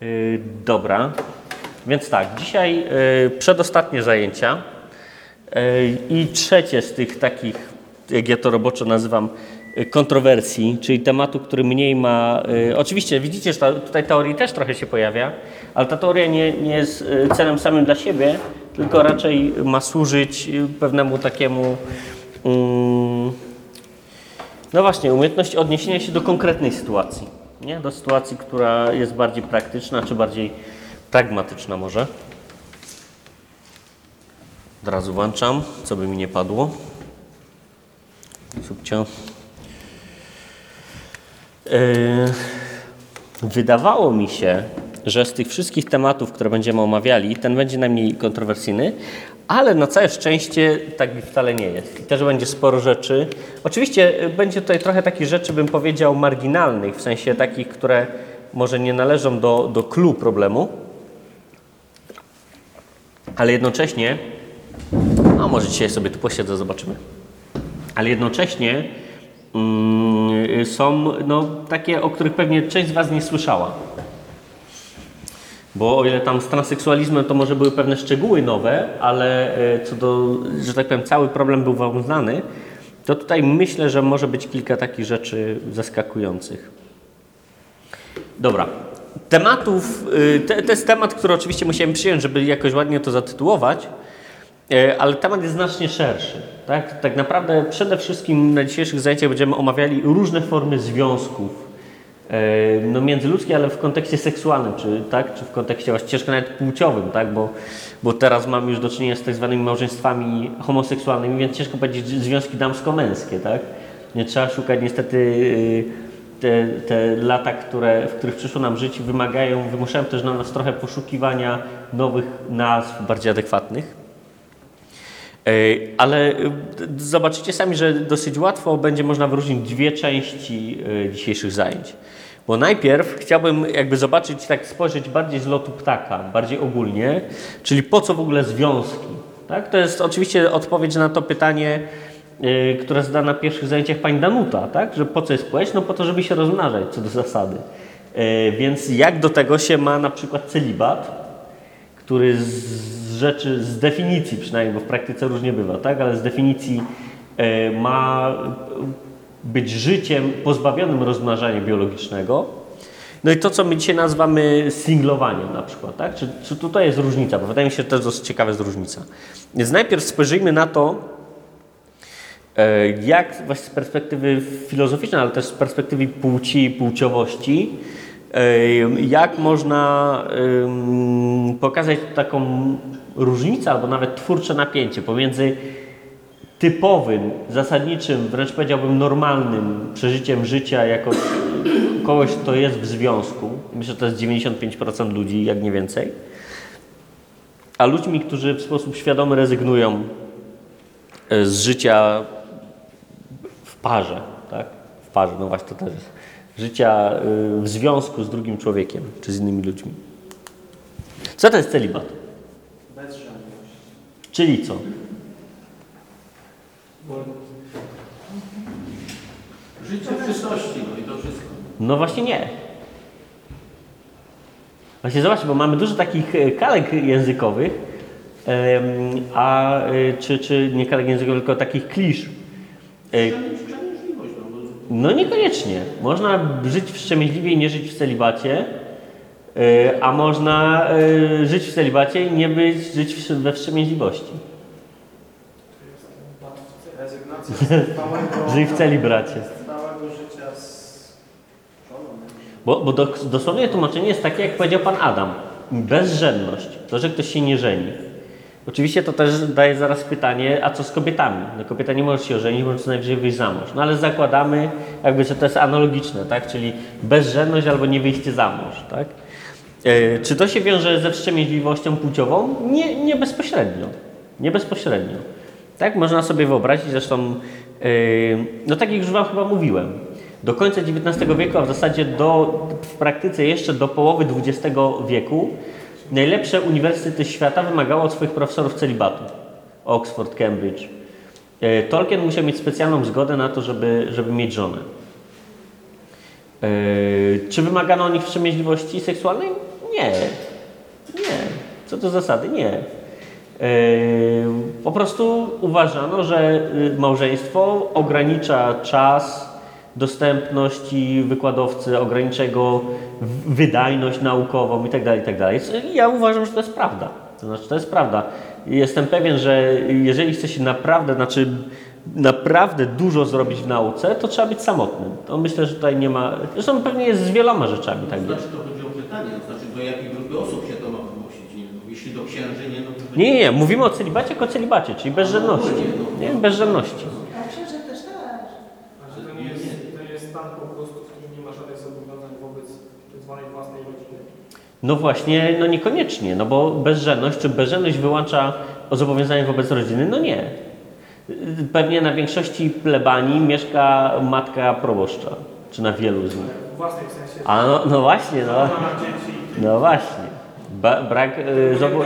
Yy, dobra, więc tak, dzisiaj yy, przedostatnie zajęcia yy, i trzecie z tych takich, jak ja to roboczo nazywam, kontrowersji, czyli tematu, który mniej ma. Oczywiście widzicie, że ta, tutaj teorii też trochę się pojawia, ale ta teoria nie, nie jest celem samym dla siebie, tylko raczej ma służyć pewnemu takiemu. mm, no właśnie, umiejętność odniesienia się do konkretnej sytuacji. Nie? Do sytuacji, która jest bardziej praktyczna, czy bardziej pragmatyczna może. Od razu włączam, co by mi nie padło. Subcio. Yy, wydawało mi się, że z tych wszystkich tematów, które będziemy omawiali, ten będzie najmniej kontrowersyjny, ale na całe szczęście tak wcale nie jest. I też będzie sporo rzeczy. Oczywiście y, będzie tutaj trochę takich rzeczy, bym powiedział, marginalnych, w sensie takich, które może nie należą do, do clue problemu, ale jednocześnie, a może dzisiaj sobie tu posiedzę, zobaczymy, ale jednocześnie mm, są no, takie, o których pewnie część z Was nie słyszała. Bo o ile tam z transseksualizmem to może były pewne szczegóły nowe, ale e, co do, że tak powiem, cały problem był Wam znany, to tutaj myślę, że może być kilka takich rzeczy zaskakujących. Dobra. Tematów, y, to, jest temat, który oczywiście musiałem przyjąć, żeby jakoś ładnie to zatytułować, e, ale temat jest znacznie szerszy. Tak, tak naprawdę przede wszystkim na dzisiejszych zajęciach będziemy omawiali różne formy związków no, międzyludzkie, ale w kontekście seksualnym, czy, tak, czy w kontekście ciężko nawet płciowym, tak, bo, bo teraz mamy już do czynienia z tak zwanymi małżeństwami homoseksualnymi, więc ciężko powiedzieć związki damsko-męskie. Tak? Nie trzeba szukać niestety y, te, te lata, które, w których przyszło nam żyć, wymagają, wymuszają też na nas trochę poszukiwania nowych nazw, bardziej adekwatnych. E, Ale y, zobaczycie sami, że dosyć łatwo będzie można wyróżnić dwie części y, dzisiejszych zajęć. Bo najpierw chciałbym jakby zobaczyć, tak spojrzeć bardziej z lotu ptaka, bardziej ogólnie, czyli po co w ogóle związki. Tak? To jest oczywiście odpowiedź na to pytanie, yy, które zada na pierwszych zajęciach pani Danuta, tak? że po co jest płeć? No po to, żeby się rozmnażać, co do zasady. Yy, więc jak do tego się ma na przykład celibat, który z rzeczy, z definicji przynajmniej, bo w praktyce różnie bywa, tak? ale z definicji e, ma być życiem pozbawionym rozmnażania biologicznego. No i to, co my dzisiaj nazywamy singlowaniem na przykład, tak? Czy, czy tutaj jest różnica? Bo wydaje mi się, że to jest dosyć ciekawa jest różnica. Więc najpierw spojrzyjmy na to, e, jak właśnie z perspektywy filozoficznej, ale też z perspektywy płci i płciowości, jak można pokazać taką różnicę albo nawet twórcze napięcie pomiędzy typowym, zasadniczym, wręcz powiedziałbym normalnym przeżyciem życia jako kogoś, kto jest w związku. Myślę, że to jest 95% ludzi, jak nie więcej. A ludźmi, którzy w sposób świadomy rezygnują e, z życia w parze, tak? W parze, no właśnie to też jest życia y, w związku z drugim człowiekiem czy z innymi ludźmi. Co to jest celibat? Bezrzędność. Czyli co? Życie w czystości, no i to wszystko. No właśnie nie. Właśnie zobaczcie, bo mamy dużo takich e, kalek językowych, a e, czy, czy nie kalek językowych, tylko takich klisz. E, no No niekoniecznie. Można żyć wstrzemięźliwie i nie żyć w celibacie, a można żyć w celibacie i nie być, żyć we wstrzemięźliwości. Rezygnacja z trwałego, Żyj w celibracie. trwałego życia z żoną. Bo, bo do, dosłownie tłumaczenie jest takie, jak powiedział Pan Adam. Bezrzędność. To, że ktoś się nie żeni. Oczywiście to też daje zaraz pytanie, a co z kobietami? No kobieta nie może się ożenić, może co najwyżej wyjść za mąż. No ale zakładamy, jakby, że to jest analogiczne, tak? Czyli bezrzędność albo nie wyjście za mąż, tak? E, czy to się wiąże ze wstrzemięźliwością płciową? Nie, nie bezpośrednio. Nie bezpośrednio. Tak? Można sobie wyobrazić, zresztą, e, no tak jak już Wam chyba mówiłem, do końca XIX wieku, a w zasadzie do, w praktyce jeszcze do połowy XX wieku, najlepsze uniwersytety świata wymagały od swoich profesorów celibatu. Oxford, Cambridge. E, Tolkien musiał mieć specjalną zgodę na to, żeby, żeby mieć żonę. E, Czy wymagano od nich wstrzemięźliwości seksualnej? nie. Nie. Co do zasady, nie. Yy, Po prostu uważano, że y, małżeństwo ogranicza czas dostępności wykładowcy, ogranicza jego wydajność naukową itd. itd. I Ja uważam, że to jest prawda. To znaczy, to jest prawda. Jestem pewien, że jeżeli chce się naprawdę, znaczy naprawdę dużo zrobić w nauce, to trzeba być samotnym. To myślę, że tutaj nie ma. Zresztą pewnie jest z wieloma rzeczami tak To znaczy, to chodzi o pytanie, to znaczy do jakiej grupy osób się to ma odnosić. No, jeśli do księży, nie, no to Nie, nie, nie. Mówimy o celibacie jako celibacie, czyli bezrzędności. Nie, bezrzędności. A księży też też. Znaczy to nie jest, to jest stan po prostu, w którym nie ma żadnych zobowiązań wobec tzw. własnej rodziny. No właśnie, no niekoniecznie, no bo bezrzędność, czy bezrzędność wyłącza zobowiązanie wobec rodziny? No nie. Pewnie na większości plebanii mieszka matka proboszcza, czy na wielu z nich. W własnym sensie. A no, no właśnie, no, no właśnie. Ba, brak, y, zobo,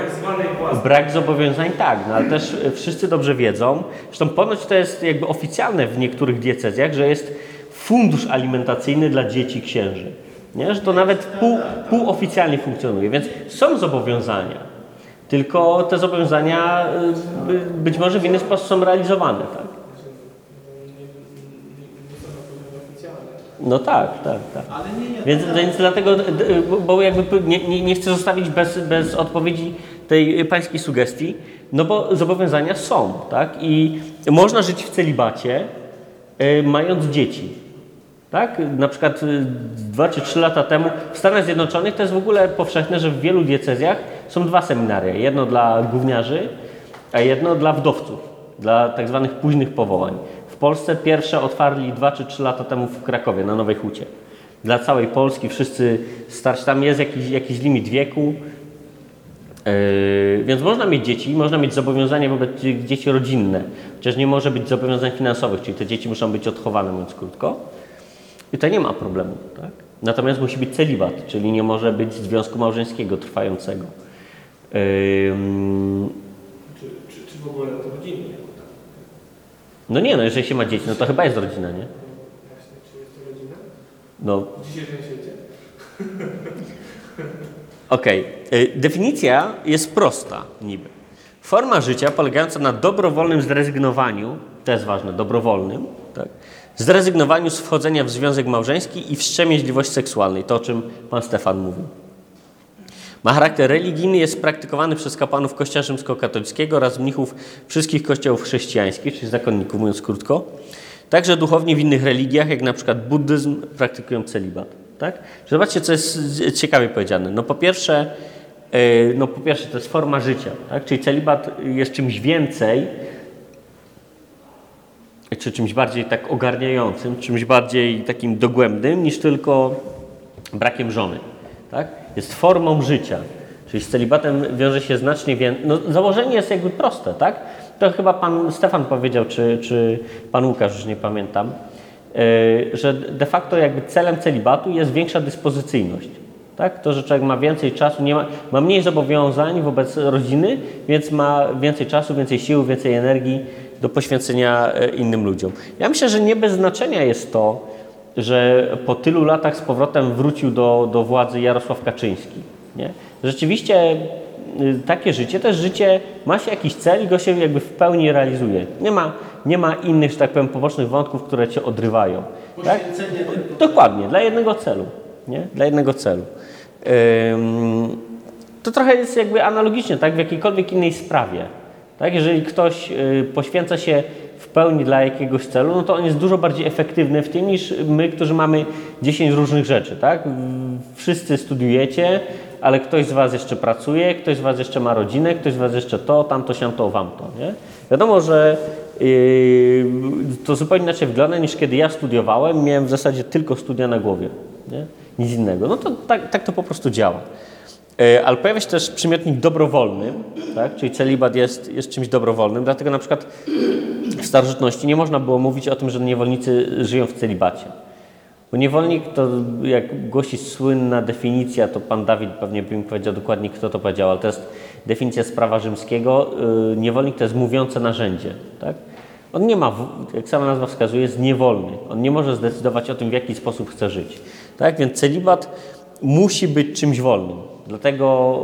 Tak brak zobowiązań tak, no ale też y, wszyscy dobrze wiedzą, zresztą ponoć to jest jakby oficjalne w niektórych diecezjach, że jest fundusz alimentacyjny dla dzieci księży. Nie? Że to nawet pół, półoficjalnie funkcjonuje, więc są zobowiązania. Tylko te zobowiązania by- być może w inny sposób są realizowane, tak? Znaczy, nie, nie, nie są na poziomie oficjalnym. No tak, tak, tak. Ale nie, nie. Więc, więc dlatego, bo jakby nie, nie, nie chcę zostawić bez, bez odpowiedzi tej pańskiej sugestii, no bo zobowiązania są, tak? I można żyć w celibacie, y, mając dzieci. Tak? Na przykład y, dwa czy trzy lata temu w Stanach Zjednoczonych to jest w ogóle powszechne, że w wielu diecezjach są dwa seminaria. Jedno dla gówniarzy, a jedno dla wdowców, dla tak zwanych późnych powołań. Polsce pierwsze otwarli dwa czy trzy lata temu w Krakowie, na Nowej Hucie. Dla całej Polski wszyscy starsi, tam jest jakiś, jakiś limit wieku, Yy, więc można mieć dzieci, można mieć zobowiązania wobec dzieci rodzinne, chociaż nie może być zobowiązań finansowych, czyli te dzieci muszą być odchowane, mówiąc krótko. I to nie ma problemu. Tak? Natomiast musi być celibat, czyli nie może być związku małżeńskiego trwającego. Yy, Czy, czy, czy w ogóle to rodzinnie? Tak. No nie, no jeżeli się ma dzieci, no to chyba jest rodzina, nie? Czy jest to rodzina? No W dzisiejszym świecie? Okej. Y, Definicja jest prosta niby. Forma życia polegająca na dobrowolnym zrezygnowaniu, to jest ważne, dobrowolnym, tak? zrezygnowaniu z wchodzenia w związek małżeński i wstrzemięźliwości seksualnej, to o czym pan Stefan mówił. Ma charakter religijny, jest praktykowany przez kapłanów Kościoła rzymskokatolickiego oraz mnichów wszystkich kościołów chrześcijańskich, czyli zakonników, mówiąc krótko. Także duchowni w innych religiach, jak na przykład buddyzm, praktykują celibat. Tak? Zobaczcie, co jest ciekawie powiedziane. No po pierwsze, yy, no po pierwsze to jest forma życia, tak? czyli celibat jest czymś więcej, czy czymś bardziej tak ogarniającym, czymś bardziej takim dogłębnym niż tylko brakiem żony. Tak? Jest formą życia. Czyli z celibatem wiąże się znacznie więcej. No, założenie jest jakby proste, tak? To chyba pan Stefan powiedział, czy, czy pan Łukasz, już nie pamiętam, yy, że de facto jakby celem celibatu jest większa dyspozycyjność. Tak? To, że człowiek ma więcej czasu, nie ma, ma mniej zobowiązań wobec rodziny, więc ma więcej czasu, więcej sił, więcej energii do poświęcenia e, innym ludziom. Ja myślę, że nie bez znaczenia jest to, że po tylu latach z powrotem wrócił do, do władzy Jarosław Kaczyński. Nie? Rzeczywiście y, takie życie, też życie ma się jakiś cel i go się jakby w pełni realizuje. Nie ma, nie ma innych, że tak powiem, pobocznych wątków, które cię odrywają. Tak? Dokładnie, dla jednego celu. Nie? Dla jednego celu. Ym, to trochę jest jakby analogicznie, tak? W jakiejkolwiek innej sprawie. Tak? Jeżeli ktoś y, poświęca się pełni dla jakiegoś celu, no to on jest dużo bardziej efektywny w tym niż my, którzy mamy 10 różnych rzeczy. Tak? Wszyscy studiujecie, ale ktoś z Was jeszcze pracuje, ktoś z Was jeszcze ma rodzinę, ktoś z Was jeszcze to, tamto, siamto, wamto. Nie? Wiadomo, że yy, to zupełnie inaczej wygląda niż kiedy ja studiowałem. Miałem w zasadzie tylko studia na głowie. Nie? Nic innego. No to tak, tak to po prostu działa. E, Ale pojawia się też przymiotnik dobrowolny, tak? czyli celibat jest, jest czymś dobrowolnym, dlatego na przykład w starożytności nie można było mówić o tym, że niewolnicy żyją w celibacie. Bo niewolnik to, jak głosi słynna definicja, to pan Dawid pewnie by mi powiedział dokładnie, kto to powiedział, ale to jest definicja z prawa rzymskiego. Yy, Niewolnik to jest mówiące narzędzie. Tak? On nie ma, jak sama nazwa wskazuje, jest niewolny. On nie może zdecydować o tym, w jaki sposób chce żyć. Tak? Więc celibat musi być czymś wolnym. Dlatego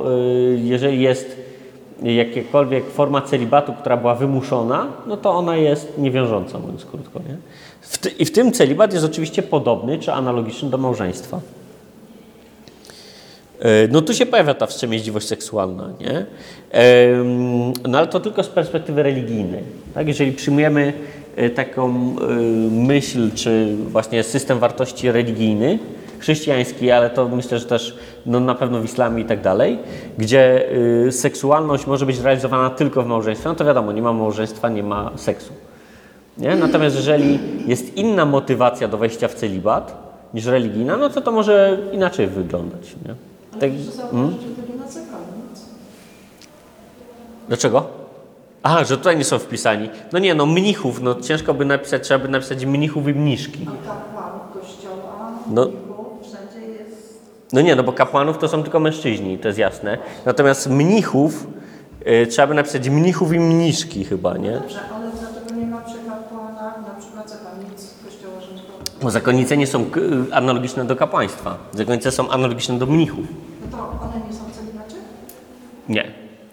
y, jeżeli jest jakakolwiek forma celibatu, która była wymuszona, no to ona jest niewiążąca, mówiąc krótko. Nie? I w tym celibat jest oczywiście podobny czy analogiczny do małżeństwa. E, No tu się pojawia ta wstrzemięźliwość seksualna, nie? Em, No ale to tylko z perspektywy religijnej. Tak? Jeżeli przyjmujemy e, taką e, myśl, czy właśnie system wartości religijny, chrześcijański, ale to myślę, że też no, na pewno w islamie i tak dalej, gdzie e, seksualność może być realizowana tylko w małżeństwie, no to wiadomo, nie ma małżeństwa, nie ma seksu. Nie? Natomiast jeżeli jest inna motywacja do wejścia w celibat niż religijna, no to to może inaczej wyglądać. Nie? Ale Tak- mm? ma zakonu. Dlaczego? Aha, że tutaj nie są wpisani. No nie, no mnichów, no ciężko by napisać, trzeba by napisać mnichów i mniszki. A kapłanów kościoła, No. No nie, no bo kapłanów to są tylko mężczyźni, to jest jasne. Natomiast mnichów y, trzeba by napisać mnichów i mniszki chyba, nie? Dobrze, ale dlaczego nie ma przy kapłanach na przykład zakonnic kościoła rzymskiego? Bo zakonnice nie są k- y, analogiczne do kapłaństwa. Zakonnice są analogiczne do mnichów. No to one nie są celibacie? Nie,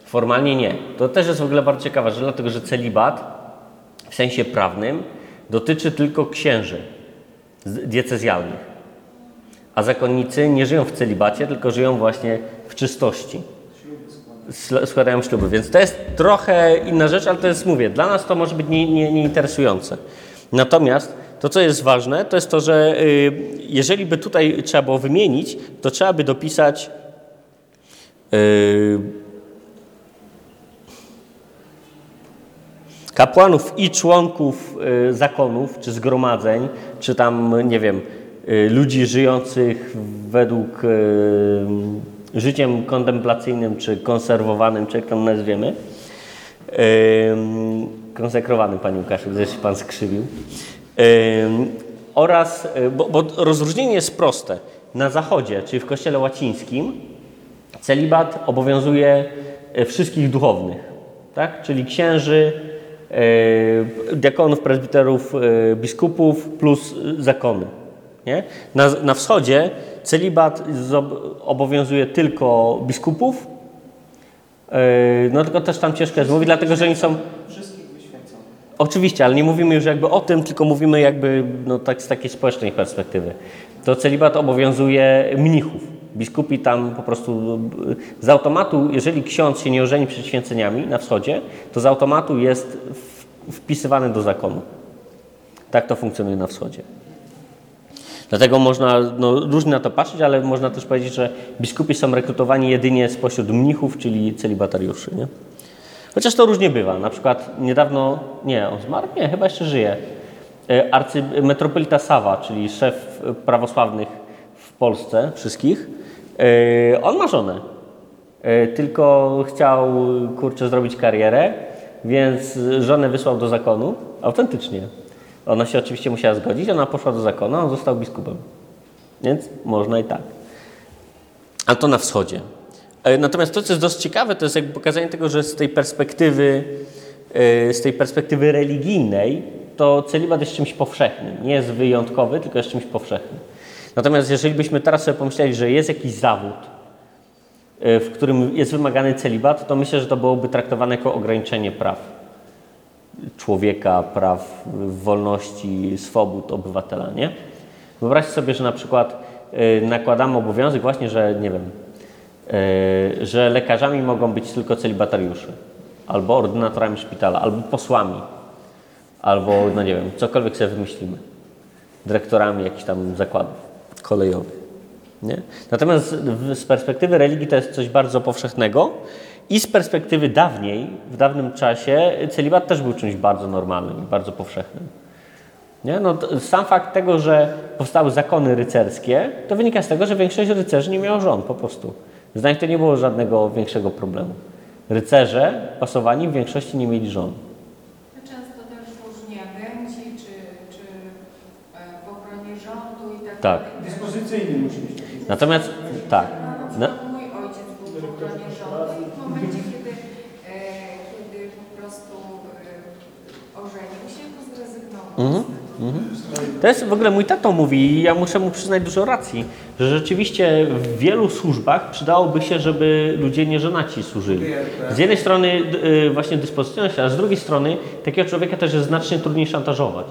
formalnie nie. To też jest w ogóle bardzo ciekawe, że dlatego, że celibat w sensie prawnym dotyczy tylko księży z- diecezjalnych. A zakonnicy nie żyją w celibacie, tylko żyją właśnie w czystości. Składają śluby, więc to jest trochę inna rzecz, ale to jest, mówię, dla nas to może być nie- nie- nieinteresujące. Natomiast to, co jest ważne, to jest to, że y, jeżeli by tutaj trzeba było wymienić, to trzeba by dopisać y, kapłanów i członków y, zakonów, czy zgromadzeń, czy tam, nie wiem, ludzi żyjących według y, życiem kontemplacyjnym, czy konserwowanym, czy jak to nazwiemy. Ym, konsekrowanym, Panie Łukaszu, gdzieś się Pan skrzywił. Oraz, y, bo, bo rozróżnienie jest proste. Na zachodzie, czyli w kościele łacińskim, celibat obowiązuje wszystkich duchownych, tak? czyli księży, diakonów, prezbiterów, biskupów plus zakony. Nie? Na, na wschodzie celibat obowiązuje tylko biskupów, e, no tylko też tam ciężko jest mówić, dlatego że oni są... Oczywiście, ale nie mówimy już jakby o tym, tylko mówimy jakby no, tak, z takiej społecznej perspektywy. To celibat obowiązuje mnichów. Biskupi tam po prostu y, z automatu, jeżeli ksiądz się nie ożeni przed święceniami na wschodzie, to z automatu jest wpisywany do zakonu. Tak to funkcjonuje na wschodzie. Dlatego można no, różnie na to patrzeć, ale można też powiedzieć, że biskupi są rekrutowani jedynie spośród mnichów, czyli celibatariuszy. Nie? Chociaż to różnie bywa. Na przykład niedawno, nie, on zmarł? Nie, chyba jeszcze żyje. E, Arcy, metropolita Sawa, czyli szef prawosławnych w Polsce, wszystkich, e, on ma żonę. E, Tylko chciał, kurczę, zrobić karierę, więc żonę wysłał do zakonu, autentycznie. Ona się oczywiście musiała zgodzić, ona poszła do zakonu, on został biskupem. Więc można i tak. A to na wschodzie. E, Natomiast to, co jest dość ciekawe, to jest jakby pokazanie tego, że z tej perspektywy, e, z tej perspektywy religijnej, to celibat jest czymś powszechnym. Nie jest wyjątkowy, tylko jest czymś powszechnym. Natomiast jeżeli byśmy teraz sobie pomyśleli, że jest jakiś zawód, e, w którym jest wymagany celibat, to myślę, że to byłoby traktowane jako ograniczenie praw człowieka, praw, wolności, swobód obywatela, nie? Wyobraźcie sobie, że na przykład y, nakładamy obowiązek właśnie, że nie wiem, y, że lekarzami mogą być tylko celibatariusze, albo ordynatorami szpitala, albo posłami, albo no nie wiem, cokolwiek sobie wymyślimy, dyrektorami jakichś tam zakładów kolejowych. Nie? Natomiast z perspektywy religii to jest coś bardzo powszechnego i z perspektywy dawniej, w dawnym czasie, celibat też był czymś bardzo normalnym i bardzo powszechnym. Nie? No, sam fakt tego, że powstały zakony rycerskie, to wynika z tego, że większość rycerzy nie miała żon po prostu. Zdań to nie było żadnego większego problemu. Rycerze pasowani w większości nie mieli żon. Często też różni agenci, czy, czy e, w obronie rządu i tak, Tak. dalej. Dyspozycyjny musi być taki. Natomiast tak. Na, na przykład mój ojciec był w obronie rządu i w momencie, kiedy, e, kiedy po prostu e, ożenił się, to zrezygnował Mhm. z tego. To jest w ogóle mój tato mówi i ja muszę mu przyznać dużo racji, że rzeczywiście w wielu służbach przydałoby się, żeby ludzie nieżonaci służyli. Z jednej strony y, właśnie dyspozycyjność, a z drugiej strony takiego człowieka też jest znacznie trudniej szantażować.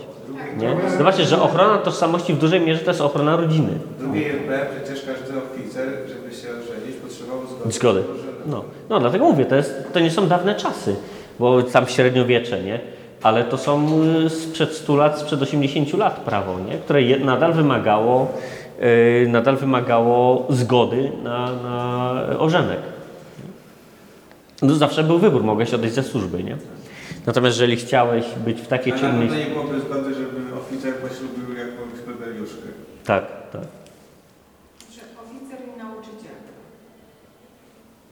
Nie? Zobaczcie, że ochrona tożsamości w dużej mierze to jest ochrona rodziny. W drugiej RP przecież każdy oficer, żeby się ożenić, potrzebował zgody. Zgody. No, no dlatego mówię, to, jest, to nie są dawne czasy, bo tam średniowiecze, nie? Ale to są y, sprzed 100 lat, sprzed 80 lat prawo, nie? Które je, nadal wymagało, y, nadal wymagało zgody na, na ożenek. No, zawsze był wybór, mogłeś odejść ze służby, nie? Natomiast jeżeli chciałeś być w takiej czy innej... nie byłoby zgody, żeby oficer poślubił jakąś plebeliuszkę. Tak, tak. Że oficer i nauczyciel.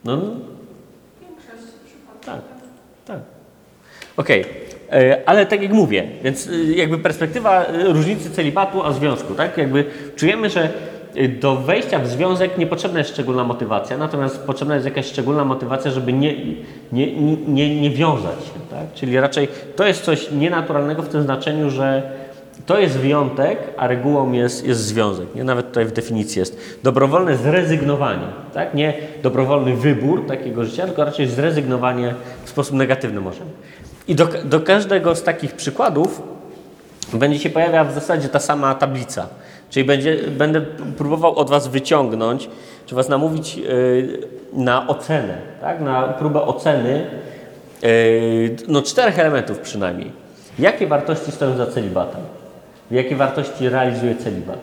No, W większości przypadków. Tak. Tak. Okej, E, ale tak jak mówię, więc y, jakby perspektywa y, różnicy celibatu a związku, tak? Jakby czujemy, że do wejścia w związek nie potrzebna jest szczególna motywacja, natomiast potrzebna jest jakaś szczególna motywacja, żeby nie, nie, nie, nie, wiązać się, tak? Czyli raczej to jest coś nienaturalnego w tym znaczeniu, że to jest wyjątek, a regułą jest, jest związek. Nie? Nawet tutaj w definicji jest dobrowolne zrezygnowanie. Tak? Nie dobrowolny wybór takiego życia, tylko raczej zrezygnowanie w sposób negatywny możemy. I do, do każdego z takich przykładów będzie się pojawiała w zasadzie ta sama tablica. Czyli będzie, będę próbował od Was wyciągnąć, czy Was namówić yy, na ocenę, tak? na próbę oceny yy, no, czterech elementów przynajmniej. Jakie wartości stoją za celibatem? Jakie wartości realizuje celibat?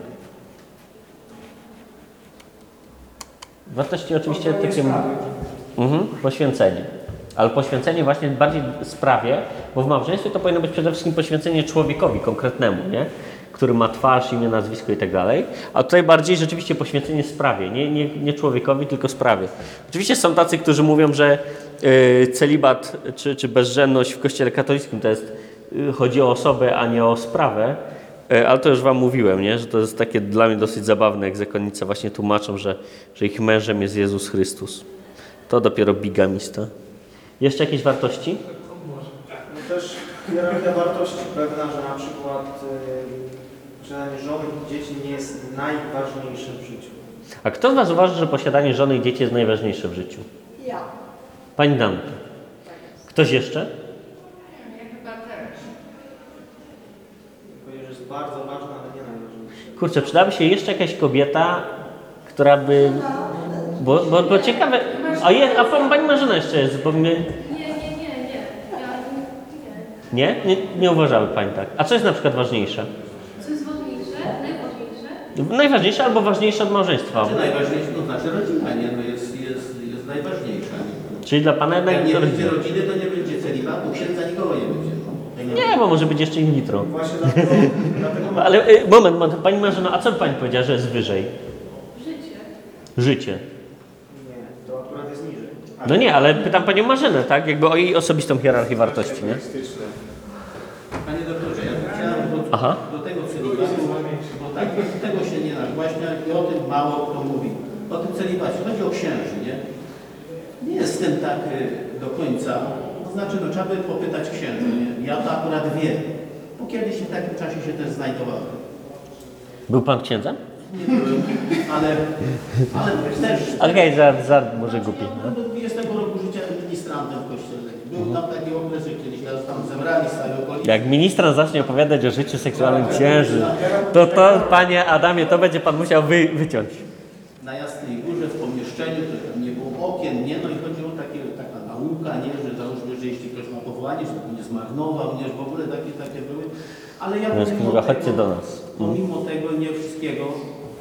Wartości oczywiście takie... Mhm, poświęcenie. Ale poświęcenie właśnie bardziej sprawie, bo w małżeństwie to powinno być przede wszystkim poświęcenie człowiekowi konkretnemu, nie? który ma twarz, imię, nazwisko i tak dalej. A tutaj bardziej rzeczywiście poświęcenie sprawie, nie, nie, nie człowiekowi, tylko sprawie. Oczywiście są tacy, którzy mówią, że y, celibat czy, czy bezżenność w kościele katolickim to jest, y, chodzi o osobę, a nie o sprawę. E, Ale to już Wam mówiłem, nie? że to jest takie dla mnie dosyć zabawne, jak zakonnice właśnie tłumaczą, że, że ich mężem jest Jezus Chrystus. To dopiero bigamista. Jeszcze jakieś wartości? No też hierarchia wartości pewna, że na przykład y, posiadanie żony i dzieci nie jest najważniejsze w życiu. A kto z Was uważa, że posiadanie żony i dzieci jest najważniejsze w życiu? Ja. Pani Danka. Ktoś jeszcze? Ja chyba też. Powiedzieć, że jest bardzo ważna, ale nie najważniejsza. Kurczę, przydałaby się jeszcze jakaś kobieta, która by... Bo, bo, bo ciekawe... A, je, a pan- Pani Marzena jeszcze jest, bo my... Nie, nie, nie, nie. Ja nie. Nie? nie? Nie uważały Pani tak. A co jest na przykład ważniejsze? Co jest ważniejsze? Najważniejsze? Najważniejsze albo ważniejsze od małżeństwa. Czy najważniejsze, to znaczy rodzina, nie? No jest, jest, jest najważniejsza. Nie? Czyli dla Pana jednak Jak nie będzie rodziny, to nie będzie celibatu, księdza nikogo nie będzie. Nie, bo może być jeszcze in vitro. Właśnie dlatego, dlatego Ale y, moment, moment, Pani Marzena, a co by Pani powiedziała, że jest wyżej? Życie. Życie. nie, to akurat jest niżej. No nie, ale pytam Panią Marzenę, tak? Jakby o jej osobistą hierarchię wartości, nie? Panie doktorze, ja chciałem do, Aha. do tego celibatu, bo tak, tego się nie nagłaśnia i o tym mało kto mówi. O tym celibacie. Chodzi o księży, nie? Nie jestem tak y, do końca. To znaczy, no trzeba by popytać księży, nie? Ja to akurat wiem, bo kiedyś w takim czasie się też znajdowałem. Był Pan księdzem? Nie byłem, ale, ale też... Okej, żart, żart może głupi. Ja byłem do 20 roku życia ministrantem w kościele. Był tam taki okres, że kiedyś nas tam zebrali z całej okolicy. Jak ministrant zacznie opowiadać o życiu seksualnym księży, to to, Panie Adamie, to będzie Pan musiał wy, wyciąć. na Jasnej Górze w pomieszczeniu, to tam nie było okien, nie? No i chodziło takie, taka nauka, nie? Że załóżmy, że jeśli ktoś ma powołanie, żeby nie zmarnował, nie? W ogóle takie, takie były. Ale ja Więc tego, chodźcie do nas. pomimo tego nie wszystkiego,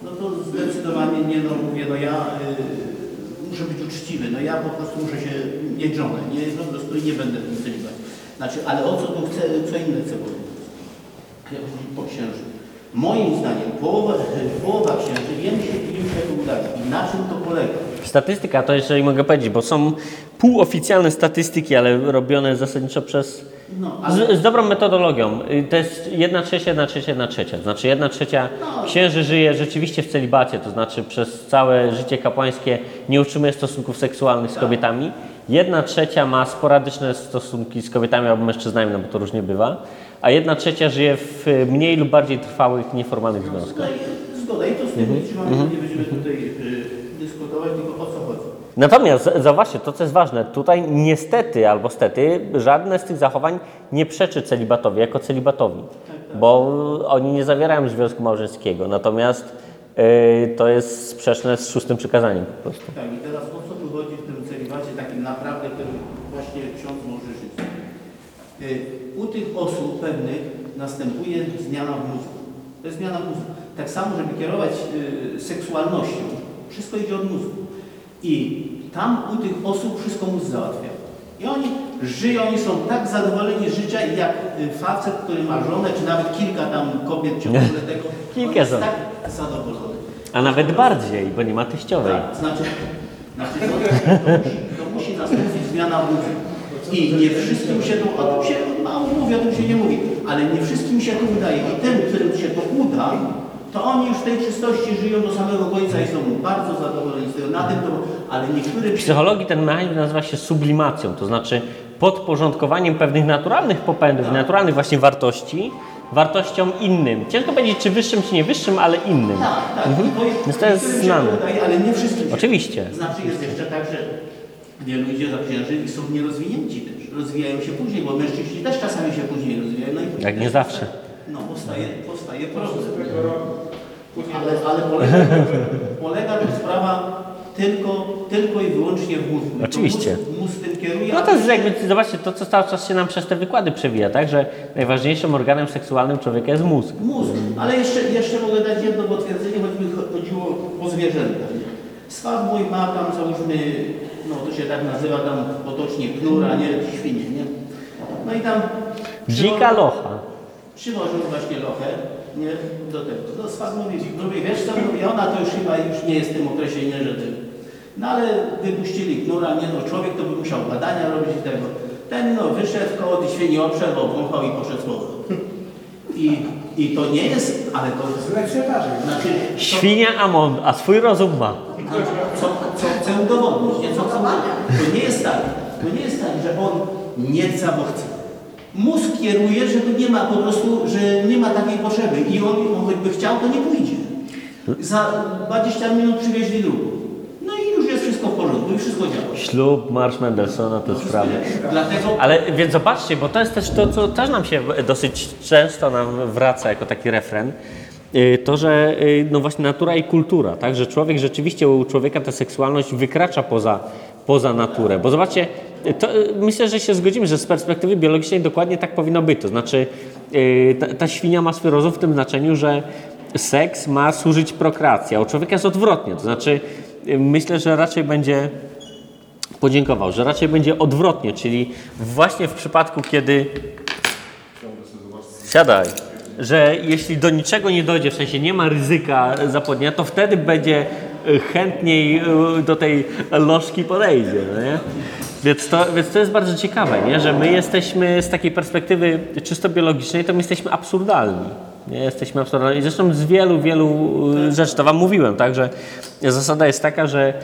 no to zdecydowanie nie, no mówię, no ja y, muszę być uczciwy, no ja po prostu muszę się mieć żonę, nie? No po prostu nie będę celibacie. Znaczy, ale o co tu chcę, co inne chcę powiedzieć? Ja po księży. Moim zdaniem połowa, połowa księży wiem się, im się udaje. I na czym to polega? Statystyka, to jeżeli mogę powiedzieć, bo są półoficjalne statystyki, ale robione zasadniczo przez No, ale... Z, z dobrą metodologią. Y, To jest jedna trzecia, jedna trzecia, jedna trzecia. To znaczy jedna trzecia No. księży żyje rzeczywiście w celibacie, to znaczy przez całe życie kapłańskie nie utrzymuje stosunków seksualnych z kobietami. Jedna trzecia ma sporadyczne stosunki z kobietami albo mężczyznami, no bo to różnie bywa. A jedna trzecia żyje w y, mniej lub bardziej trwałych, nieformalnych związkach. Zgoda, i- to z tym Mhm. nie będziemy tutaj y, dyskutować, tylko o co chodzi. Natomiast zauważcie, to co jest ważne, tutaj niestety albo stety żadne z tych zachowań nie przeczy celibatowi jako celibatowi, bo oni nie zawierają związku małżeńskiego, natomiast y, to jest sprzeczne z szóstym przykazaniem po prostu. Tak, i teraz o co tu chodzi w tym celibacie takim naprawdę, którym właśnie ksiądz może żyć? Y, U tych osób pewnych następuje zmiana w mózgu. To jest zmiana w mózgu. Tak samo, żeby kierować y, seksualnością, wszystko idzie od mózgu. I tam u tych osób wszystko mózg załatwia. I oni żyją i są tak zadowoleni z życia, jak y, facet, który ma żonę, czy nawet kilka tam kobiet w ciągu tego. Kilka żon. tak zadowolony. A nawet bardziej, bo nie ma teściowej. Tak, znaczy, znaczy to, to, musi, to musi nastąpić zmiana mózgu. I nie wszystkim się to, o tym się mało mówi, o tym się nie mówi, ale nie wszystkim się to udaje. I tym, którym się to uda, to oni już w tej czystości żyją do samego końca i są bardzo zadowoleni z tego. Na tym to, ale niektórym W psychologii ten mechanizm nazywa się sublimacją, to znaczy podporządkowaniem pewnych naturalnych popędów, naturalnych właśnie wartości, wartościom innym. Ciężko powiedzieć, czy wyższym, czy nie wyższym, ale innym. Tak, tak. Mhm. To jest, Więc to jest znane. Udaje, ale nie wszystkim Oczywiście. Znaczy jest jeszcze tak, że wielu idzie za księży i są nierozwinięci też. Rozwijają się później, bo mężczyźni też czasami się później rozwijają. No i później Jak nie zawsze. No, powstaje, powstaje problem. Ale, ale polega, polega to sprawa tylko, tylko i wyłącznie w mózgu. Oczywiście. Mózg, mózg tym kieruje. No to jest jakby, zobaczcie, to co cały czas się nam przez te wykłady przewija, tak? Że najważniejszym organem seksualnym człowieka jest mózg. Mózg. Ale jeszcze, jeszcze mogę dać jedno potwierdzenie, choćby cho- chodziło o zwierzęta. Swat mój ma tam, załóżmy, no to się tak nazywa tam potocznie knura, nie? Świnie, nie? No i tam... Dzika locha. Przywożą właśnie lochę, nie? Do tego. Swat mówi, mówi, wiesz co, mówi, ona to już chyba już nie jest w tym okresie, nie, że ty. No ale wypuścili knura, nie no, człowiek to by musiał badania robić i tego. Ten no wyszedł koło tej świni, obszedł, obwąchał i poszedł z powrotem. I, I to nie jest, ale to znaczy, to, Świnia Amon, a swój rozum ma. co, co chcę udowodnić, nie co chcę udowodnić. To nie jest tak, to nie jest tak, że on nie chce, bo chce. Mózg kieruje, że tu nie ma po prostu, że nie ma takiej potrzeby i on, on choćby chciał, to nie pójdzie. Za 20 minut przywieźli drugą. No i już jest wszystko w porządku i wszystko działa. Ślub, marsz Mendelssohna to sprawa. Dlatego Ale więc zobaczcie, bo to jest też to, co też nam się dosyć często nam wraca jako taki refren. y, To, że y, no właśnie natura i kultura, tak? że człowiek rzeczywiście u człowieka ta seksualność wykracza poza, poza naturę. Bo zobaczcie, to, y, myślę, że się zgodzimy, że z perspektywy biologicznej dokładnie tak powinno być. To znaczy, y, ta, ta świnia ma swój rozum w tym znaczeniu, że seks ma służyć prokreacji, a u człowieka jest odwrotnie. To znaczy, y, myślę, że raczej będzie podziękował, że raczej będzie odwrotnie, czyli właśnie w przypadku, kiedy. Siadaj. Że jeśli do niczego nie dojdzie, w sensie nie ma ryzyka zapłodnienia, to wtedy będzie chętniej do tej lożki podejdzie. No nie? Więc, to, więc to jest bardzo ciekawe, nie? że my jesteśmy z takiej perspektywy czysto biologicznej, to my jesteśmy absurdalni. Nie jesteśmy absurdalni. I Zresztą z wielu, wielu y, rzeczy, to Wam mówiłem, tak, że zasada jest taka, że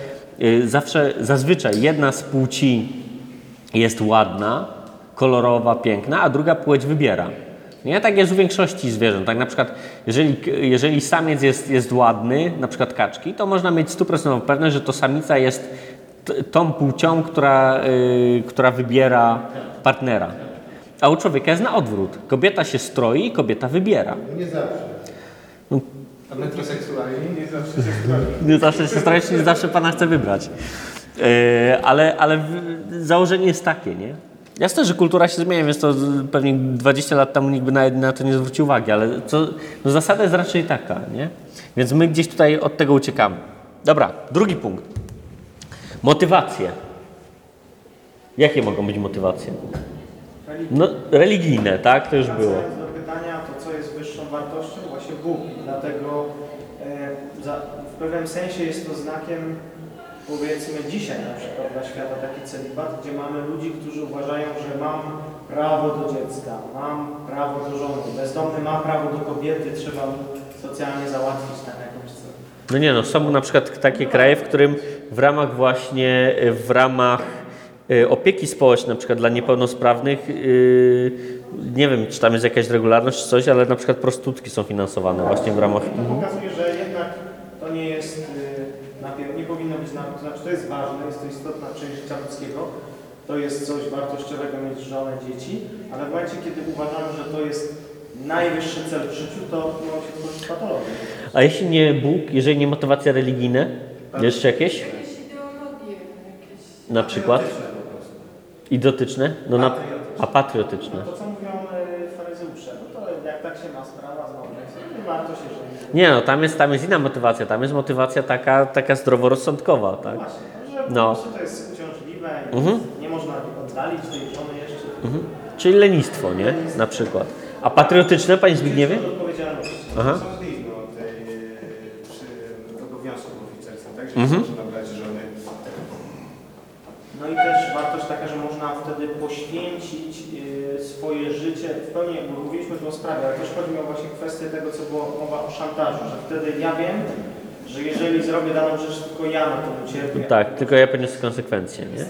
y, zawsze, zazwyczaj jedna z płci jest ładna, kolorowa, piękna, a druga płeć wybiera. Nie? Tak jest u większości zwierząt. Tak na przykład, jeżeli, jeżeli samiec jest, jest ładny, na przykład kaczki, to można mieć stuprocentową pewność, że to samica jest tą płcią, która, y, która wybiera partnera. A u człowieka jest na odwrót. Kobieta się stroi, kobieta wybiera. Nie zawsze. A metroseksualni nie zawsze seksualni. Nie zawsze się starać, nie zawsze pana chce wybrać. Yy, ale, ale założenie jest takie, nie? Jasne, że kultura się zmienia, więc to pewnie 20 lat temu nikt by na, na to nie zwrócił uwagi, ale co, no zasada jest raczej taka, nie? Więc my gdzieś tutaj od tego uciekamy. Dobra, drugi punkt. Motywacje. Jakie mogą być motywacje? No, religijne, tak? To już było. Do pytania, to co jest wyższą wartością? Właśnie Bóg. Dlatego e, w pewnym sensie jest to znakiem powiedzmy dzisiaj na przykład dla świata taki celibat, gdzie mamy ludzi, którzy uważają, że mam prawo do dziecka, mam prawo do żony, bezdomny ma prawo do kobiety, trzeba socjalnie załatwić tam jakąś. No nie no, są na przykład takie kraje, w którym w ramach właśnie, y, w ramach y, opieki społecznej, na przykład dla niepełnosprawnych, y, nie wiem, czy tam jest jakaś regularność czy coś, ale na przykład prostytutki są finansowane właśnie w ramach... To pokazuje, że jednak to nie jest, nie powinno być, to znaczy to jest ważne, jest to istotna część życia ludzkiego, to jest coś wartościowego mieć żonę, dzieci, ale w momencie, kiedy uważamy, że to jest najwyższy cel w życiu, to mogą się tworzyć patologie. A jeśli nie Bóg, jeżeli nie motywacje religijne, jeszcze jakieś? Jakieś ideologie, jakieś... Na przykład? Patriotyczne po prostu. Idiotyczne? No na, a patriotyczne. No to co mówią y, faryzeusze, no to jak tak się ma sprawa z małżeństwem, to warto się żenić. Nie no, tam jest, tam jest inna motywacja, tam jest motywacja taka, taka zdroworozsądkowa, tak? Właśnie, no, że No. to jest uciążliwe i Mhm. nie można oddalić tej żony jeszcze. Mhm. Czyli lenistwo, nie? Na przykład. A patriotyczne, panie Zbigniewie? Od odpowiedzialności. Aha. Są zliczne od tej, e, przy obowiązków oficerskich, tak? Że Mhm. można brać żony. No i też wartość taka, że można wtedy poświęcić y, swoje życie w pełni, bo mówiliśmy tu o sprawie, ale też chodzi mi o właśnie kwestię tego, co było mowa o szantażu, że wtedy ja wiem, że jeżeli zrobię daną rzecz tylko ja na to ucierpię. Tak, tylko ja poniosę konsekwencje, nie?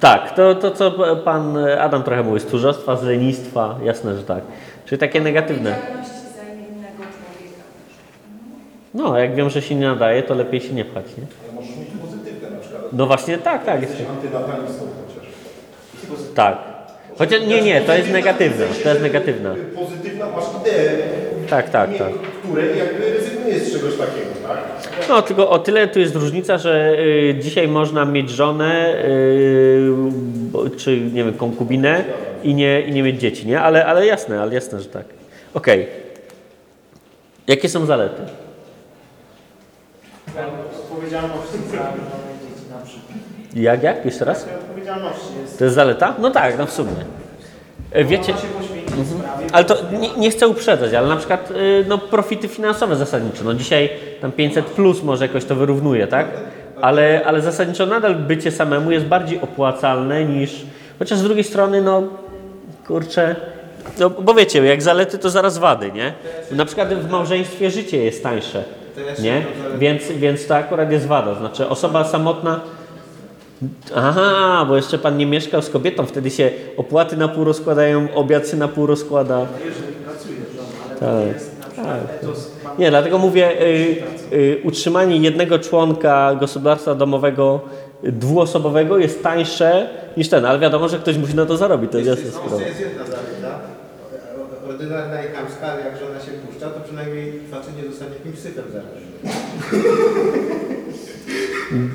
Tak, to, to co pan Adam trochę mówi, z tchórzostwa, z lenistwa, jasne, że tak. Czyli takie negatywne. No, jak wiem, że się nie nadaje, to lepiej się nie pchać, nie? Ale możesz mieć pozytywne na przykład. No właśnie tak, tak. Jest. Jesteś antynatalistą chociaż. Tak. Chociaż nie, nie, to jest negatywne, to jest negatywne. Pozytywna masz ideę, Tak, tak, tak. której jakby rezygnujesz z czegoś takiego, tak? No, tylko o tyle tu jest różnica, że y, dzisiaj można mieć żonę, y, czy nie wiem, konkubinę i nie, i nie mieć dzieci, nie? Ale, ale jasne, ale jasne, że tak. Okej. Jakie są zalety? Odpowiedzialności za dzieci na przykład. Jak, jak? Jeszcze raz? Odpowiedzialności jest. To jest zaleta? No tak, no w sumie. E, Wiecie, sprawie. ale to nie, nie chcę uprzedzać, ale na przykład y, no, profity finansowe zasadniczo. No dzisiaj tam 500 plus może jakoś to wyrównuje, tak? Ale, ale zasadniczo nadal bycie samemu jest bardziej opłacalne niż. Chociaż z drugiej strony, no kurczę. No bo wiecie, jak zalety to zaraz wady, nie? Na przykład w małżeństwie życie jest tańsze, nie? Więc, więc to akurat jest wada. Znaczy osoba samotna. Aha, bo jeszcze pan nie mieszkał z kobietą, wtedy się opłaty na pół rozkładają, obiad się na pół rozkłada. Jeżeli pracujesz, ale to Tak, nie jest na przykład etos Nie, dlatego mówię, y, y, utrzymanie jednego członka gospodarstwa domowego y, dwuosobowego jest tańsze niż ten, ale wiadomo, że ktoś musi na to zarobić, to jest jasna sprawa. jest jedna zaleta, ordynarna i chamska, ale jak żona się puszcza, to przynajmniej facet nie zostanie jakimś syfem zaraz.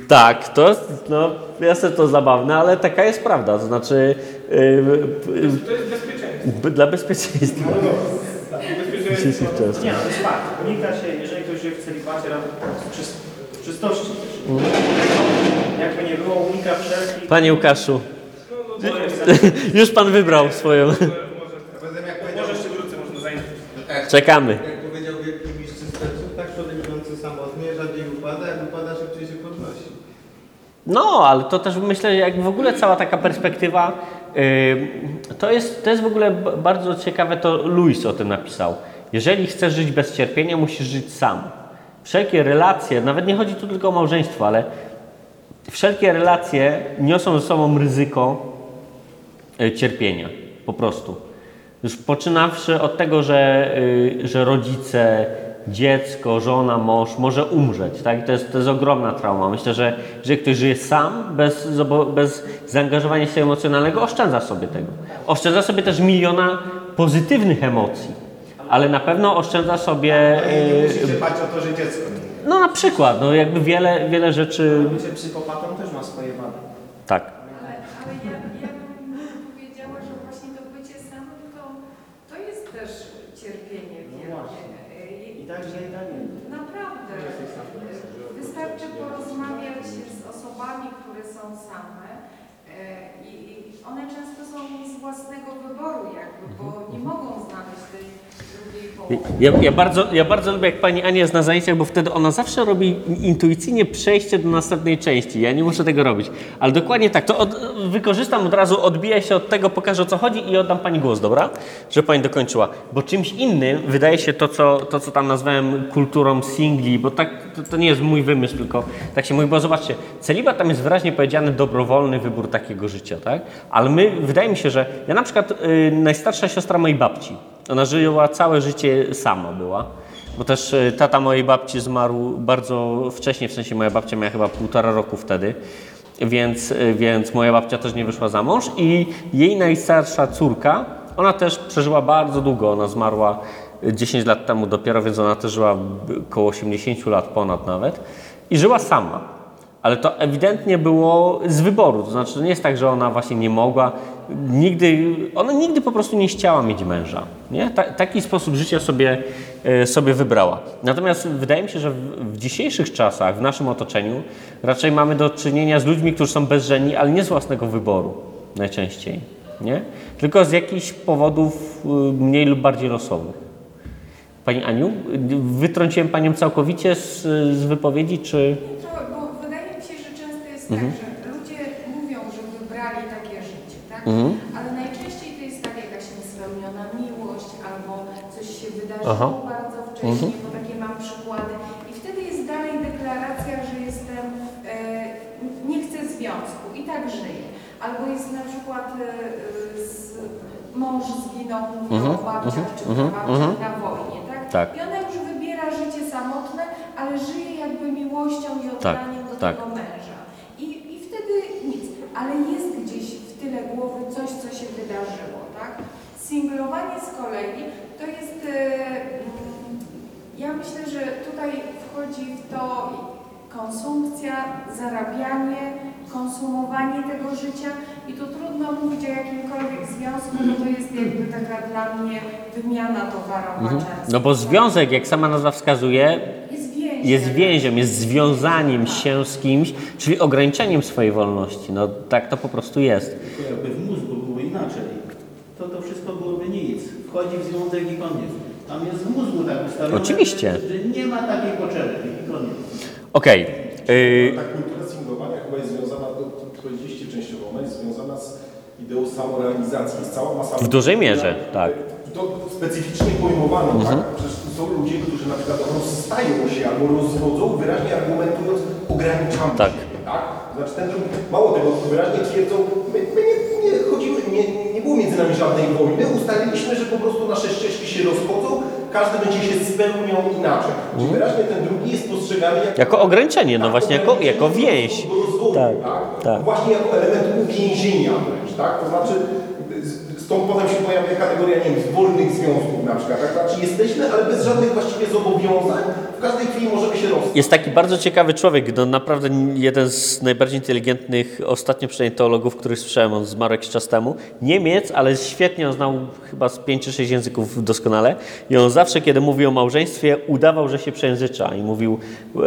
Tak, to jest, no jasne to zabawne, ale taka jest prawda, to znaczy y, y, To jest bezpieczeństwo. dla bezpieczeństwa. Czasów. Nie, no to jest fakt. Unika się, jeżeli ktoś żyje w celibacie, w czyst, czystości też. Jakby nie było, unika wszelkich... Panie Łukaszu, No, no, już pan wybrał swoją. może, jeszcze wrócę, można zająć. Czekamy. jak powiedział wielki mistrz cysterców, tak człowiek żyjący samotnie rzadziej upada, jak upada, szybciej się podnosi. No, ale to też myślę, że jak w ogóle cała taka perspektywa, yy, to, jest, to jest w ogóle bardzo ciekawe, to Louis o tym napisał. Jeżeli chcesz żyć bez cierpienia, musisz żyć sam. Wszelkie relacje, nawet nie chodzi tu tylko o małżeństwo, ale wszelkie relacje niosą ze sobą ryzyko y, cierpienia, po prostu. Już poczynawszy od tego, że, y, że rodzice, dziecko, żona, mąż może umrzeć, tak? I to jest, to jest ogromna trauma. Myślę, że jeżeli ktoś żyje sam, bez, bez zaangażowania się emocjonalnego, oszczędza sobie tego. Oszczędza sobie też miliona pozytywnych emocji, ale na pewno oszczędza sobie, nie musicie dbać o to, że dziecko no na przykład, no jakby wiele, wiele rzeczy, Bycie psychopatą też ma swoje wady. tak. Ale, ale ja, ja bym powiedziała, że właśnie to bycie samym to, to jest też cierpienie No wielkie. właśnie. Naprawdę. Wystarczy porozmawiać z osobami, które są same e, i one często z własnego wyboru jakby, bo nie mogą znaleźć tej drugiej połowy. Ja, ja, bardzo, ja bardzo lubię, jak pani Ania jest na zajęciach, bo wtedy ona zawsze robi intuicyjnie przejście do następnej części. Ja nie muszę tego robić. Ale dokładnie tak, to od, wykorzystam od razu, odbiję się od tego, pokażę o co chodzi i oddam pani głos, dobra? Żeby pani dokończyła. Bo czymś innym wydaje się to, co, to, co tam nazwałem kulturą singli, bo tak, to, to nie jest mój wymysł, tylko tak się mówi, bo zobaczcie, celibat tam jest wyraźnie powiedziany dobrowolny wybór takiego życia, tak? Ale my, wydaje mi się, że ja na przykład, y, najstarsza siostra mojej babci, ona żyła całe życie sama była. Bo też y, tata mojej babci zmarł bardzo wcześnie, w sensie moja babcia miała chyba półtora roku wtedy, więc, y, więc moja babcia też nie wyszła za mąż i jej najstarsza córka, ona też przeżyła bardzo długo, ona zmarła y, 10 lat temu dopiero, więc ona też żyła około 80 lat ponad nawet i żyła sama. Ale to ewidentnie było z wyboru. To znaczy, to nie jest tak, że ona właśnie nie mogła. Nigdy, ona nigdy po prostu nie chciała mieć męża. Nie? Ta, taki sposób życia sobie, e, sobie wybrała. Natomiast wydaje mi się, że w, w dzisiejszych czasach, w naszym otoczeniu, raczej mamy do czynienia z ludźmi, którzy są bezżenni, ale nie z własnego wyboru najczęściej. Nie? Tylko z jakichś powodów y, mniej lub bardziej losowych. Pani Aniu, wytrąciłem Panią całkowicie z, z wypowiedzi, czy... Trochę, bo wydaje mi się, że często jest Mhm. tak, że ludzie mówią, że wybrali takie życie, tak? Mhm. Ale najczęściej to jest tak jakaś niespełniona miłość albo coś się wydarzyło Aha. bardzo wcześnie, Mhm. bo takie mam przykłady. I wtedy jest dalej deklaracja, że jestem, e, nie chcę związku i tak żyję. Albo jest na przykład e, z, mąż zginął, Mhm, o babciach mhm, czy mhm, babciach mhm. na wojnie, tak? Tak. I ona już wybiera życie samotne, ale żyje jakby miłością i oddaniem do tak. tego męża. I, I wtedy nic. Ale jest gdzieś w tyle głowy coś, co się wydarzyło, tak? Singlowanie z kolei to jest... E, mm, ja myślę, że tutaj wchodzi w to konsumpcja, zarabianie, konsumowanie tego życia i tu trudno mówić o jakimkolwiek związku, bo to jest jakby taka dla mnie wymiana towarowa Mhm. No bo związek, jak sama nazwa wskazuje, jest. Jest więzią, jest związaniem się z kimś, czyli ograniczeniem swojej wolności. No tak to po prostu jest. Tylko jakby w mózgu było inaczej, to to wszystko byłoby nic. Wchodzi w związek i koniec. Tam jest w mózgu tak ustawione, Oczywiście. Że, nie ma takiej potrzeby i koniec. Okej. y, Ta kultura singlowania chyba jest związana, powiedzieliście częściowo, ona jest związana z ideą samorealizacji. Jest cała masa... W dużej mierze, tak. To specyficznie pojmowano, tak? Przecież są ludzie, którzy na przykład rozstają się albo rozwodzą, wyraźnie argumentując, ograniczamy Tak. siebie, tak? Znaczy ten drugi, mało tego, wyraźnie twierdzą, my, my nie, nie chodzimy, nie, nie było między nami żadnej wojny, ustaliliśmy, że po prostu nasze ścieżki się rozchodzą, każdy będzie się spełniał inaczej. Czyli wyraźnie ten drugi jest postrzegany jako... Mhm. Jako ograniczenie, no Tak, właśnie, jako- jako więź. Do rozwoju, Tak, tak, tak. Właśnie jako element uwięzienia wręcz, tak? To znaczy, stąd potem się pojawia kategoria, nie wiem, wolnych związków na przykład, tak? Znaczy jesteśmy, ale bez żadnych właściwie zobowiązań, w każdej chwili możemy się rozstać. Jest taki bardzo ciekawy człowiek, no naprawdę jeden z najbardziej inteligentnych ostatnio przynajmniej teologów, których słyszałem, on zmarł jakiś czas temu. Niemiec, ale świetnie, on znał chyba z 5 czy 6 języków doskonale i on zawsze, kiedy mówił o małżeństwie, udawał, że się przejęzycza i mówił e,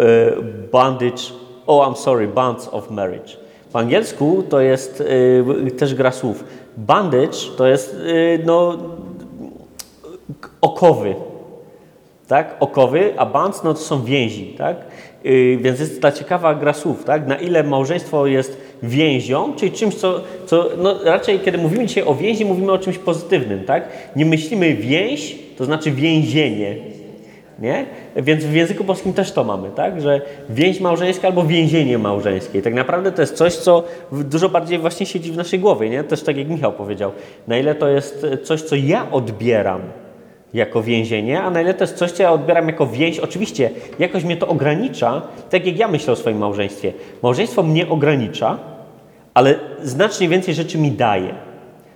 bondage, oh I'm sorry, bonds of marriage. Po angielsku to jest e, też gra słów. Bondage to jest e, no, okowy, tak? Okowy, a bands no to są więzi, tak? Yy, więc jest ta ciekawa gra słów, tak? Na ile małżeństwo jest więzią, czyli czymś, co, co no raczej kiedy mówimy dzisiaj o więzi, mówimy o czymś pozytywnym, tak? Nie myślimy więź, to znaczy więzienie, nie? Więc w języku polskim też to mamy, tak? Że więź małżeńska albo więzienie małżeńskie. Tak naprawdę to jest coś, co dużo bardziej właśnie siedzi w naszej głowie, nie? Też tak jak Michał powiedział. Na ile to jest coś, co ja odbieram jako więzienie, a na ile to jest coś, co ja odbieram jako więź. Oczywiście jakoś mnie to ogranicza, tak jak ja myślę o swoim małżeństwie. Małżeństwo mnie ogranicza, ale znacznie więcej rzeczy mi daje.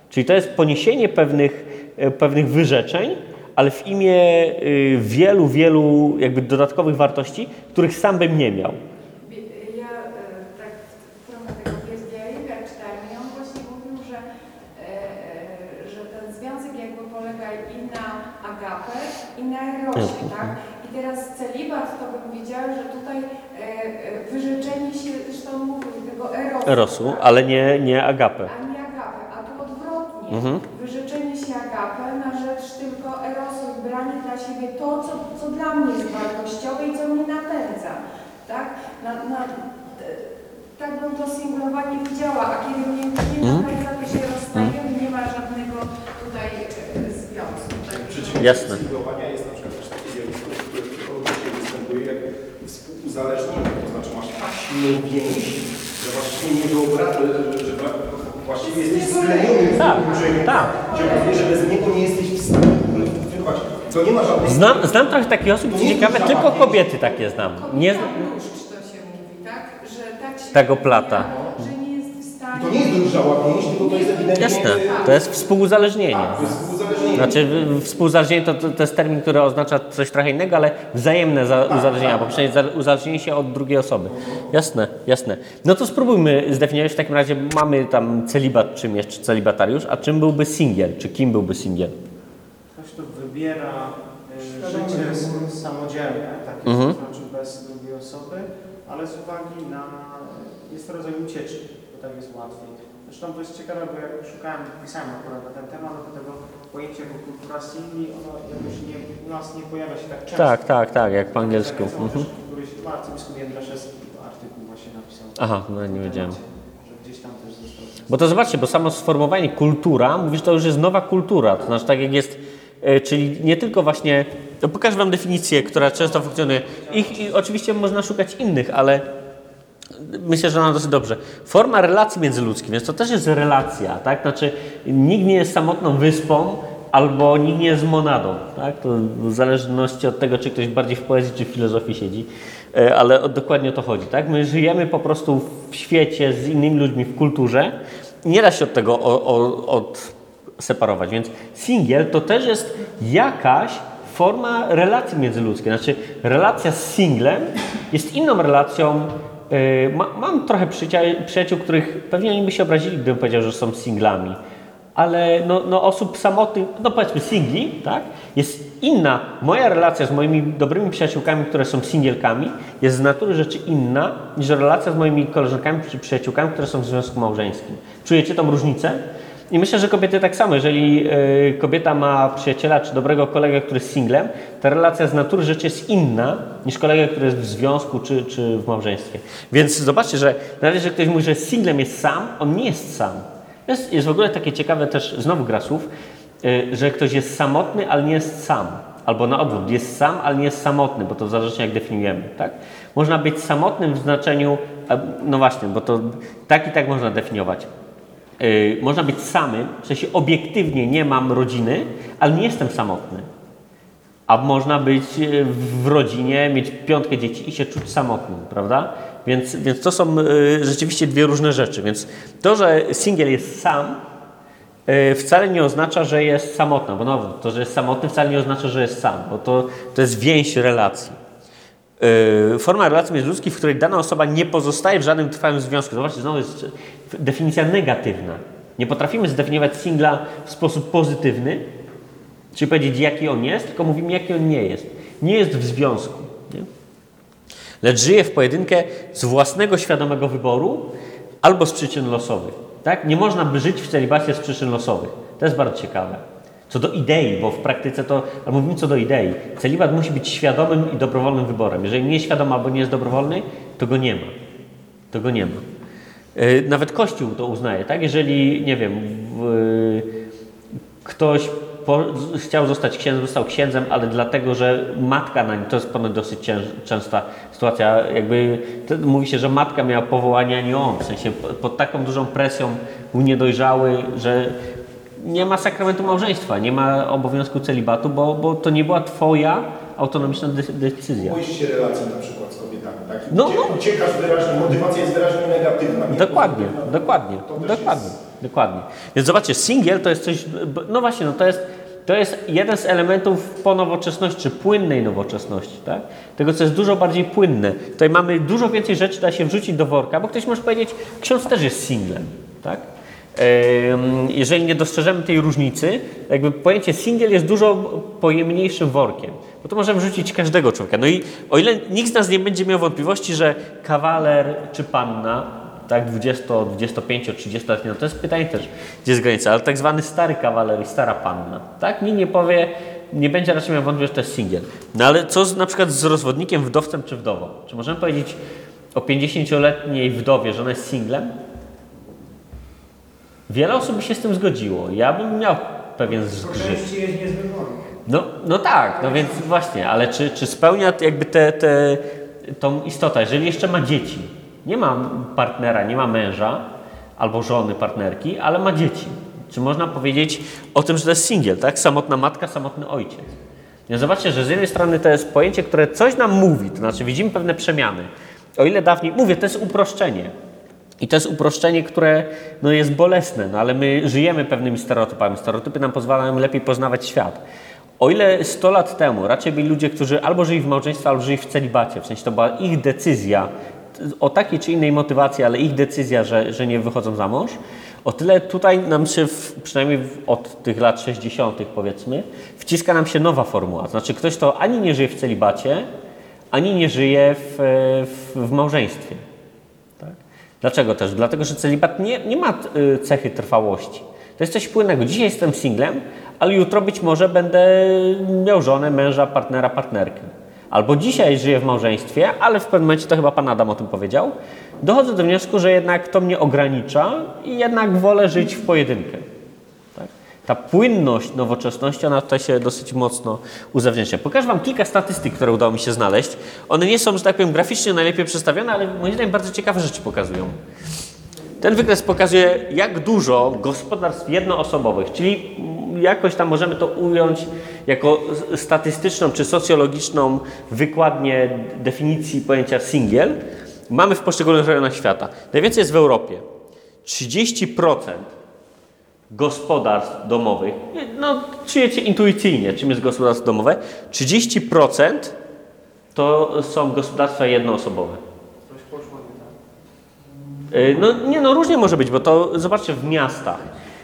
Czyli to jest poniesienie pewnych, e, pewnych wyrzeczeń, ale w imię y, wielu, wielu jakby dodatkowych wartości, których sam bym nie miał. Ja tak i on właśnie mówił, że, że ten związek jakby polega i na agapę, i na erosie? I teraz celibat to bym wiedziała, że tutaj e, e, wyrzeczenie się, zresztą mówił tego erosu, Erosu, tak? ale nie, nie agapę. a nie agapę, a tu odwrotnie. Mhm. Wyrzeczenie się agapę na rzecz tylko erosu i braku dla mnie jest wartościowe i co mnie napędza, tak? Na, na, tak bym to singlowanie widziała, a kiedy mnie nie Mhm. napędza, to się rozstajemy, nie ma żadnego tutaj e, związku. Tak? Przeciwnie Jasne. singlowania jest na przykład też takie zjawisko, które psychologii występuje jak współuzależnienie. To znaczy masz tak silną więź, że właściwie nie wyobrażasz, że, że właściwie jesteś sklejony z Tak, człowiekiem, tak. okazuje, że bez niego nie jesteś w stanie. To nie ma żadnej... Znam, znam trochę takich osób, co ciekawe, tylko kobiety takie znam. Nie, Kobieta bluszcz to się mówi, tak? Że tak się Tego plata. Nie to nie jest dojrzała więź, tylko to jest ewidentnie... jasne, to jest współuzależnienie. Tak, to jest współuzależnienie. Znaczy współuzależnienie to, to, to jest termin, który oznacza coś trochę innego, ale wzajemne za, uzależnienia, bo przynajmniej za- uzależnienie się od drugiej osoby. Jasne, jasne. No to spróbujmy zdefiniować w takim razie, mamy tam celibat czym jest, czy celibatariusz, a czym byłby singiel, czy kim byłby singiel? Wybiera y, życie samodzielne, takie Mhm. to znaczy bez drugiej osoby, ale z uwagi na... jest to rodzaj ucieczki, bo tak jest łatwiej. Zresztą to jest ciekawe, bo jak szukałem, pisałem akurat na ten temat, no to tego pojęcia jako kultura singli, ono jakoś nie, u nas nie pojawia się tak często. Tak, tak, tak, jak po angielsku. Zachęcam Mhm. też Któryś no, arcybiskup Jędraszewski artykuł właśnie napisał. Aha, no nie wiedziałem. temacie, Że gdzieś tam też został. Bo to zobaczcie, bo samo sformułowanie kultura, mówisz, to już jest nowa kultura. To znaczy tak jak jest, e, czyli nie tylko właśnie, to pokażę Wam definicję, która często funkcjonuje. Ich, I oczywiście można szukać innych, ale myślę, że ona dosyć dobrze. Forma relacji międzyludzkich, więc to też jest relacja, tak? Znaczy nikt nie jest samotną wyspą, albo nikt nie jest monadą, tak? To w zależności od tego, czy ktoś bardziej w poezji, czy w filozofii siedzi, E, ale dokładnie o to chodzi, tak? My żyjemy po prostu w świecie z innymi ludźmi, w kulturze nie da się od tego o, o, od separować, więc singiel to też jest jakaś forma relacji międzyludzkiej. Znaczy, relacja z singlem jest inną relacją. Yy, ma, mam trochę przyjaciół, przyjaciół, których pewnie oni by się obrazili, gdybym powiedział, że są singlami. Ale no, no osób samotnych, no powiedzmy singli, tak? Jest inna. Moja relacja z moimi dobrymi przyjaciółkami, które są singielkami, jest z natury rzeczy inna niż relacja z moimi koleżankami czy przyjaciółkami, które są w związku małżeńskim. Czujecie tą różnicę? I myślę, że kobiety tak samo. Jeżeli y, kobieta ma przyjaciela czy dobrego kolegę, który jest singlem, ta relacja z natury rzeczy jest inna niż kolega, który jest w związku czy, czy w małżeństwie. Więc zobaczcie, że nawet jeżeli ktoś mówi, że singlem jest sam, on nie jest sam. Jest, jest w ogóle takie ciekawe też, znowu gra słów, y, że ktoś jest samotny, ale nie jest sam. Albo na odwrót, jest sam, ale nie jest samotny, bo to zależy jak definiujemy. Tak? Można być samotnym w znaczeniu, a, no właśnie, bo to tak i tak można definiować. Yy, można być samym, w sensie obiektywnie nie mam rodziny, ale nie jestem samotny. A można być yy, w rodzinie, mieć piątkę dzieci i się czuć samotnym, prawda? Więc, więc to są yy, rzeczywiście dwie różne rzeczy. Więc to, że singiel jest sam, yy, wcale nie oznacza, że jest samotny. Bo no, to, że jest samotny, wcale nie oznacza, że jest sam, bo to, to jest więź relacji. Yy, forma relacji międzyludzkich, w której dana osoba nie pozostaje w żadnym trwałym związku. Zobaczcie, znowu jest definicja negatywna. Nie potrafimy zdefiniować singla w sposób pozytywny, czyli powiedzieć, jaki on jest, tylko mówimy, jaki on nie jest. Nie jest w związku. Nie? Lecz żyje w pojedynkę z własnego świadomego wyboru albo z przyczyn losowych. Tak? Nie można by żyć w celibacie z przyczyn losowych. To jest bardzo ciekawe. Co do idei, bo w praktyce to, ale mówimy co do idei. Celibat musi być świadomym i dobrowolnym wyborem. Jeżeli nie jest świadomy albo nie jest dobrowolny, to go nie ma. To go nie ma. Yy, Nawet Kościół to uznaje, tak? Jeżeli, nie wiem, ktoś po, chciał zostać księdzem, został księdzem, ale dlatego, że matka na nim, to jest ponoć dosyć cięż, częsta sytuacja, jakby mówi się, że matka miała powołanie, a nie on, w sensie po- pod taką dużą presją był niedojrzały, że nie ma sakramentu małżeństwa, nie ma obowiązku celibatu, bo, bo to nie była twoja autonomiczna de, decyzja. Boisz się relacji na przykład z kobietami, tak? No, Ucie- no. Uciekasz wyraźnie, motywacja jest wyraźnie negatywna. nie Dokładnie, pozytywna. dokładnie, dokładnie, jest- dokładnie. Więc zobaczcie, singiel to jest coś, no właśnie, no to jest, to jest jeden z elementów po nowoczesności, czy płynnej nowoczesności, tak? Tego, co jest dużo bardziej płynne. Tutaj mamy dużo więcej rzeczy, da się wrzucić do worka, bo ktoś może powiedzieć, ksiądz też jest singlem, tak? Jeżeli nie dostrzeżemy tej różnicy, jakby pojęcie singiel jest dużo pojemniejszym workiem, bo to możemy wrzucić każdego człowieka. No i o ile nikt z nas nie będzie miał wątpliwości, że kawaler czy panna, tak 20, 25, 30 lat, no to jest pytanie też, gdzie jest granica, ale tak zwany stary kawaler i stara panna, tak? Nikt nie powie, nie będzie raczej miał wątpliwości, że to jest singiel. No ale co z, na przykład z rozwodnikiem, wdowcem czy wdową? Czy możemy powiedzieć o 50-letniej wdowie, że ona jest singlem? Wiele osób by się z tym zgodziło. Ja bym miał pewien zgrzyt. No, no tak, no więc właśnie, ale czy, czy spełnia jakby te, te, tą istotę, jeżeli jeszcze ma dzieci, nie ma partnera, nie ma męża albo żony, partnerki, ale ma dzieci. Czy można powiedzieć o tym, że to jest singiel, tak? Samotna matka, samotny ojciec. No zobaczcie, że z jednej strony to jest pojęcie, które coś nam mówi, to znaczy widzimy pewne przemiany. O ile dawniej, mówię, to jest uproszczenie. I to jest uproszczenie, które no, jest bolesne, no, ale my żyjemy pewnymi stereotypami. Stereotypy nam pozwalają lepiej poznawać świat. O ile 100 lat temu raczej byli ludzie, którzy albo żyli w małżeństwie, albo żyli w celibacie, w sensie to była ich decyzja, o takiej czy innej motywacji, ale ich decyzja, że, że nie wychodzą za mąż, o tyle tutaj nam się, w, przynajmniej od tych lat 60. powiedzmy, wciska nam się nowa formuła. Znaczy ktoś, kto ani nie żyje w celibacie, ani nie żyje w, w, w małżeństwie. Dlaczego też? Dlatego, że celibat nie, nie ma y, cechy trwałości. To jest coś płynnego. Dzisiaj jestem singlem, ale jutro być może będę miał żonę, męża, partnera, partnerkę. Albo dzisiaj żyję w małżeństwie, ale w pewnym momencie, to chyba Pan Adam o tym powiedział, dochodzę do wniosku, że jednak to mnie ogranicza i jednak wolę żyć w pojedynkę. Ta płynność nowoczesności, ona tutaj się dosyć mocno uzewnętrznia. Pokażę Wam kilka statystyk, które udało mi się znaleźć. One nie są, że tak powiem, graficznie najlepiej przedstawione, ale moim zdaniem bardzo ciekawe rzeczy pokazują. Ten wykres pokazuje, jak dużo gospodarstw jednoosobowych, czyli jakoś tam możemy to ująć jako statystyczną czy socjologiczną wykładnię definicji pojęcia singiel, mamy w poszczególnych rejonach świata. Najwięcej jest w Europie. 30% gospodarstw domowych, no czujecie intuicyjnie, czym jest gospodarstwo domowe, 30% to są gospodarstwa jednoosobowe. Coś poszło nie tak. Y, No nie, no różnie może być, bo to zobaczcie w miastach.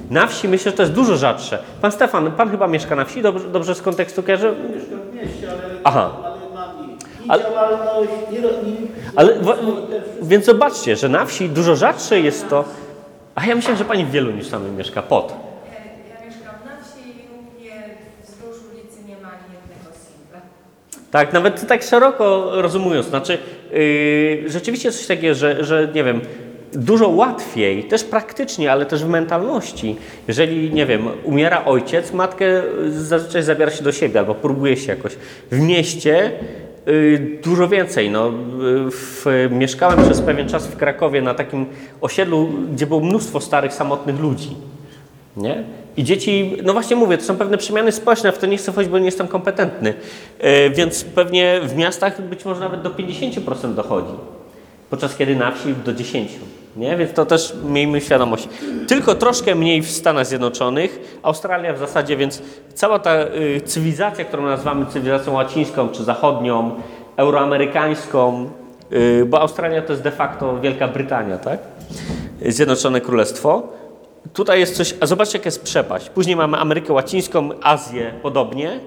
Na wsi myślę, że to jest dużo rzadsze. Pan Stefan, pan chyba mieszka na wsi, dobrze, dobrze z kontekstu kojarzę? Mieszkam w mieście, ale, Aha. ale mam i, i Ale- działalność, i, ro- i Ale więc zobaczcie, że na wsi dużo rzadsze jest to. A ja myślę, że pani w Wieluniu samym mieszka pod. Ja mieszkam na wsi i mnie wzdłuż ulicy nie ma ani jednego singla. Tak, nawet tak szeroko rozumując, znaczy yy, rzeczywiście coś takiego, że, że nie wiem, dużo łatwiej, też praktycznie, ale też w mentalności, jeżeli, nie wiem, umiera ojciec, matkę zazwyczaj zabiera się do siebie albo próbuje się jakoś. W mieście dużo więcej. No, w, mieszkałem przez pewien czas w Krakowie na takim osiedlu, gdzie było mnóstwo starych, samotnych ludzi. Nie? I dzieci, no właśnie mówię, to są pewne przemiany społeczne, w to nie chcę wchodzić, bo nie jestem kompetentny. E, więc pewnie w miastach być może nawet do 50% dochodzi, podczas kiedy na wsi do 10%. Nie? Więc to też miejmy świadomość. Tylko troszkę mniej w Stanach Zjednoczonych, Australia w zasadzie, więc cała ta y, cywilizacja, którą nazywamy cywilizacją łacińską czy zachodnią, euroamerykańską, y, bo Australia to jest de facto Wielka Brytania, tak? Zjednoczone Królestwo. Tutaj jest coś, a zobaczcie jaka jest przepaść. Później mamy Amerykę Łacińską, Azję podobnie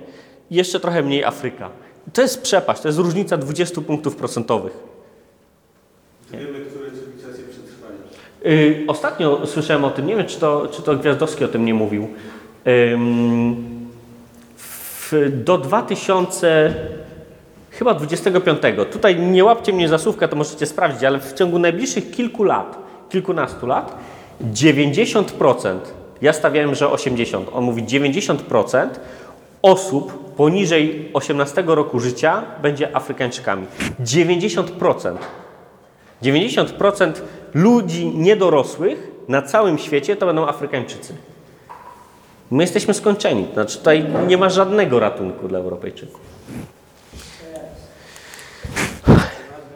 jeszcze trochę mniej Afryka. To jest przepaść, to jest różnica 20 punktów procentowych. Wiemy, które cywilizacje przetrwają. Yy, ostatnio słyszałem o tym, nie wiem czy to, czy to Gwiazdowski o tym nie mówił. W, do 2000 chyba 25. Tutaj nie łapcie mnie za słówka, to możecie sprawdzić, ale w ciągu najbliższych kilku lat, kilkunastu lat, 90%, ja stawiałem, że 80%, on mówi 90% osób poniżej 18 roku życia będzie Afrykańczykami. 90%. 90% ludzi niedorosłych na całym świecie to będą Afrykańczycy. My jesteśmy skończeni. Znaczy tutaj nie ma żadnego ratunku dla Europejczyków.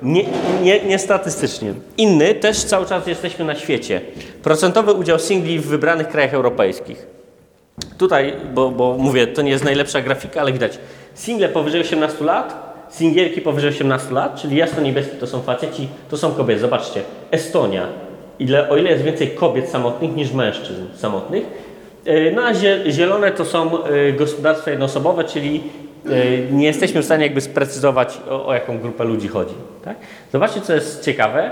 Nie, nie, nie statystycznie. Inny, też cały czas jesteśmy na świecie. Procentowy udział singli w wybranych krajach europejskich. Tutaj, bo, bo mówię, to nie jest najlepsza grafika, ale widać. Single powyżej 18 lat, singielki powyżej 18 lat, czyli jasno-niebieski to są faceci, to są kobiety. Zobaczcie, Estonia. Ile, o ile jest więcej kobiet samotnych niż mężczyzn samotnych. E, No a zie- zielone to są e, gospodarstwa jednoosobowe, czyli e, nie jesteśmy w stanie jakby sprecyzować o, o jaką grupę ludzi chodzi. Tak? Zobaczcie, co jest ciekawe,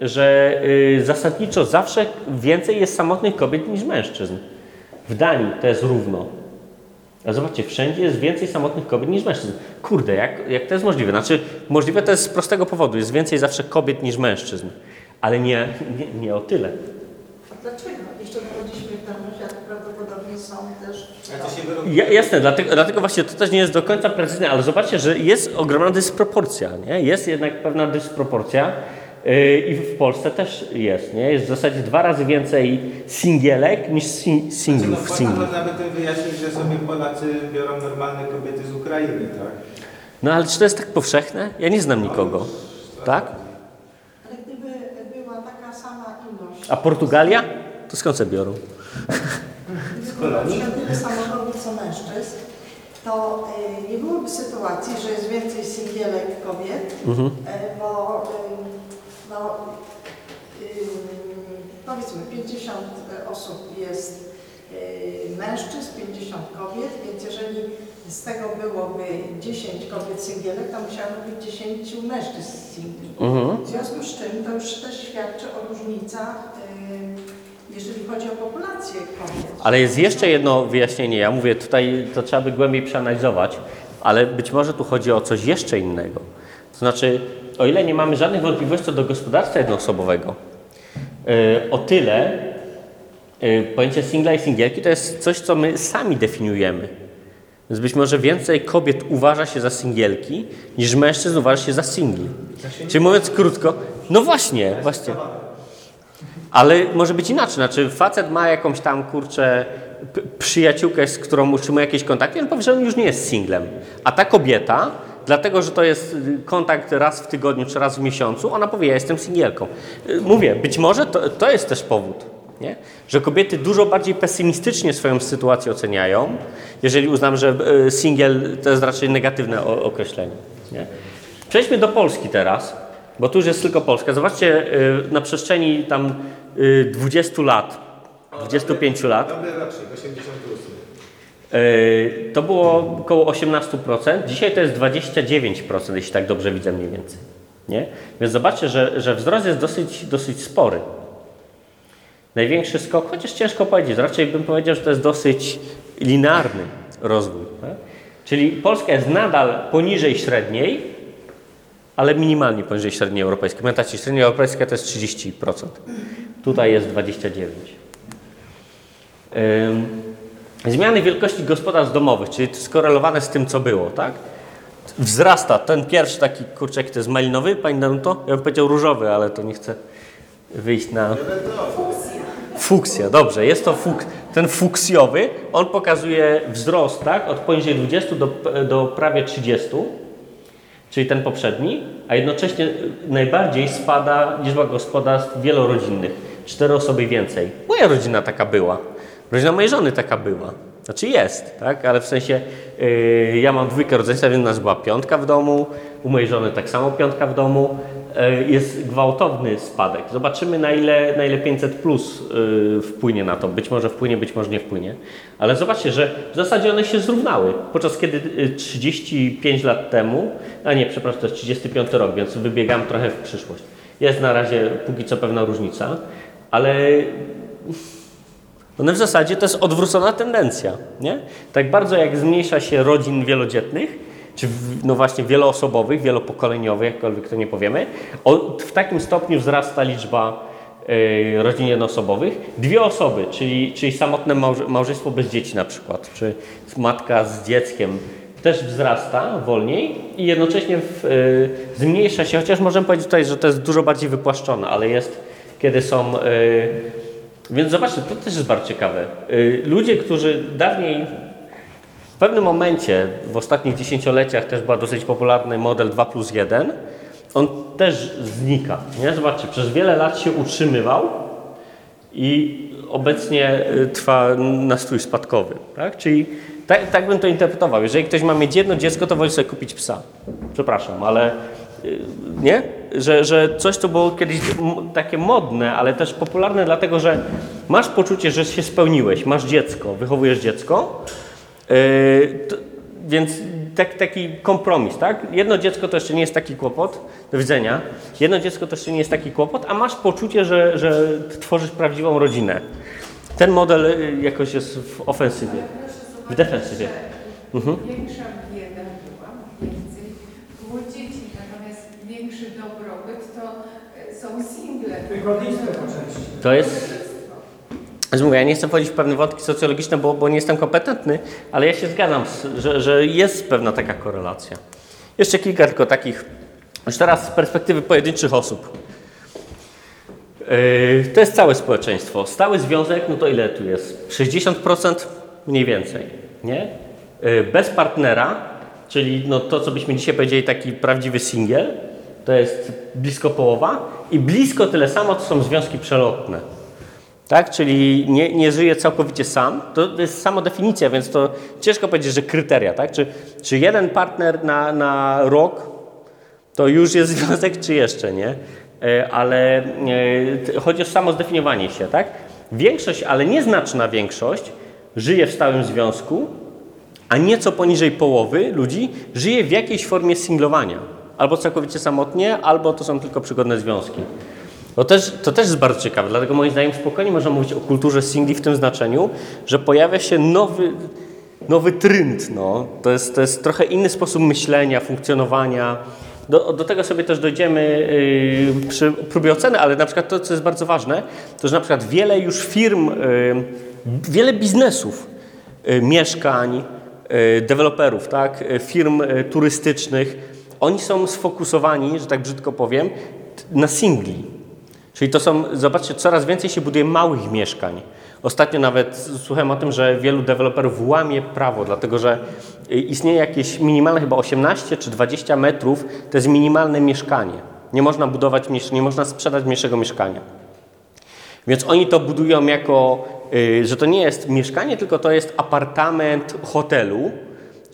że zasadniczo zawsze więcej jest samotnych kobiet niż mężczyzn. W Danii to jest równo. A zobaczcie, wszędzie jest więcej samotnych kobiet niż mężczyzn. Kurde, jak, jak to jest możliwe? Znaczy, możliwe to jest z prostego powodu. Jest więcej zawsze kobiet niż mężczyzn. Ale nie, nie, nie o tyle. A dlaczego? Jeszcze dochodzi śmiertelność, jak prawdopodobnie są też... Ja, jasne, dlatego, dlatego właśnie to też nie jest do końca precyzyjne, ale zobaczcie, że jest ogromna dysproporcja, nie? Jest jednak pewna dysproporcja i w Polsce też jest, nie? Jest w zasadzie dwa razy więcej singielek niż si, No, singlów, można singli. można by tym wyjaśnić, że sobie Polacy biorą normalne kobiety z Ukrainy, tak? No ale czy to jest tak powszechne? Ja nie znam nikogo, tak? Ale gdyby była taka sama ilość... A Portugalia? To skąd se biorą? Przykład tyle samochodów co mężczyzn, to y, nie byłoby sytuacji, że jest więcej singielek kobiet, Mhm. y, bo y, no, powiedzmy 50 osób jest y, mężczyzn, 50 kobiet, więc jeżeli z tego byłoby 10 kobiet singielek, to musiałoby być 10 mężczyzn singli. Mhm. W związku z czym to już też świadczy o różnicach, y, jeżeli chodzi o populację kobiet. Ale jest jeszcze jedno wyjaśnienie. Ja mówię, tutaj to trzeba by głębiej przeanalizować, ale być może tu chodzi o coś jeszcze innego. To znaczy, o ile nie mamy żadnych wątpliwości co do gospodarstwa jednoosobowego, yy, o tyle yy, pojęcie singla i singielki to jest coś, co my sami definiujemy. Więc być może więcej kobiet uważa się za singielki, niż mężczyzn uważa się za singli. Czyli mówiąc krótko, no właśnie, właśnie. Ale może być inaczej, znaczy facet ma jakąś tam, kurczę, przyjaciółkę, z którą utrzymuje jakieś kontakty, on powie, że on już nie jest singlem. A ta kobieta, dlatego, że to jest y, kontakt raz w tygodniu czy raz w miesiącu, ona powie, ja jestem singielką. Y, Mówię, być może to, to jest też powód, nie? że kobiety dużo bardziej pesymistycznie swoją sytuację oceniają, jeżeli uznam, że y, singiel to jest raczej negatywne określenie. Nie? Przejdźmy do Polski teraz, bo tu już jest tylko Polska. Zobaczcie, na przestrzeni tam y, 20 lat, 25 lat, Dobry rocznik, 88. y, to było około 18%, dzisiaj to jest 29%, jeśli tak dobrze widzę mniej więcej. Nie? Więc zobaczcie, że, że wzrost jest dosyć, dosyć spory. Największy skok, chociaż ciężko powiedzieć, raczej bym powiedział, że to jest dosyć linearny rozwój. Tak? Czyli Polska jest nadal poniżej średniej, ale minimalnie poniżej średniej europejskiej. Pamiętacie, średnia europejska to jest 30%. Tutaj jest 29%. Ym, Zmiany wielkości gospodarstw domowych, czyli skorelowane z tym, co było, tak? Wzrasta ten pierwszy taki kurczek, to jest malinowy, pani Danuto? Ja bym powiedział różowy, ale to nie chcę wyjść na... Fuksja, dobrze, jest to fuk, ten fuksjowy, on pokazuje wzrost, tak, od poniżej 20 do, do prawie 30, czyli ten poprzedni, a jednocześnie najbardziej spada liczba gospodarstw wielorodzinnych, cztery osoby więcej. Moja rodzina taka była, rodzina mojej żony taka była, znaczy jest, tak, ale w sensie yy, ja mam dwójkę rodzeństwa, więc u nas była piątka w domu, u mojej żony tak samo piątka w domu, yy, jest gwałtowny spadek. Zobaczymy na ile, na ile 500 plus yy, wpłynie na to, być może wpłynie, być może nie wpłynie, ale zobaczcie, że w zasadzie one się zrównały, podczas kiedy yy, 35 lat temu, a nie, przepraszam, to jest 35 rok, więc wybiegam trochę w przyszłość. Jest na razie póki co pewna różnica, ale one w zasadzie to jest odwrócona tendencja, nie? Tak bardzo jak zmniejsza się rodzin wielodzietnych, czy no właśnie wieloosobowych, wielopokoleniowych, jakkolwiek to nie powiemy, w takim stopniu wzrasta liczba y, rodzin jednoosobowych. Dwie osoby, czyli, czyli samotne małże, małżeństwo bez dzieci na przykład, czy matka z dzieckiem też wzrasta wolniej i jednocześnie w, y, zmniejsza się, chociaż możemy powiedzieć tutaj, że to jest dużo bardziej wypłaszczone, ale jest, kiedy są y, więc zobaczcie, to też jest bardzo ciekawe. Y, Ludzie, którzy dawniej, w pewnym momencie, w ostatnich dziesięcioleciach też był dosyć popularny model 2 plus 1, on też znika. Nie? Zobaczcie, przez wiele lat się utrzymywał i obecnie y, trwa nastrój spadkowy. Tak? Czyli tak, tak bym to interpretował. Jeżeli ktoś ma mieć jedno dziecko, to woli sobie kupić psa. Przepraszam, ale nie? Że, że coś, co było kiedyś takie modne, ale też popularne, dlatego że masz poczucie, że się spełniłeś, masz dziecko, wychowujesz dziecko, yy, to, więc tak, taki kompromis, tak? Jedno dziecko to jeszcze nie jest taki kłopot, do widzenia. Jedno dziecko to jeszcze nie jest taki kłopot, a masz poczucie, że, że tworzysz prawdziwą rodzinę. Ten model y, jakoś jest w ofensywie. W defensywie. Mhm bieda była, więcej było dzieci, natomiast większy dobrobyt to e, są single. Wychodnictwo po części. To jest Znaczy mówię, ja nie chcę wchodzić w pewne wątki socjologiczne, bo, bo nie jestem kompetentny, ale ja się zgadzam, że, że jest pewna taka korelacja. Jeszcze kilka tylko takich, już teraz z perspektywy pojedynczych osób. Yy, to jest całe społeczeństwo. Stały związek, no to ile tu jest? 60% mniej więcej, nie? Yy, bez partnera, czyli no to, co byśmy dzisiaj powiedzieli, taki prawdziwy singiel, to jest blisko połowa i blisko tyle samo, to są związki przelotne. Tak? Czyli nie, nie żyje całkowicie sam. To jest sama definicja, więc to ciężko powiedzieć, że kryteria. Tak? Czy, czy jeden partner na, na rok to już jest związek, czy jeszcze nie? E, Ale e, chodzi o samo zdefiniowanie się. Tak? Większość, ale nieznaczna większość żyje w stałym związku, a nieco poniżej połowy ludzi żyje w jakiejś formie singlowania. Albo całkowicie samotnie, albo to są tylko przygodne związki. To też, to też jest bardzo ciekawe, dlatego moim zdaniem spokojnie można mówić o kulturze singli w tym znaczeniu, że pojawia się nowy, nowy trend. No. To, jest, to jest trochę inny sposób myślenia, funkcjonowania. Do, do tego sobie też dojdziemy yy, przy próbie oceny, ale na przykład to, co jest bardzo ważne, to że na przykład wiele już firm, yy, wiele biznesów, y, mieszkań, y, deweloperów, tak, y, firm y, turystycznych, oni są sfokusowani, że tak brzydko powiem, na singli. Czyli to są, zobaczcie, coraz więcej się buduje małych mieszkań. Ostatnio nawet słuchałem o tym, że wielu deweloperów łamie prawo, dlatego że istnieje jakieś minimalne chyba 18 czy 20 metrów, to jest minimalne mieszkanie. Nie można budować, nie można sprzedać mniejszego mieszkania. Więc oni to budują jako, y, że to nie jest mieszkanie, tylko to jest apartament hotelu,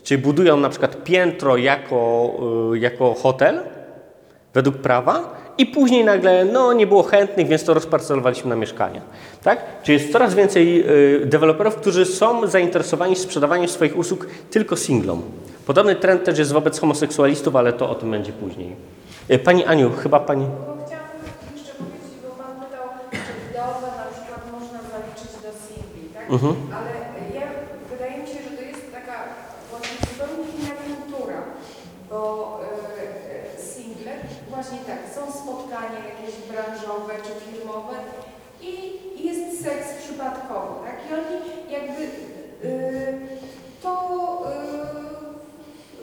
czyli budują na przykład piętro jako, y, jako hotel według prawa i później nagle no, nie było chętnych, więc to rozparcelowaliśmy na mieszkania. Tak? Czyli jest coraz więcej y, deweloperów, którzy są zainteresowani sprzedawaniem swoich usług tylko singlom. Podobny trend też jest wobec homoseksualistów, ale to o tym będzie później. Y, Pani Aniu, chyba Pani... Jeszcze powiedzieć, bo Pan pytał, czy wdowę na przykład można zaliczyć do singli, tak? Mhm. Ale ja, wydaje mi się, że to jest taka właśnie zupełnie inna kultura, bo e, e, single, właśnie tak, są spotkania jakieś branżowe czy firmowe i jest seks przypadkowy, tak? I oni jakby e, to e,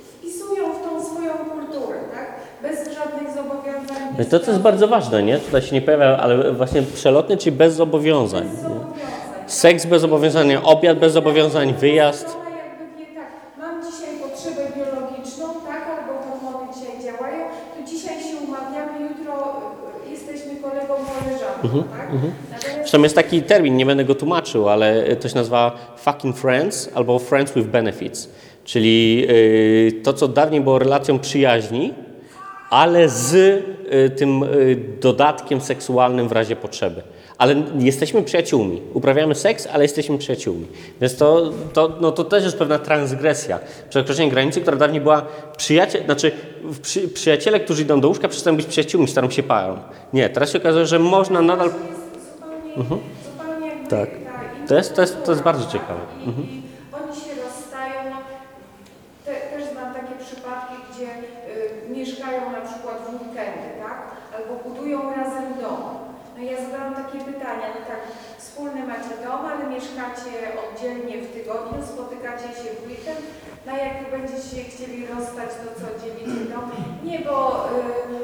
wpisują w tą swoją kulturę, tak? Bez żadnych zobowiązań. No To, co jest bardzo ważne, nie? Tutaj się nie pojawia, ale właśnie przelotny, czyli bez zobowiązań. Bez zobowiązań. tak? Seks bez zobowiązań, obiad bez zobowiązań, wyjazd. Tak, mam dzisiaj potrzebę biologiczną, albo hormony dzisiaj działają, to dzisiaj się umawiamy, jutro jesteśmy kolegą, koleżanką, Mhm, tak? Natomiast Zresztą jest taki termin, nie będę go tłumaczył, ale to się nazywa fucking friends albo friends with benefits. Czyli y, to, co dawniej było relacją przyjaźni, ale z y, tym y, dodatkiem seksualnym w razie potrzeby. Ale jesteśmy przyjaciółmi. Uprawiamy seks, ale jesteśmy przyjaciółmi. Więc to, to, no to też jest pewna transgresja. Przekroczenie granicy, która dawniej była przyjaciel, znaczy przy, przyjaciele, którzy idą do łóżka, przestają być przyjaciółmi, staram się parą. Nie, teraz się okazuje, że można nadal Mhm. Tak. To jest- to jest- to jest bardzo ciekawe. Mhm. I oni się rozstają, no, te, też znam takie przypadki, gdzie y, mieszkają na przykład w weekendy, tak? Albo budują razem dom. No i ja zadałam takie pytania, no tak, wspólny macie dom, ale mieszkacie oddzielnie w tygodniu, spotykacie się w weekend, no jak będziecie się chcieli rozstać, to co, dzielicie dom? Nie, bo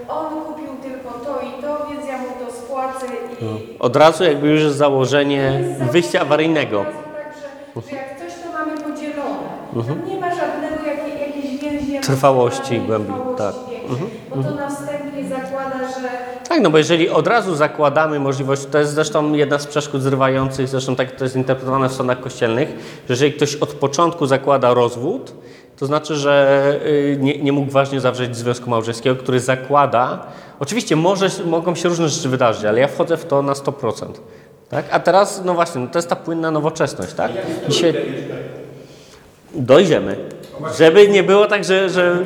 y, on kupił tylko to i to, więc ja mu to spłacę i... No. Od razu jakby już jest założenie wyjścia awaryjnego. Tak, że, że jak coś, to mamy podzielone. Tam nie ma żadnego jakiej, jakiejś więzi Mhm. Trwałości głębi, tak. większej. Bo to na wstępie zakłada, że Tak, no bo jeżeli od razu zakładamy możliwość, to jest zresztą jedna z przeszkód zrywających, zresztą tak to jest interpretowane w sądach kościelnych, że jeżeli ktoś od początku zakłada rozwód, to znaczy, że y, nie, nie mógł ważnie zawrzeć związku małżeńskiego, który zakłada, oczywiście może, mogą się różne rzeczy wydarzyć, ale ja wchodzę w to na 100%. Tak? A teraz, no właśnie, no to jest ta płynna nowoczesność, tak? Dzisiaj dojdziemy, żeby nie było tak, że... że...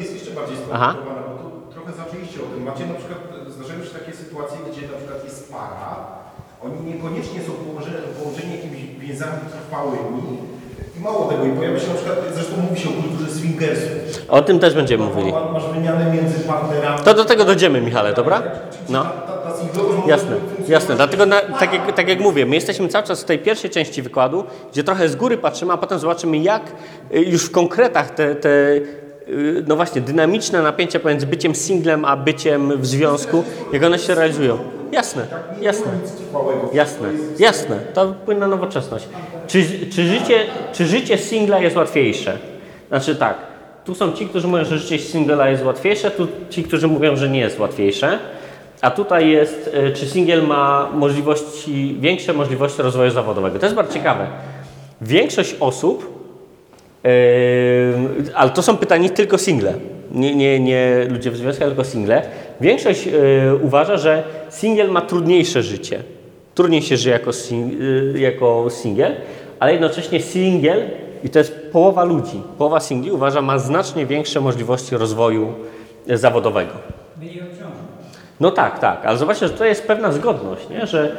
Jest jeszcze bardziej Aha. trochę zaczęliście o tym. Macie na przykład, zdarzają się takie sytuacje, gdzie na przykład jest para, oni niekoniecznie są połączeni jakimiś więzami trwałymi, I mało tego, i pojawia się na przykład, mówi się o kulturze swingersów. O tym też będziemy mówili. Ma- Masz wymianę między partnerami. To do tego dojdziemy, Michale, dobra? No. Jasne, jasne. Dlatego, na, tak, jak, tak jak mówię, my jesteśmy cały czas w tej pierwszej części wykładu, gdzie trochę z góry patrzymy, a potem zobaczymy, jak y, już w konkretach te, te no właśnie, dynamiczne napięcia pomiędzy byciem singlem a byciem w związku, jak one się realizują. Jasne, jasne. Jasne, jasne. To płynna nowoczesność. Czy, czy, życie, czy życie singla jest łatwiejsze? Znaczy tak, tu są ci, którzy mówią, że życie singla jest łatwiejsze, tu ci, którzy mówią, że nie jest łatwiejsze. A tutaj jest, e, czy singiel ma możliwości, większe możliwości rozwoju zawodowego. To jest bardzo ciekawe. Większość osób, ale to są pytania tylko single, nie, nie, nie ludzie w związkach, tylko single. Większość e, uważa, że singiel ma trudniejsze życie. Trudniej się żyje jako, sing, e, jako singiel, ale jednocześnie singiel, i to jest połowa ludzi, połowa singli uważa, ma znacznie większe możliwości rozwoju e, zawodowego. No tak, tak, ale zobaczcie, że to jest pewna zgodność, nie? Że,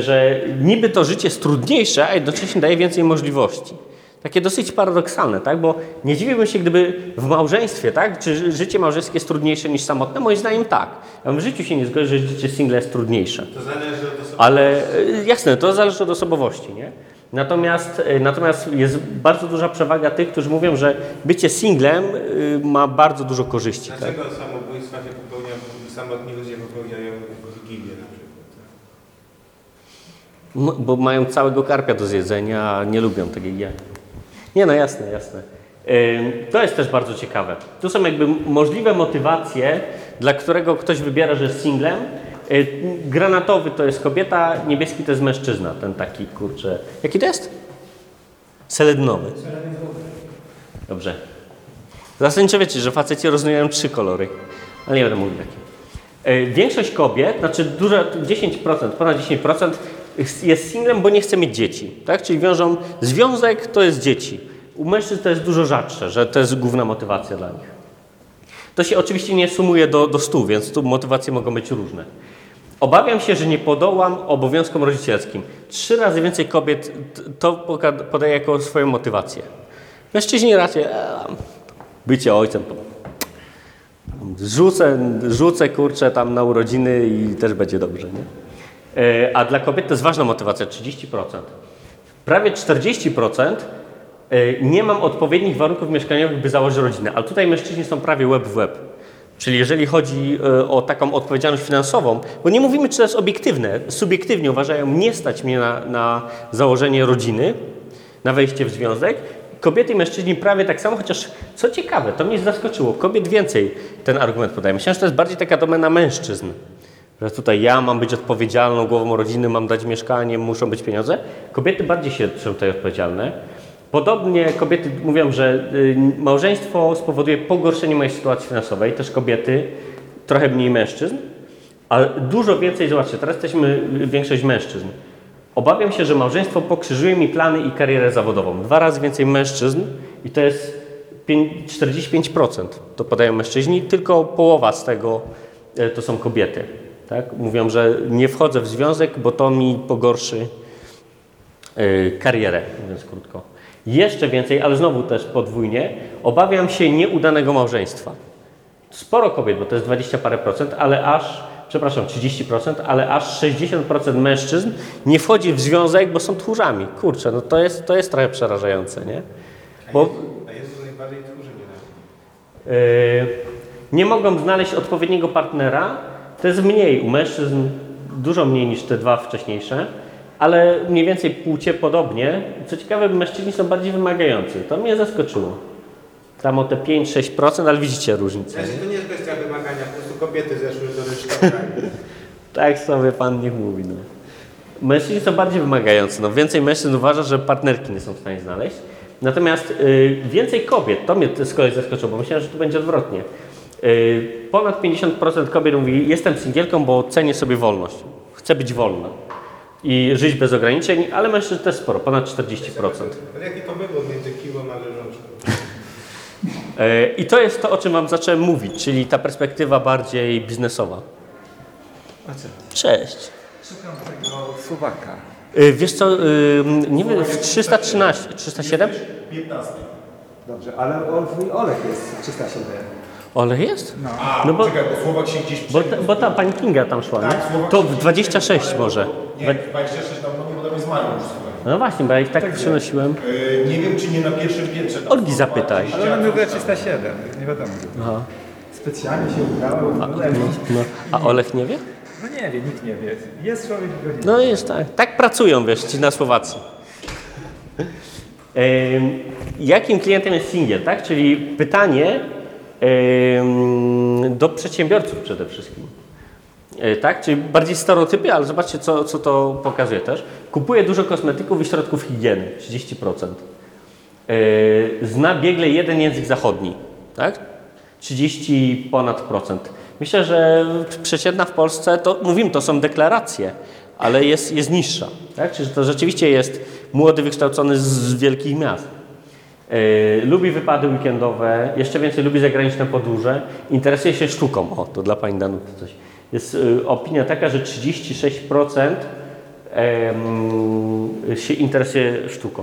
że niby to życie jest trudniejsze, a jednocześnie daje więcej możliwości. Takie dosyć paradoksalne, tak? Bo nie dziwiłbym się, gdyby w małżeństwie, tak? Czy ży- życie małżeńskie jest trudniejsze niż samotne? Moim zdaniem tak. Ja w życiu się nie zgodził, że życie single jest trudniejsze. To zależy od osoby. Ale e, jasne, to zależy od osobowości, nie? Natomiast, e, natomiast jest bardzo duża przewaga tych, którzy mówią, że bycie singlem y, ma bardzo dużo korzyści. Tak? Dlaczego samobójstwa się popełnia, samotni ludzie popełniają wigilię na przykład? M- Bo mają całego karpia do zjedzenia, a nie lubią takiej jak. Nie, no jasne, jasne. To jest też bardzo ciekawe. Tu są jakby możliwe motywacje, dla którego ktoś wybiera, że jest singlem. Y, Granatowy to jest kobieta, niebieski to jest mężczyzna, ten taki, kurczę. Jaki to jest? Selednowy. Dobrze. Zasadniczo wiecie, że faceci rozumieją trzy kolory, ale nie będę mówił jakie. E, Większość kobiet, znaczy duża, 10%, ponad 10% jest singlem, bo nie chce mieć dzieci. Tak? Czyli wiążą związek to jest dzieci. U mężczyzn to jest dużo rzadsze, że to jest główna motywacja dla nich. To się oczywiście nie sumuje do, do 100, więc tu motywacje mogą być różne. Obawiam się, że nie podołam obowiązkom rodzicielskim. Trzy razy więcej kobiet to podaje jako swoją motywację. Mężczyźni raczej e, bycie ojcem to Rzucę, rzucę kurczę tam na urodziny i też będzie dobrze, nie? E, A dla kobiet to jest ważna motywacja, 30%. Prawie 40% e, nie mam odpowiednich warunków mieszkaniowych, by założyć rodzinę, ale tutaj mężczyźni są prawie łeb w łeb. Czyli jeżeli chodzi e, o taką odpowiedzialność finansową, bo nie mówimy, czy to jest obiektywne, subiektywnie uważają, nie stać mnie na, na założenie rodziny, na wejście w związek. Kobiety i mężczyźni prawie tak samo, chociaż co ciekawe, to mnie zaskoczyło, kobiet więcej ten argument podaje. Myślałem, że to jest bardziej taka domena mężczyzn, że tutaj ja mam być odpowiedzialną głową rodziny, mam dać mieszkanie, muszą być pieniądze. Kobiety bardziej się czują tutaj odpowiedzialne. Podobnie kobiety mówią, że y, małżeństwo spowoduje pogorszenie mojej sytuacji finansowej, też kobiety, trochę mniej mężczyzn, ale dużo więcej, zobaczcie, teraz jesteśmy y, większość mężczyzn. Obawiam się, że małżeństwo pokrzyżuje mi plany i karierę zawodową. Dwa razy więcej mężczyzn i to jest pię- 45%. To podają mężczyźni, tylko połowa z tego e, to są kobiety. Tak? Mówią, że nie wchodzę w związek, bo to mi pogorszy e, karierę, mówiąc krótko. Jeszcze więcej, ale znowu też podwójnie, obawiam się nieudanego małżeństwa. Sporo kobiet, bo to jest 20 parę procent, ale aż, przepraszam, 30%, ale aż 60% mężczyzn nie wchodzi w związek, bo są tchórzami. Kurczę, no to jest, to jest trochę przerażające, nie? Bo A jest najbardziej tchórzy nie yy, nie mogą znaleźć odpowiedniego partnera. To jest mniej u mężczyzn, dużo mniej niż te dwa wcześniejsze, ale mniej więcej płcie podobnie. Co ciekawe, mężczyźni są bardziej wymagający. To mnie zaskoczyło. Tam o te 5-6%, ale widzicie różnicę. Znaczy, to nie jest kwestia wymagania, po prostu kobiety zeszły do rysztowania. Tak sobie pan niech mówi. No. Mężczyźni są bardziej wymagający. No, więcej mężczyzn uważa, że partnerki nie są w stanie znaleźć. Natomiast y, więcej kobiet, to mnie z kolei zaskoczyło, bo myślałem, że tu będzie odwrotnie. Y, ponad 50% kobiet mówi, jestem singielką, bo cenię sobie wolność. Chcę być wolna i żyć bez ograniczeń, ale mężczyzn też sporo, ponad 40%. Ale jaki to wybór między kiłą a leżączką? Y, I to jest to, o czym Wam zacząłem mówić, czyli ta perspektywa bardziej biznesowa. Cześć. Szukam tego suwaka. Y, Wiesz co, nie wiem, w 313, 307? 15. Dobrze, ale Olek jest 307. Ole jest? A, No bo- czekaj, bo Słowak się gdzieś Bo, ta, bo ta pani Kinga tam szła, nie? Tak, Słowak To w gdzieś 26 przesunął. może. Nie, 26 dawno nie, bo tam jest Mariusz. No właśnie, bo ja ich tak przenosiłem. Yy, nie wiem, czy nie na pierwszym piętrze. tam Olgi zapytaj. Ale ona tam. 307, nie wiadomo. Aha. Specjalnie się ubrała, A, no, no, no. A Olech nie wie? no nie wie, nikt nie wie. Jest człowiek, go nie No jest tak. Tak pracują, wiesz, ci na Słowacji. Jakim klientem jest singiel, tak? Czyli pytanie do przedsiębiorców przede wszystkim. E, Tak? Czyli bardziej stereotypy, ale zobaczcie, co, co to pokazuje też. Kupuje dużo kosmetyków i środków higieny, 30%. E, Zna biegle jeden język zachodni, tak? 30 ponad procent. Myślę, że przeciętna w Polsce, to mówimy, to są deklaracje, ale jest, jest niższa. Tak? Czyli to rzeczywiście jest młody, wykształcony z, z wielkich miast. E, lubi wypady weekendowe, jeszcze więcej lubi zagraniczne podróże, interesuje się sztuką. O, to dla Pani Danuty coś. Jest e, opinia taka, że 36% em, się interesuje sztuką.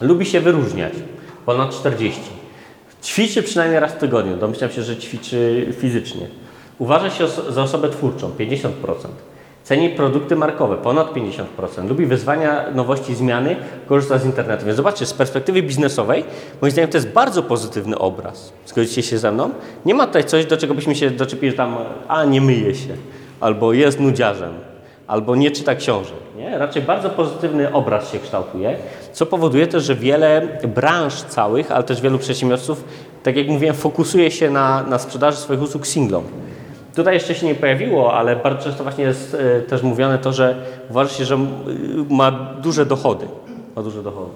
Lubi się wyróżniać, ponad 40. Ćwiczy przynajmniej raz w tygodniu, domyślam się, że ćwiczy fizycznie. Uważa się za osobę twórczą, 50%. Ceni produkty markowe, ponad 50%. Lubi wyzwania, nowości, zmiany, korzysta z internetu. Więc zobaczcie, z perspektywy biznesowej, moim zdaniem to jest bardzo pozytywny obraz. Zgodzicie się ze mną? Nie ma tutaj coś, do czego byśmy się doczepili, że tam, a nie myje się, albo jest nudziarzem, albo nie czyta książek. Nie? Raczej bardzo pozytywny obraz się kształtuje, co powoduje też, że wiele branż całych, ale też wielu przedsiębiorców, tak jak mówiłem, fokusuje się na, na sprzedaży swoich usług singlom. Tutaj jeszcze się nie pojawiło, ale bardzo często właśnie jest e, też mówione to, że uważa się, że y, ma duże dochody. Ma duże dochody.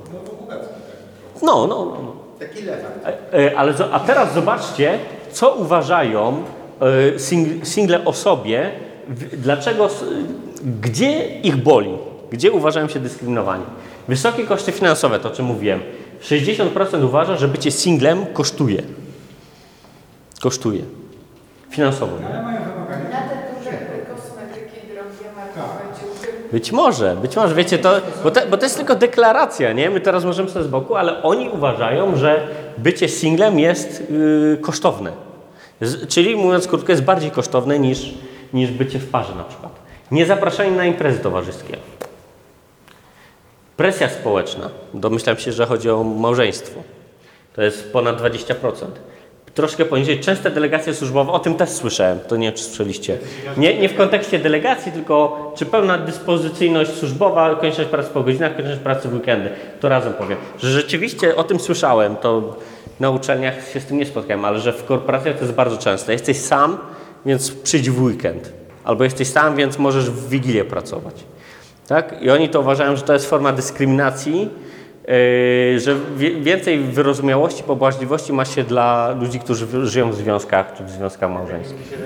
No, no, no. no. Taki lewak. E, e, Ale, a teraz zobaczcie, co uważają e, sing, single o sobie, dlaczego, gdzie ich boli, gdzie uważają się dyskryminowani. Wysokie koszty finansowe, to o czym mówiłem. 60% uważa, że bycie singlem kosztuje. Kosztuje. Finansowo. nie? Na te duże kosmetyki, drogie markowe ciuchy. Być może, być może, wiecie, to, bo, to, bo to jest tylko deklaracja, nie? My teraz możemy sobie z boku, ale oni uważają, że bycie singlem jest yy, kosztowne. Z, czyli mówiąc krótko, jest bardziej kosztowne niż, niż bycie w parze na przykład. Nie zapraszanie na imprezy towarzyskie. Presja społeczna. Domyślam się, że chodzi o małżeństwo. To jest ponad 20%. Troszkę poniżej. Częste delegacje służbowe, o tym też słyszałem, to nie słyszeliście. Nie, nie w kontekście delegacji, tylko czy pełna dyspozycyjność służbowa, konieczność pracy po godzinach, konieczność pracy w weekendy. To razem powiem. Że rzeczywiście o tym słyszałem, to na uczelniach się z tym nie spotkałem, ale że w korporacjach to jest bardzo częste. Jesteś sam, więc przyjdź w weekend. Albo jesteś sam, więc możesz w wigilię pracować. Tak? I oni to uważają, że to jest forma dyskryminacji, że wie, więcej wyrozumiałości, pobłażliwości ma się dla ludzi, którzy żyją w związkach czy w związkach małżeńskich.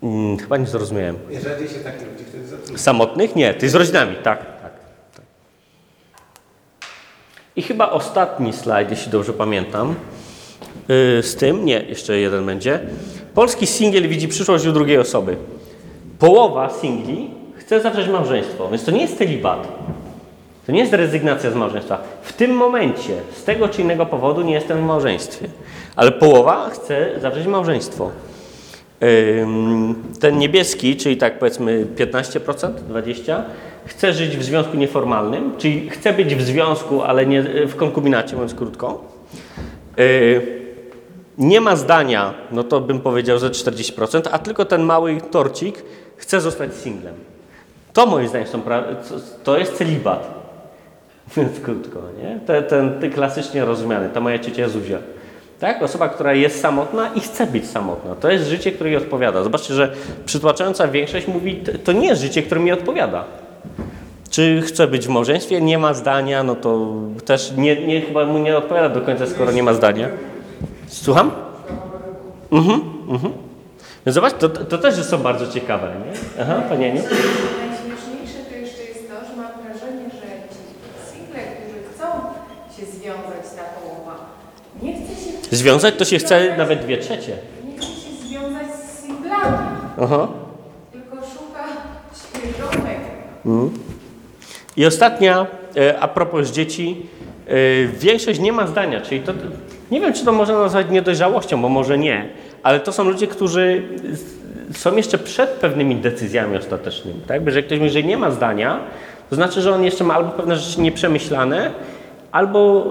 Hmm, chyba nie zrozumiałem. Rzadziej się takich ludzi wtedy zatrudnia. Samotnych? Nie, ty z rodzinami, tak. tak, tak. I chyba ostatni slajd, jeśli dobrze pamiętam. Yy, z tym, nie, jeszcze jeden będzie. Polski singiel widzi przyszłość u drugiej osoby. Połowa singli chce zawrzeć małżeństwo, więc to nie jest celibat. To nie jest rezygnacja z małżeństwa. W tym momencie, z tego czy innego powodu, nie jestem w małżeństwie. Ale połowa chce zawrzeć małżeństwo. Ten niebieski, czyli tak powiedzmy 15%, 20%, chce żyć w związku nieformalnym, czyli chce być w związku, ale nie w konkubinacie, mówiąc krótko. Yy, Nie ma zdania, no to bym powiedział, że 40%, a tylko ten mały torcik chce zostać singlem. To moim zdaniem są to- jest celibat. Mówiąc krótko, nie? Ten, ten, ten klasycznie rozumiany, ta moja ciocia Zuzia. Tak? Osoba, która jest samotna i chce być samotna. To jest życie, które jej odpowiada. Zobaczcie, że przytłaczająca większość mówi, "T- to nie jest życie, które mi odpowiada. Czy chce być w małżeństwie? Nie ma zdania, no to też nie, nie, chyba mu nie odpowiada do końca, skoro nie ma zdania. Słucham? Mhm, mhm. Więc zobacz, to, to też są bardzo ciekawe, nie? Aha, panie Aniu? Najśmieszniejsze to jeszcze jest to, że mam wrażenie, że ci single, którzy chcą się związać ta połowa, nie chce się... Związać to się chce nawet dwie trzecie. Nie chce się związać z singlami, Aha. tylko szuka Mm. I ostatnia, e, a propos dzieci, e, większość nie ma zdania, czyli to, nie wiem, czy to można nazwać niedojrzałością, bo może nie, ale to są ludzie, którzy są jeszcze przed pewnymi decyzjami ostatecznymi, tak? Bo jeżeli ktoś mówi, że nie ma zdania, to znaczy, że on jeszcze ma albo pewne rzeczy nieprzemyślane, albo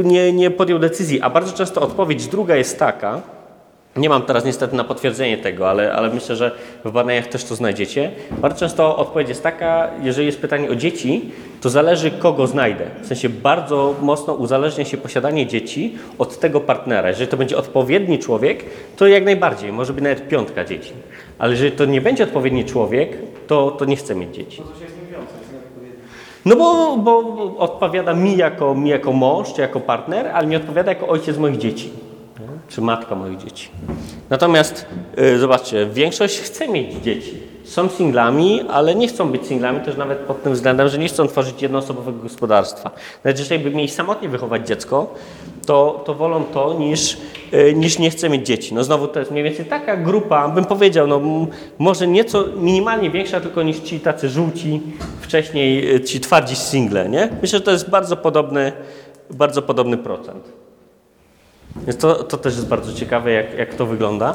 y, nie, nie podjął decyzji, a bardzo często odpowiedź druga jest taka, nie mam teraz niestety na potwierdzenie tego, ale, ale myślę, że w badaniach też to znajdziecie. Bardzo często odpowiedź jest taka, jeżeli jest pytanie o dzieci, to zależy kogo znajdę. W sensie bardzo mocno uzależnia się posiadanie dzieci od tego partnera. Jeżeli to będzie odpowiedni człowiek, to jak najbardziej, może być nawet piątka dzieci. Ale jeżeli to nie będzie odpowiedni człowiek, to, to nie chcę mieć dzieci. To, co się z nim wiąże, jest nieodpowiednie. No bo, bo odpowiada mi jako, mi jako mąż, czy jako partner, ale nie odpowiada jako ojciec moich dzieci, nie? czy matka moich dzieci. Natomiast y, zobaczcie, większość chce mieć dzieci. Są singlami, ale nie chcą być singlami też nawet pod tym względem, że nie chcą tworzyć jednoosobowego gospodarstwa. Nawet jeżeli by mieli samotnie wychować dziecko, to, to wolą to niż, y, niż nie chce mieć dzieci. No znowu to jest mniej więcej taka grupa, bym powiedział, no może nieco minimalnie większa tylko niż ci tacy żółci, wcześniej y, ci twardzi single, nie? Myślę, że to jest bardzo podobny, bardzo podobny procent. Więc to, to też jest bardzo ciekawe, jak, jak to wygląda.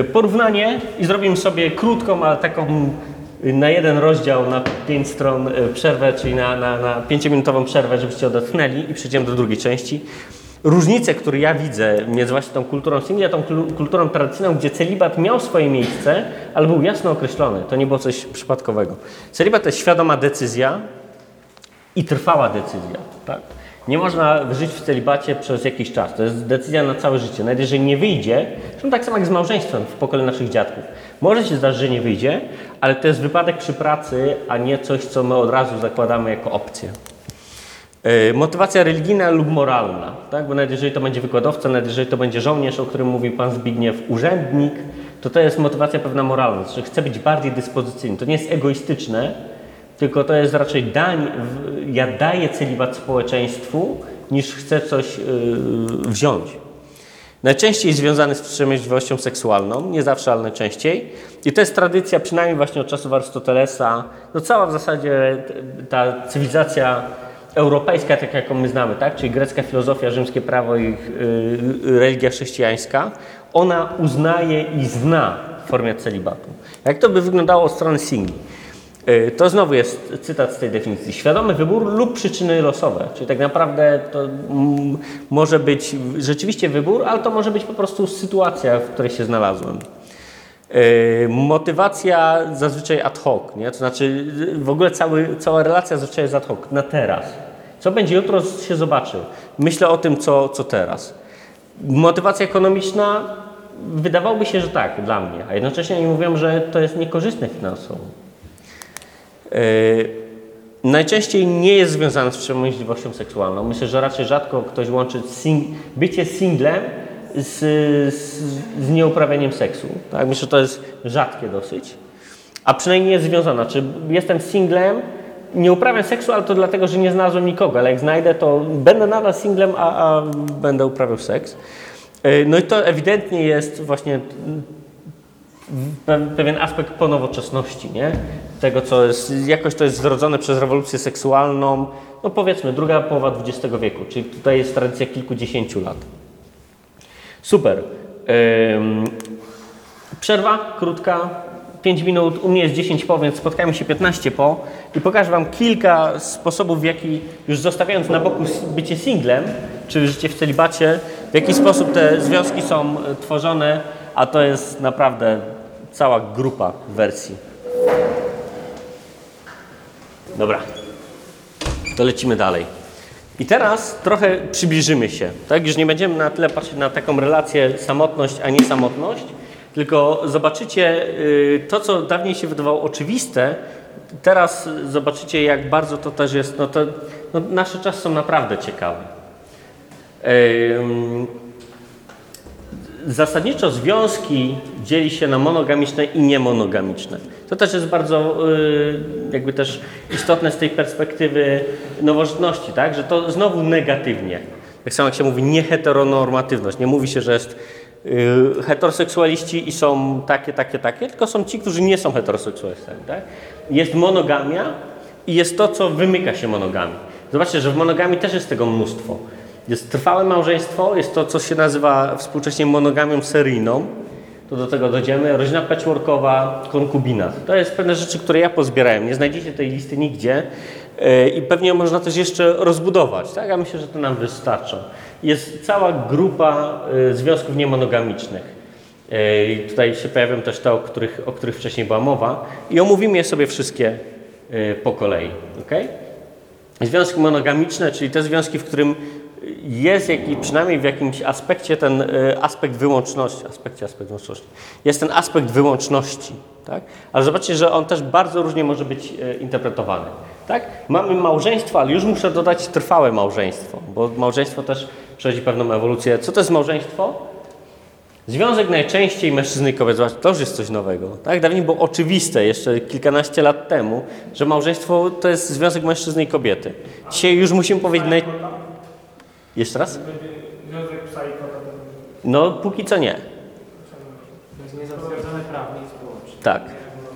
Y, Porównanie i zrobimy sobie krótką, ale taką na jeden rozdział, na pięć stron y, przerwę, czyli na, na, na pięciominutową przerwę, żebyście odetchnęli i przejdziemy do drugiej części. Różnice, które ja widzę między właśnie tą kulturą single, a tą kulturą tradycyjną, gdzie celibat miał swoje miejsce, ale był jasno określony. To nie było coś przypadkowego. Celibat to jest świadoma decyzja, i trwała decyzja. Tak? Nie można żyć w celibacie przez jakiś czas. To jest decyzja na całe życie. Nawet jeżeli nie wyjdzie, zresztą tak samo jak z małżeństwem w pokoleniu naszych dziadków. Może się zdarzyć, że nie wyjdzie, ale to jest wypadek przy pracy, a nie coś, co my od razu zakładamy jako opcję. Yy, Motywacja religijna lub moralna, tak? bo nawet jeżeli to będzie wykładowca, nawet jeżeli to będzie żołnierz, o którym mówił Pan Zbigniew, urzędnik, to to jest motywacja pewna moralna, że chce być bardziej dyspozycyjny. To nie jest egoistyczne, tylko to jest raczej dań, ja daję celibat społeczeństwu, niż chcę coś yy, wziąć. Najczęściej związany z wstrzemięźliwością seksualną, nie zawsze, ale najczęściej. I to jest tradycja, przynajmniej właśnie od czasów Arystotelesa, no cała w zasadzie ta cywilizacja europejska, tak jaką my znamy, tak? czyli grecka filozofia, rzymskie prawo i yy, religia chrześcijańska, ona uznaje i zna formę celibatu. Jak to by wyglądało od strony singli? Yy, To znowu jest cytat z tej definicji. Świadomy wybór lub przyczyny losowe. Czyli tak naprawdę to może być rzeczywiście wybór, ale to może być po prostu sytuacja, w której się znalazłem. Yy, Motywacja zazwyczaj ad hoc, nie? to znaczy yy, w ogóle cały, cała relacja zazwyczaj jest ad hoc, na teraz. Co będzie jutro się zobaczy. Myślę o tym, co, co teraz. Motywacja ekonomiczna wydawałoby się, że tak, dla mnie, a jednocześnie oni mówią, że to jest niekorzystne finansowo. Yy, Najczęściej nie jest związane z wstrzemięźliwością seksualną. Myślę, że raczej rzadko ktoś łączy sing bycie singlem z, z, z nieuprawianiem seksu. Tak? Myślę, że to jest rzadkie dosyć. A przynajmniej jest związana. Czy jestem singlem, nie uprawiam seksu, ale to dlatego, że nie znalazłem nikogo. Ale jak znajdę, to będę nadal singlem, a, a będę uprawiał seks. Yy, No i to ewidentnie jest właśnie pewien aspekt ponowoczesności, nie? Tego, co jest, jakoś to jest zrodzone przez rewolucję seksualną, no powiedzmy, druga połowa XX wieku, czyli tutaj jest tradycja kilkudziesięciu lat. Super. Przerwa krótka, 5 minut, u mnie jest 10 po, więc spotkajmy się 15 po i pokażę Wam kilka sposobów, w jaki, już zostawiając na boku bycie singlem, czy życie w celibacie, w jaki sposób te związki są e, tworzone, a to jest naprawdę cała grupa wersji. Dobra, to lecimy dalej. I teraz trochę przybliżymy się. Tak? Już nie będziemy na tyle patrzeć na taką relację samotność, a nie samotność, tylko zobaczycie y, to, co dawniej się wydawało oczywiste, teraz zobaczycie, jak bardzo to też jest, no to no, nasze czasy są naprawdę ciekawe. Ym, Zasadniczo związki dzieli się na monogamiczne i niemonogamiczne. To też jest bardzo y, jakby też istotne z tej perspektywy nowożytności, tak? że to znowu negatywnie. Tak samo jak się mówi nieheteronormatywność. Nie mówi się, że jest y, heteroseksualiści i są takie, takie, takie, tylko są ci, którzy nie są heteroseksualistami. Tak? Jest monogamia i jest to, co wymyka się monogami. Zobaczcie, że w monogami też jest tego mnóstwo. Jest trwałe małżeństwo, jest to, co się nazywa współcześnie monogamią seryjną. To do tego dojdziemy. Rodzina patchworkowa, konkubinat. To jest pewne rzeczy, które ja pozbierałem. Nie znajdziecie tej listy nigdzie yy, i pewnie można też jeszcze rozbudować. Tak? Ja myślę, że to nam wystarczą. Jest cała grupa yy, związków niemonogamicznych. Yy, tutaj się pojawią też te, o których, o których wcześniej była mowa i omówimy je sobie wszystkie po kolei. Okay? Związki monogamiczne, czyli te związki, w którym jest jakiś, przynajmniej w jakimś aspekcie ten y, aspekt wyłączności, aspekcie, aspekt wyłączności, jest ten aspekt wyłączności, tak? Ale zobaczcie, że on też bardzo różnie może być y, interpretowany, tak? Mamy małżeństwo, ale już muszę dodać trwałe małżeństwo, bo małżeństwo też przechodzi pewną ewolucję. Co to jest małżeństwo? Związek najczęściej mężczyzny i kobiet, zobaczcie, to już jest coś nowego. Tak? Dawniej było oczywiste, jeszcze kilkanaście lat temu, że małżeństwo to jest związek mężczyzny i kobiety. Dzisiaj już musimy powiedzieć... Jeszcze raz? Będzie związek psa i kota. to będzie- No, póki co nie. To jest niezatwierdzone prawnie i społecznie. Tak,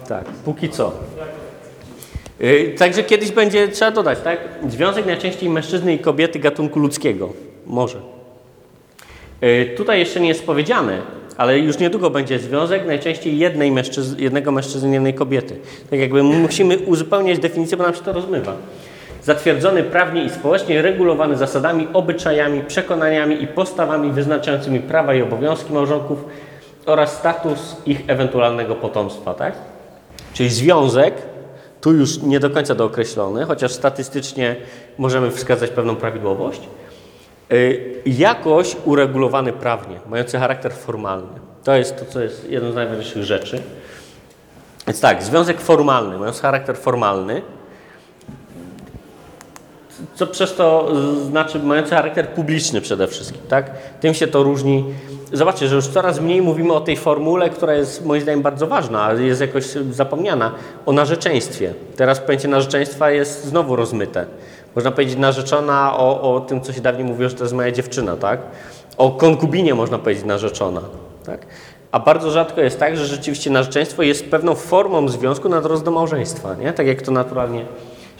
tak, póki co. Yy, Także kiedyś będzie, trzeba dodać, tak? Związek najczęściej mężczyzny i kobiety gatunku ludzkiego. Może. Yy, Tutaj jeszcze nie jest powiedziane, ale już niedługo będzie związek najczęściej jednej mężczyz- jednego mężczyzny i jednej kobiety. Tak jakby musimy uzupełniać definicję, bo nam się to rozmywa. Zatwierdzony prawnie i społecznie, regulowany zasadami, obyczajami, przekonaniami i postawami wyznaczającymi prawa i obowiązki małżonków oraz status ich ewentualnego potomstwa, tak? Czyli związek, tu już nie do końca dookreślony, chociaż statystycznie możemy wskazać pewną prawidłowość, y, jakoś uregulowany prawnie, mający charakter formalny. To jest to, co jest jedną z najważniejszych rzeczy. Więc tak, związek formalny, mający charakter formalny, co przez to znaczy mający charakter publiczny przede wszystkim, tak? Tym się to różni. Zobaczcie, że już coraz mniej mówimy o tej formule, która jest moim zdaniem bardzo ważna, ale jest jakoś zapomniana, o narzeczeństwie. Teraz pojęcie narzeczeństwa jest znowu rozmyte. Można powiedzieć narzeczona o, o tym, co się dawniej mówiło, że to jest moja dziewczyna, tak? O konkubinie można powiedzieć narzeczona, tak? A bardzo rzadko jest tak, że rzeczywiście narzeczeństwo jest pewną formą związku na drodze do małżeństwa, nie? Tak jak to naturalnie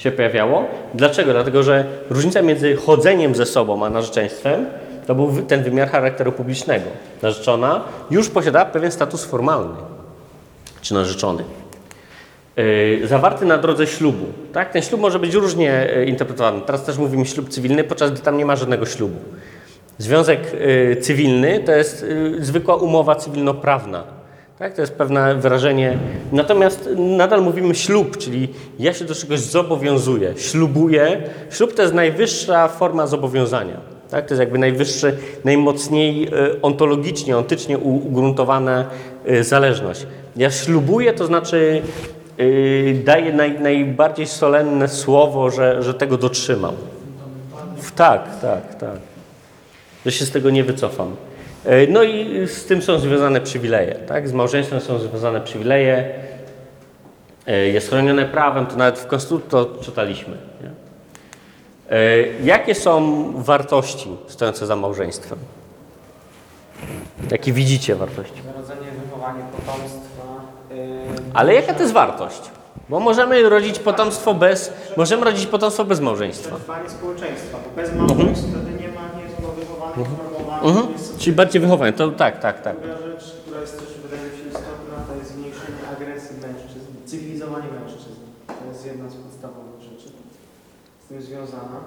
się pojawiało. Dlaczego? Dlatego, że różnica między chodzeniem ze sobą a narzeczeństwem to był ten wymiar charakteru publicznego. Narzeczona już posiadała pewien status formalny, czy narzeczony. Yy, zawarty na drodze ślubu. Tak? Ten ślub może być różnie yy, interpretowany. Teraz też mówimy ślub cywilny, podczas gdy tam nie ma żadnego ślubu. Związek yy, cywilny to jest yy, zwykła umowa cywilnoprawna. Tak? To jest pewne wyrażenie. Natomiast nadal mówimy ślub, czyli ja się do czegoś zobowiązuję, ślubuję. Ślub to jest najwyższa forma zobowiązania. Tak? To jest jakby najwyższy, najmocniej e, ontologicznie, ontycznie ugruntowana e, zależność. Ja ślubuję, to znaczy e, daję naj, najbardziej solenne słowo, że, że tego dotrzymam. Tak, tak, tak. Że się z tego nie wycofam. E, No i z tym są związane przywileje. Tak? Z małżeństwem są związane przywileje. E, Jest chronione prawem, to nawet w Konstytucji to czytaliśmy. Nie? E, Jakie są wartości stojące za małżeństwem? Jakie widzicie wartości? Narodzenie, wychowanie potomstwa. Ale jaka to jest wartość? Bo możemy rodzić potomstwo bez, możemy rodzić potomstwo bez małżeństwa. Przetrwanie społeczeństwa, bo bez małżeństwa wtedy nie ma, nie jest wychowane, formowane. Mhm. Czyli bardziej wychowanie, to tak, tak, tak. Druga rzecz, która jest też wydaje mi się istotna, to jest zmniejszenie agresji mężczyzn, cywilizowanie mężczyzn. To jest jedna z podstawowych rzeczy z tym związana.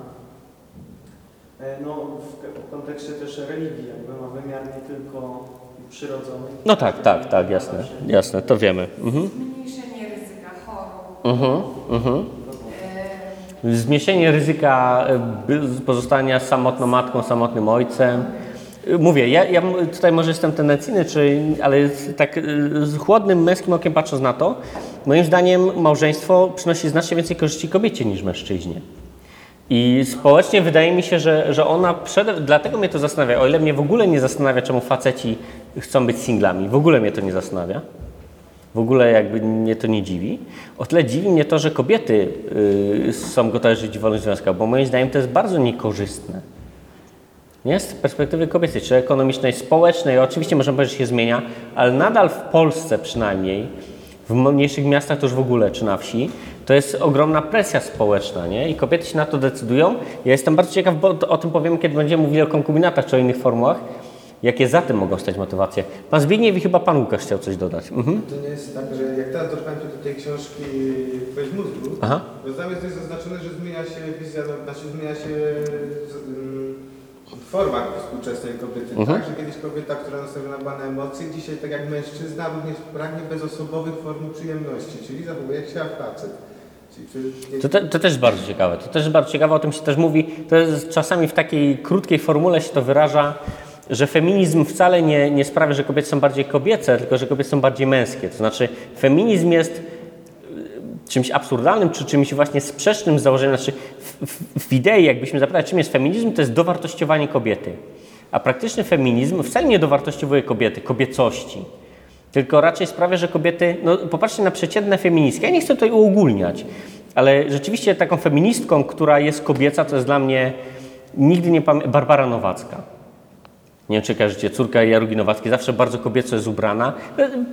E, No, w, w kontekście też religii, jakby ma wymiar nie tylko przyrodzony. No tak, tak, tak, jasne, jasne, to wiemy. Mhm. Zmniejszenie ryzyka chorób. Mhm, mhm. Zmniejszenie ryzyka e, pozostania samotną matką, samotnym ojcem. Mówię, ja, ja tutaj może jestem tendencyjny, czy, ale tak e, z chłodnym męskim okiem patrząc na to, moim zdaniem małżeństwo przynosi znacznie więcej korzyści kobiecie niż mężczyźnie. I społecznie wydaje mi się, że, że ona przede, dlatego mnie to zastanawia, o ile mnie w ogóle nie zastanawia, czemu faceci chcą być singlami, w ogóle mnie to nie zastanawia. W ogóle jakby mnie to nie dziwi. O tyle dziwi mnie to, że kobiety y, są gotowe żyć w wolnych związkach, bo moim zdaniem to jest bardzo niekorzystne. Nie? Z perspektywy kobiecej, czy ekonomicznej, społecznej, oczywiście można powiedzieć, że się zmienia, ale nadal w Polsce przynajmniej, w mniejszych miastach to już w ogóle, czy na wsi, to jest ogromna presja społeczna, nie? I kobiety się na to decydują. Ja jestem bardzo ciekaw, bo o tym powiemy, kiedy będziemy mówili o konkubinatach czy o innych formułach, jakie za tym mogą stać motywacje. Pan Zbigniew i chyba Pan Łukasz chciał coś dodać. Mhm. To nie jest tak, że jak teraz doszukałem się do tej książki Weź mózgu, Aha. to tam jest zaznaczone, że zmienia się wizja, znaczy zmienia się z- ym, forma współczesnej kobiety, Mhm. tak? Że kiedyś kobieta, która nastawiona na emocje, dzisiaj tak jak mężczyzna również pragnie bezosobowych form przyjemności, czyli zachowuje się jak facet. To, te, to też bardzo ciekawe. To też bardzo ciekawe, o tym się też mówi. To jest czasami w takiej krótkiej formule się to wyraża, że feminizm wcale nie, nie sprawia, że kobiety są bardziej kobiece, tylko że kobiety są bardziej męskie. To znaczy feminizm jest czymś absurdalnym, czy czymś właśnie sprzecznym z założeniem. Znaczy w, w, w idei, jakbyśmy zapytali, czym jest feminizm, to jest dowartościowanie kobiety. A praktyczny feminizm wcale nie dowartościowuje kobiety, kobiecości. Tylko raczej sprawia, że kobiety, no popatrzcie na przeciętne feministki, ja nie chcę tutaj uogólniać, ale rzeczywiście taką feministką, która jest kobieca, to jest dla mnie, nigdy nie pamiętam, Barbara Nowacka. Nie wiem, czy kojarzycie, córka Jarugi Nowackiej, zawsze bardzo kobieco jest ubrana.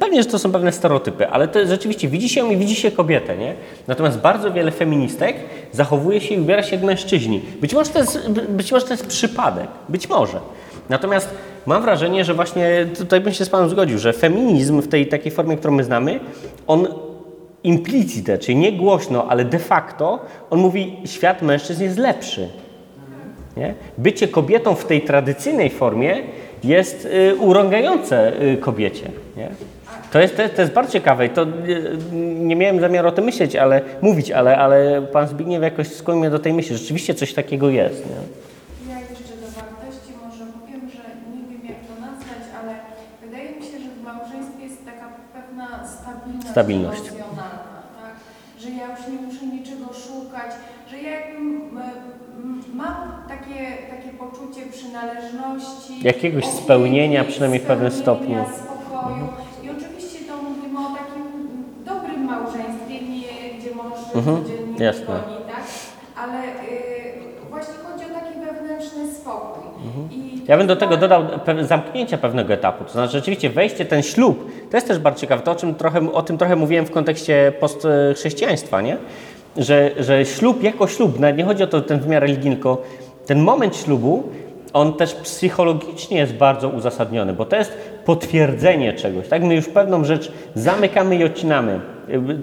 Pewnie, że to są pewne stereotypy, ale to rzeczywiście widzi się i widzi się kobietę, nie? Natomiast bardzo wiele feministek zachowuje się i ubiera się jak mężczyźni. Być może to jest, być może to jest przypadek, być może. Natomiast mam wrażenie, że właśnie tutaj bym się z Panem zgodził, że feminizm w tej takiej formie, którą my znamy, on implicite, czyli nie głośno, ale de facto, on mówi, świat mężczyzn jest lepszy. Nie? Bycie kobietą w tej tradycyjnej formie jest y, urągające y, kobiecie. Nie? To, jest, to, jest, to jest bardzo ciekawe i to y, nie miałem zamiaru o tym myśleć, ale mówić, ale, ale pan Zbigniew jakoś skłonił mnie do tej myśli. Rzeczywiście coś takiego jest. Nie? Ja jeszcze do wartości może powiem, że nie wiem jak to nazwać, ale wydaje mi się, że w małżeństwie jest taka pewna stabilność, Stabilność. emocjonalna, tak? Że ja już nie muszę niczego szukać, że ja jakbym m, m, mam takie, takie poczucie przynależności. Jakiegoś spełnienia, przynajmniej w pewnym stopniu. Spokoju. I oczywiście to mówimy o takim dobrym małżeństwie, nie gdzie mąż Mhm, codziennie jasne. dzwoni, tak? Ale y, właśnie chodzi o taki wewnętrzny spokój. Mhm. Ja bym do tego dodał zamknięcia pewnego etapu. To znaczy rzeczywiście wejście, ten ślub, to jest też bardzo ciekawe. To o, czym trochę, o tym trochę mówiłem w kontekście postchrześcijaństwa, nie? Że, że ślub jako ślub, nawet nie chodzi o to, ten wymiar religijny, tylko ten moment ślubu, on też psychologicznie jest bardzo uzasadniony, bo to jest potwierdzenie czegoś, tak? My już pewną rzecz zamykamy i odcinamy.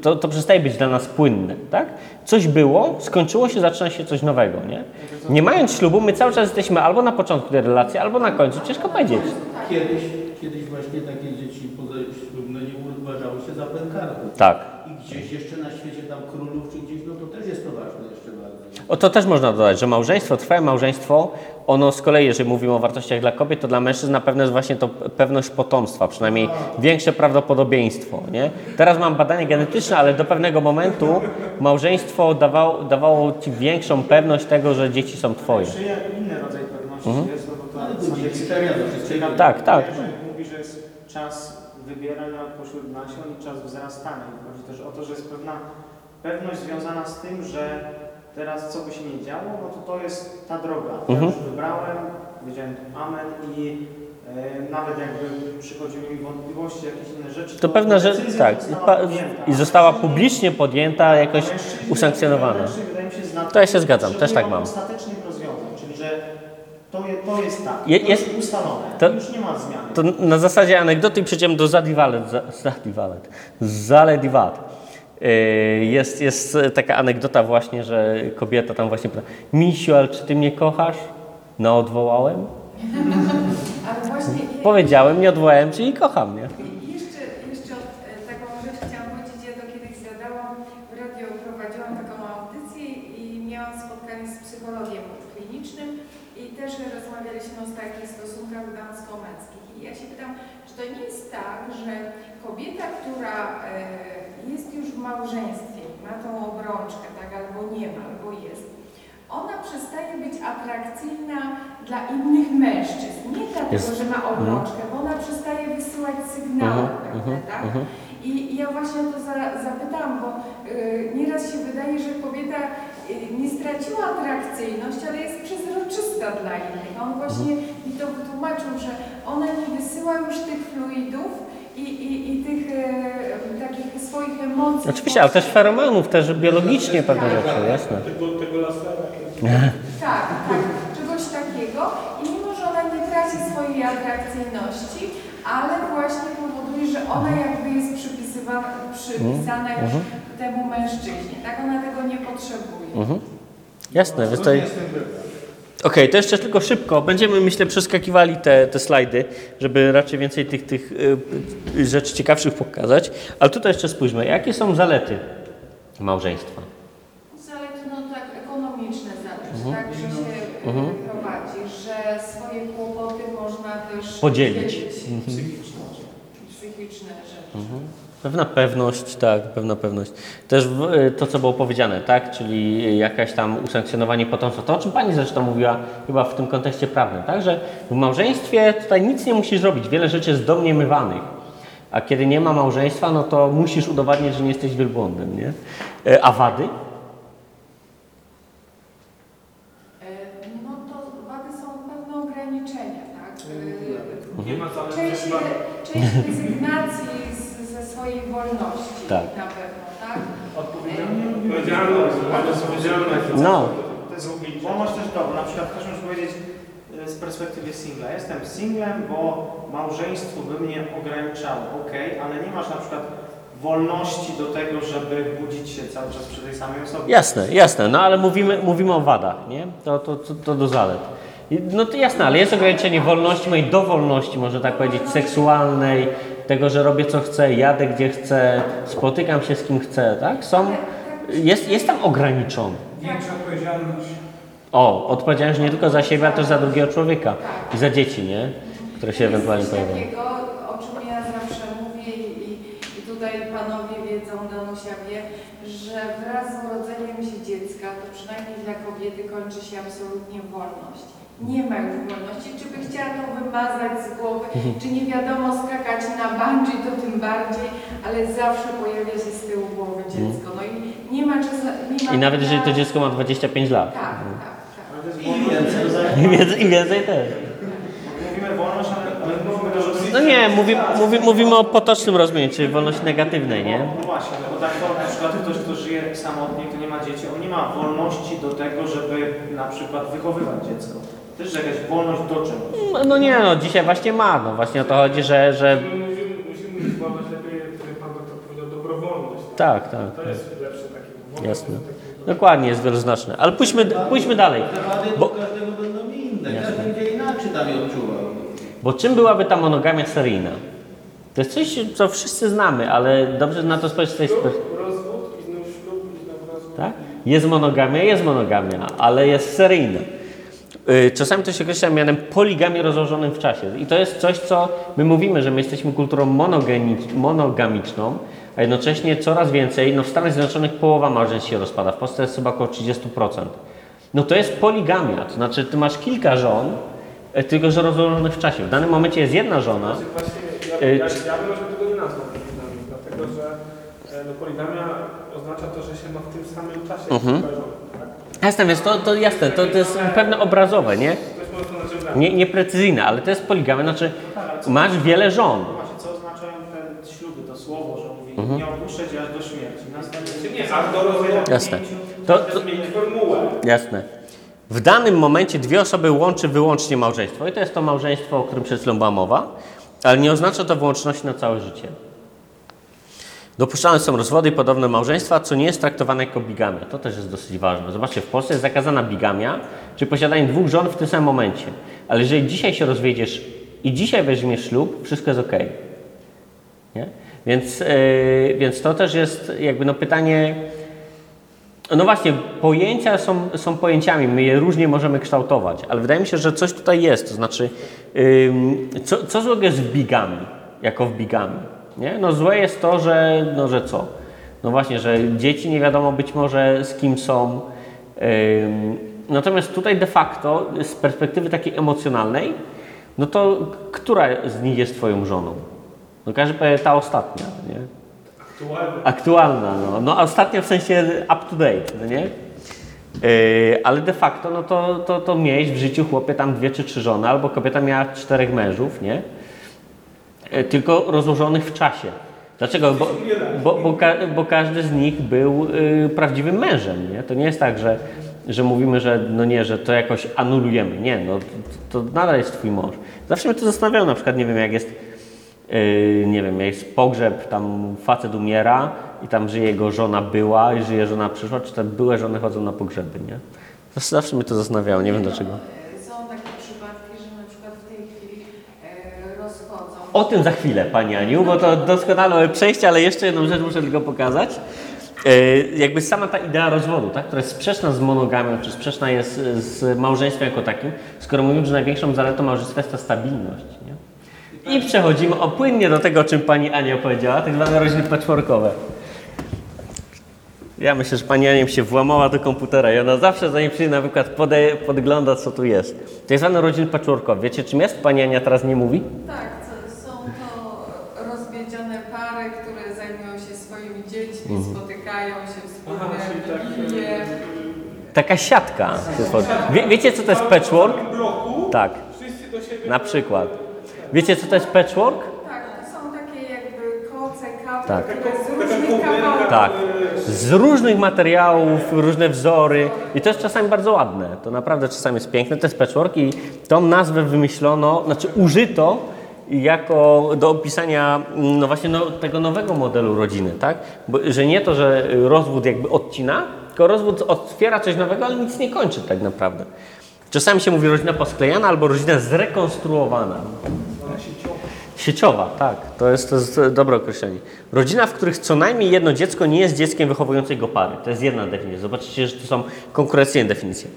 To, to przestaje być dla nas płynne, tak? Coś było, skończyło się, zaczyna się coś nowego, nie? Nie mając ślubu, my cały czas jesteśmy albo na początku tej relacji, albo na końcu, ciężko powiedzieć. Kiedyś, kiedyś właśnie takie dzieci pozaślubne nie uważały się za pękarków. Tak. I gdzieś jeszcze na świecie tam królów czy gdzieś, no to też jest to ważne jeszcze bardzo. O to też można dodać, że małżeństwo, trwałe małżeństwo, ono z kolei, jeżeli mówimy o wartościach dla kobiet, to dla mężczyzn na pewno jest właśnie to pewność potomstwa, przynajmniej większe prawdopodobieństwo. Nie? Teraz mam badania genetyczne, ale do pewnego momentu małżeństwo dawało, dawało ci większą pewność tego, że dzieci są twoje. Inny rodzaj pewności Mhm. jest, no bo to. Tak, tak. Mówi, że jest czas wybierania pośród nasion i czas wzrastania. Chodzi też o to, że jest pewna pewność związana z tym, że teraz co by się nie działo, no to to jest ta droga. Ja Mhm. już wybrałem, powiedziałem amen i e, nawet jakby przychodziły mi wątpliwości, jakieś inne rzeczy, To pewna rzecz, tak, została podjęta. i została publicznie podjęta, jakoś usankcjonowana. To ja się zgadzam, też tak mam. ostatecznych rozwiązań, czyli że to, je, to jest tak, Je- to jest- jest ustalone, to- już nie ma zmian. To na zasadzie anegdoty przejdziemy do Zadiwalet. za- Zadiwalet. Zalediwat. Yy, Jest, jest taka anegdota właśnie, że kobieta tam właśnie pyta Misiu, ale czy ty mnie kochasz? No odwołałem. Powiedziałem, nie odwołałem, czyli kocham, nie? I Jeszcze, jeszcze od, e, taką rzecz chciałam powiedzieć, ja to kiedyś zadałam, w radio prowadziłam taką audycję i miałam spotkanie z psychologiem klinicznym i też rozmawialiśmy o takich stosunkach damsko-męskich. I ja się pytam, czy to nie jest tak, że kobieta, która e, jest już w małżeństwie, ma tą obrączkę, tak, albo nie ma, albo jest, ona przestaje być atrakcyjna dla innych mężczyzn. Nie dlatego, Jest- że ma obrączkę, bo ona przestaje wysyłać sygnały, Mhm, prawda, mhm, tak? mhm. I, I ja właśnie o to za, zapytałam, bo y, nieraz się wydaje, że kobieta y, nie straciła atrakcyjność, ale jest przezroczysta dla innych. On właśnie mi to wytłumaczył, że ona nie wysyła już tych fluidów i, i, i tych e, takich swoich emocji. Oczywiście, ale też feromonów, też biologicznie pewne rzeczy, jasne. Tego, tego lasera. Tak, tak, czegoś takiego. I mimo, że ona nie traci swojej atrakcyjności, ale właśnie powoduje, że ona jakby jest przypisywana, przypisana już temu mężczyźnie. Tak, ona tego nie potrzebuje. Mhm. Jasne, więc tutaj... Jestem pewien. Okej, to jeszcze tylko szybko. Będziemy, myślę, przeskakiwali te, te slajdy, żeby raczej więcej tych, tych y, y, rzeczy ciekawszych pokazać. Ale tutaj jeszcze spójrzmy, jakie są zalety małżeństwa? Zalety no tak ekonomiczne zacząć, Mhm. tak, że się Mhm. y, prowadzi, że swoje kłopoty można też Podzielić. dzielić. Psychiczne rzeczy. Mhm. Pewna pewność, tak, pewna pewność. Też y, to, co było powiedziane, tak, czyli jakaś tam usankcjonowanie potomstwa. To, o czym Pani zresztą mówiła chyba w tym kontekście prawnym, tak, że w małżeństwie tutaj nic nie musisz robić, wiele rzeczy jest domniemywanych. A kiedy nie ma małżeństwa, no to musisz udowadniać, że nie jesteś wielbłądem, nie? E, A wady? E, No to wady są pewne ograniczenia, tak? Y, Nie ma Część, część rezygnacji z, ze swojej wolności Tak. na pewno, tak? Odpowiedzialność, odpowiedzialność. No. To jest wolność też dobra. Na przykład też muszę powiedzieć e, z perspektywy singla. Jestem singlem, bo małżeństwo by mnie ograniczało. Ok, ale nie masz na przykład wolności do tego, żeby budzić się cały czas przy tej samej osobie. Jasne, jasne, no ale mówimy, mówimy o wadach, nie? To, to, to, to do zalet. I- No to jasne, ale jest ograniczenie wolności, mojej dowolności, można tak powiedzieć, seksualnej, tego, że robię co chcę, jadę gdzie chcę, spotykam się z kim chcę, tak? Są, jest, jest tam ograniczony. Większa odpowiedzialność. O, odpowiedzialność nie tylko za siebie, ale też za drugiego człowieka i za dzieci, nie? Które się ewentualnie Jest pojawiają. takiego, o czym ja zawsze mówię i, i, i tutaj panowie wiedzą, Danusia wie, że wraz z urodzeniem się dziecka, to przynajmniej dla kobiety kończy się absolutnie wolność. Nie ma już wolności. Czy by chciała to wymazać z głowy, czy nie wiadomo skakać na bungee, to tym bardziej, ale zawsze pojawia się z tyłu głowy dziecko. No i nie ma czasu, nie ma I nawet jeżeli to dziecko ma 25 lat. Tak, tak, tak. Ale to jest I więcej. I więcej, i więcej też. Mówimy wolność, ale, ale mówimy też o No nie, mówi, mówi, mówimy o potocznym rozumieniu, czyli wolności negatywnej, nie? No właśnie, bo tak to na przykład ktoś, kto żyje samotnie, kto nie ma dzieci, on nie ma wolności do tego, żeby na przykład wychowywać dziecko. Też jakaś wolność do czegoś. No, no nie, no dzisiaj właśnie ma, no właśnie o to chodzi, że, że Musimy, musimy zbadać lepiej, który pan doktor powiedział, dobrowolność. tak, tak. To jest lepsze takie. wolność Jasne. Dokładnie, jest wieloznaczne. Ale pójdźmy, pójdźmy dalej. Te wady Bo- do każdego będą inne. Jasne. Każdy będzie inaczej tam je odczuwał. Bo czym byłaby ta monogamia seryjna? To jest coś, co wszyscy znamy, ale dobrze na to spojrzeć z tej Ślub, perspektywy. rozwód i znów ślub i znów rozwód. Tak? Jest monogamia, jest monogamia, ale jest seryjna. Y, Czasami to się określa mianem poligamii rozłożonym w czasie. I to jest coś, co my mówimy, że my jesteśmy kulturą monogamiczną, a jednocześnie coraz więcej, no w Stanach Zjednoczonych połowa małżeństw się rozpada, w Polsce jest chyba około 30%. No to jest poligamia, to znaczy ty masz kilka żon, e, tylko że rozłożonych w czasie. W danym momencie jest jedna żona, Znaczy Właśnie ja, Y, ja, ja bym może tego nie nazwał poligamii, dlatego że e, no, poligamia oznacza to, że się ma w tym samym czasie Mhm. kilka żon? Jasne, więc to, to jasne, to, to jest pewne obrazowe, nie? Nie? Nieprecyzyjne, ale to jest poligamia, znaczy masz wiele żon. Co oznaczają te śluby, to słowo, że mówi Mhm. nie opuszczę cię aż do śmierci. Następnie Nie, a do rozwoju Jasne. To, to to, zmienić formułę. jasne. W danym momencie dwie osoby łączy wyłącznie małżeństwo i to jest to małżeństwo, o którym przed chwilą była mowa, ale nie oznacza to wyłączności na całe życie. Dopuszczane są rozwody i podobne małżeństwa, co nie jest traktowane jako bigamia. To też jest dosyć ważne. Zobaczcie, w Polsce jest zakazana bigamia, czyli posiadanie dwóch żon w tym samym momencie. Ale jeżeli dzisiaj się rozwiedziesz i dzisiaj weźmiesz ślub, wszystko jest ok. Nie? Więc, yy, więc to też jest jakby no pytanie. No właśnie, pojęcia są, są pojęciami, my je różnie możemy kształtować, ale wydaje mi się, że coś tutaj jest. To znaczy, ym, co, co złego jest w bigamii, jako w bigamii? Nie? No złe jest to, że, no, że co? No właśnie, że dzieci nie wiadomo być może z kim są. Natomiast tutaj de facto, z perspektywy takiej emocjonalnej, no to która z nich jest twoją żoną? No każdy powie ta ostatnia, nie? Aktualnie. Aktualna, no. No ostatnia w sensie up to date, no nie? Yy, ale de facto, no to, to, to miałeś w życiu chłopie tam dwie czy trzy żony, albo kobieta miała czterech mężów, nie? Yy, tylko rozłożonych w czasie. Dlaczego? Bo, bo, bo, ka, bo każdy z nich był yy, prawdziwym mężem, nie? To nie jest tak, że, że mówimy, że no nie, że to jakoś anulujemy. Nie, no to, nadal jest twój mąż. Zawsze mnie to zastanawiało, na przykład, nie wiem, jak jest Yy, nie wiem, jest pogrzeb, tam facet umiera i tam żyje jego żona była i żyje żona przyszła, czy te byłe żony chodzą na pogrzeby, nie? Zawsze mnie to zastanawiało, nie wiem dlaczego. E, Są takie przypadki, że na przykład w tej chwili e, rozchodzą. O tym za chwilę, Pani Aniu, bo to doskonałe przejście, ale jeszcze jedną rzecz muszę tylko pokazać. Yy, jakby sama ta idea rozwodu, tak, która jest sprzeczna z monogamią, czy sprzeczna jest z małżeństwem jako takim, skoro mówimy, że największą zaletą małżeństwa jest ta stabilność, nie? I przechodzimy opłynnie do tego, o czym Pani Ania opowiedziała, tak zwane rodziny patchworkowe. Ja myślę, że Pani Ania mi się włamała do komputera i ona zawsze zanim przyjdzie na wykład podgląda, co tu jest. Tak zwane rodziny patchworkowe. Wiecie, czym jest? Pani Ania teraz nie mówi? Tak, to, są to rozwiedzione pary, które zajmują się swoimi dziećmi, spotykają się wspólnie, Aha, czyli tak, wigilie. Taka siatka. Wie, wiecie, co to jest patchwork? Tak, wszyscy do siebie... na przykład. Wiecie, co to jest patchwork? Tak, to są takie jakby koce, kapy, Tak. z różnych kawałków. Tak. Z różnych materiałów, różne wzory. I to jest czasami bardzo ładne. To naprawdę czasami jest piękne. To jest patchwork i tą nazwę wymyślono, znaczy użyto jako do opisania no właśnie no, tego nowego modelu rodziny, tak? Bo, że nie to, że rozwód jakby odcina, tylko rozwód otwiera coś nowego, ale nic nie kończy tak naprawdę. Czasami się mówi rodzina posklejana albo rodzina zrekonstruowana. Sieciowa, tak. To jest, to jest dobre określenie. Rodzina, w których co najmniej jedno dziecko nie jest dzieckiem wychowującej go pary. To jest jedna definicja. Zobaczycie, że to są konkurencyjne definicje.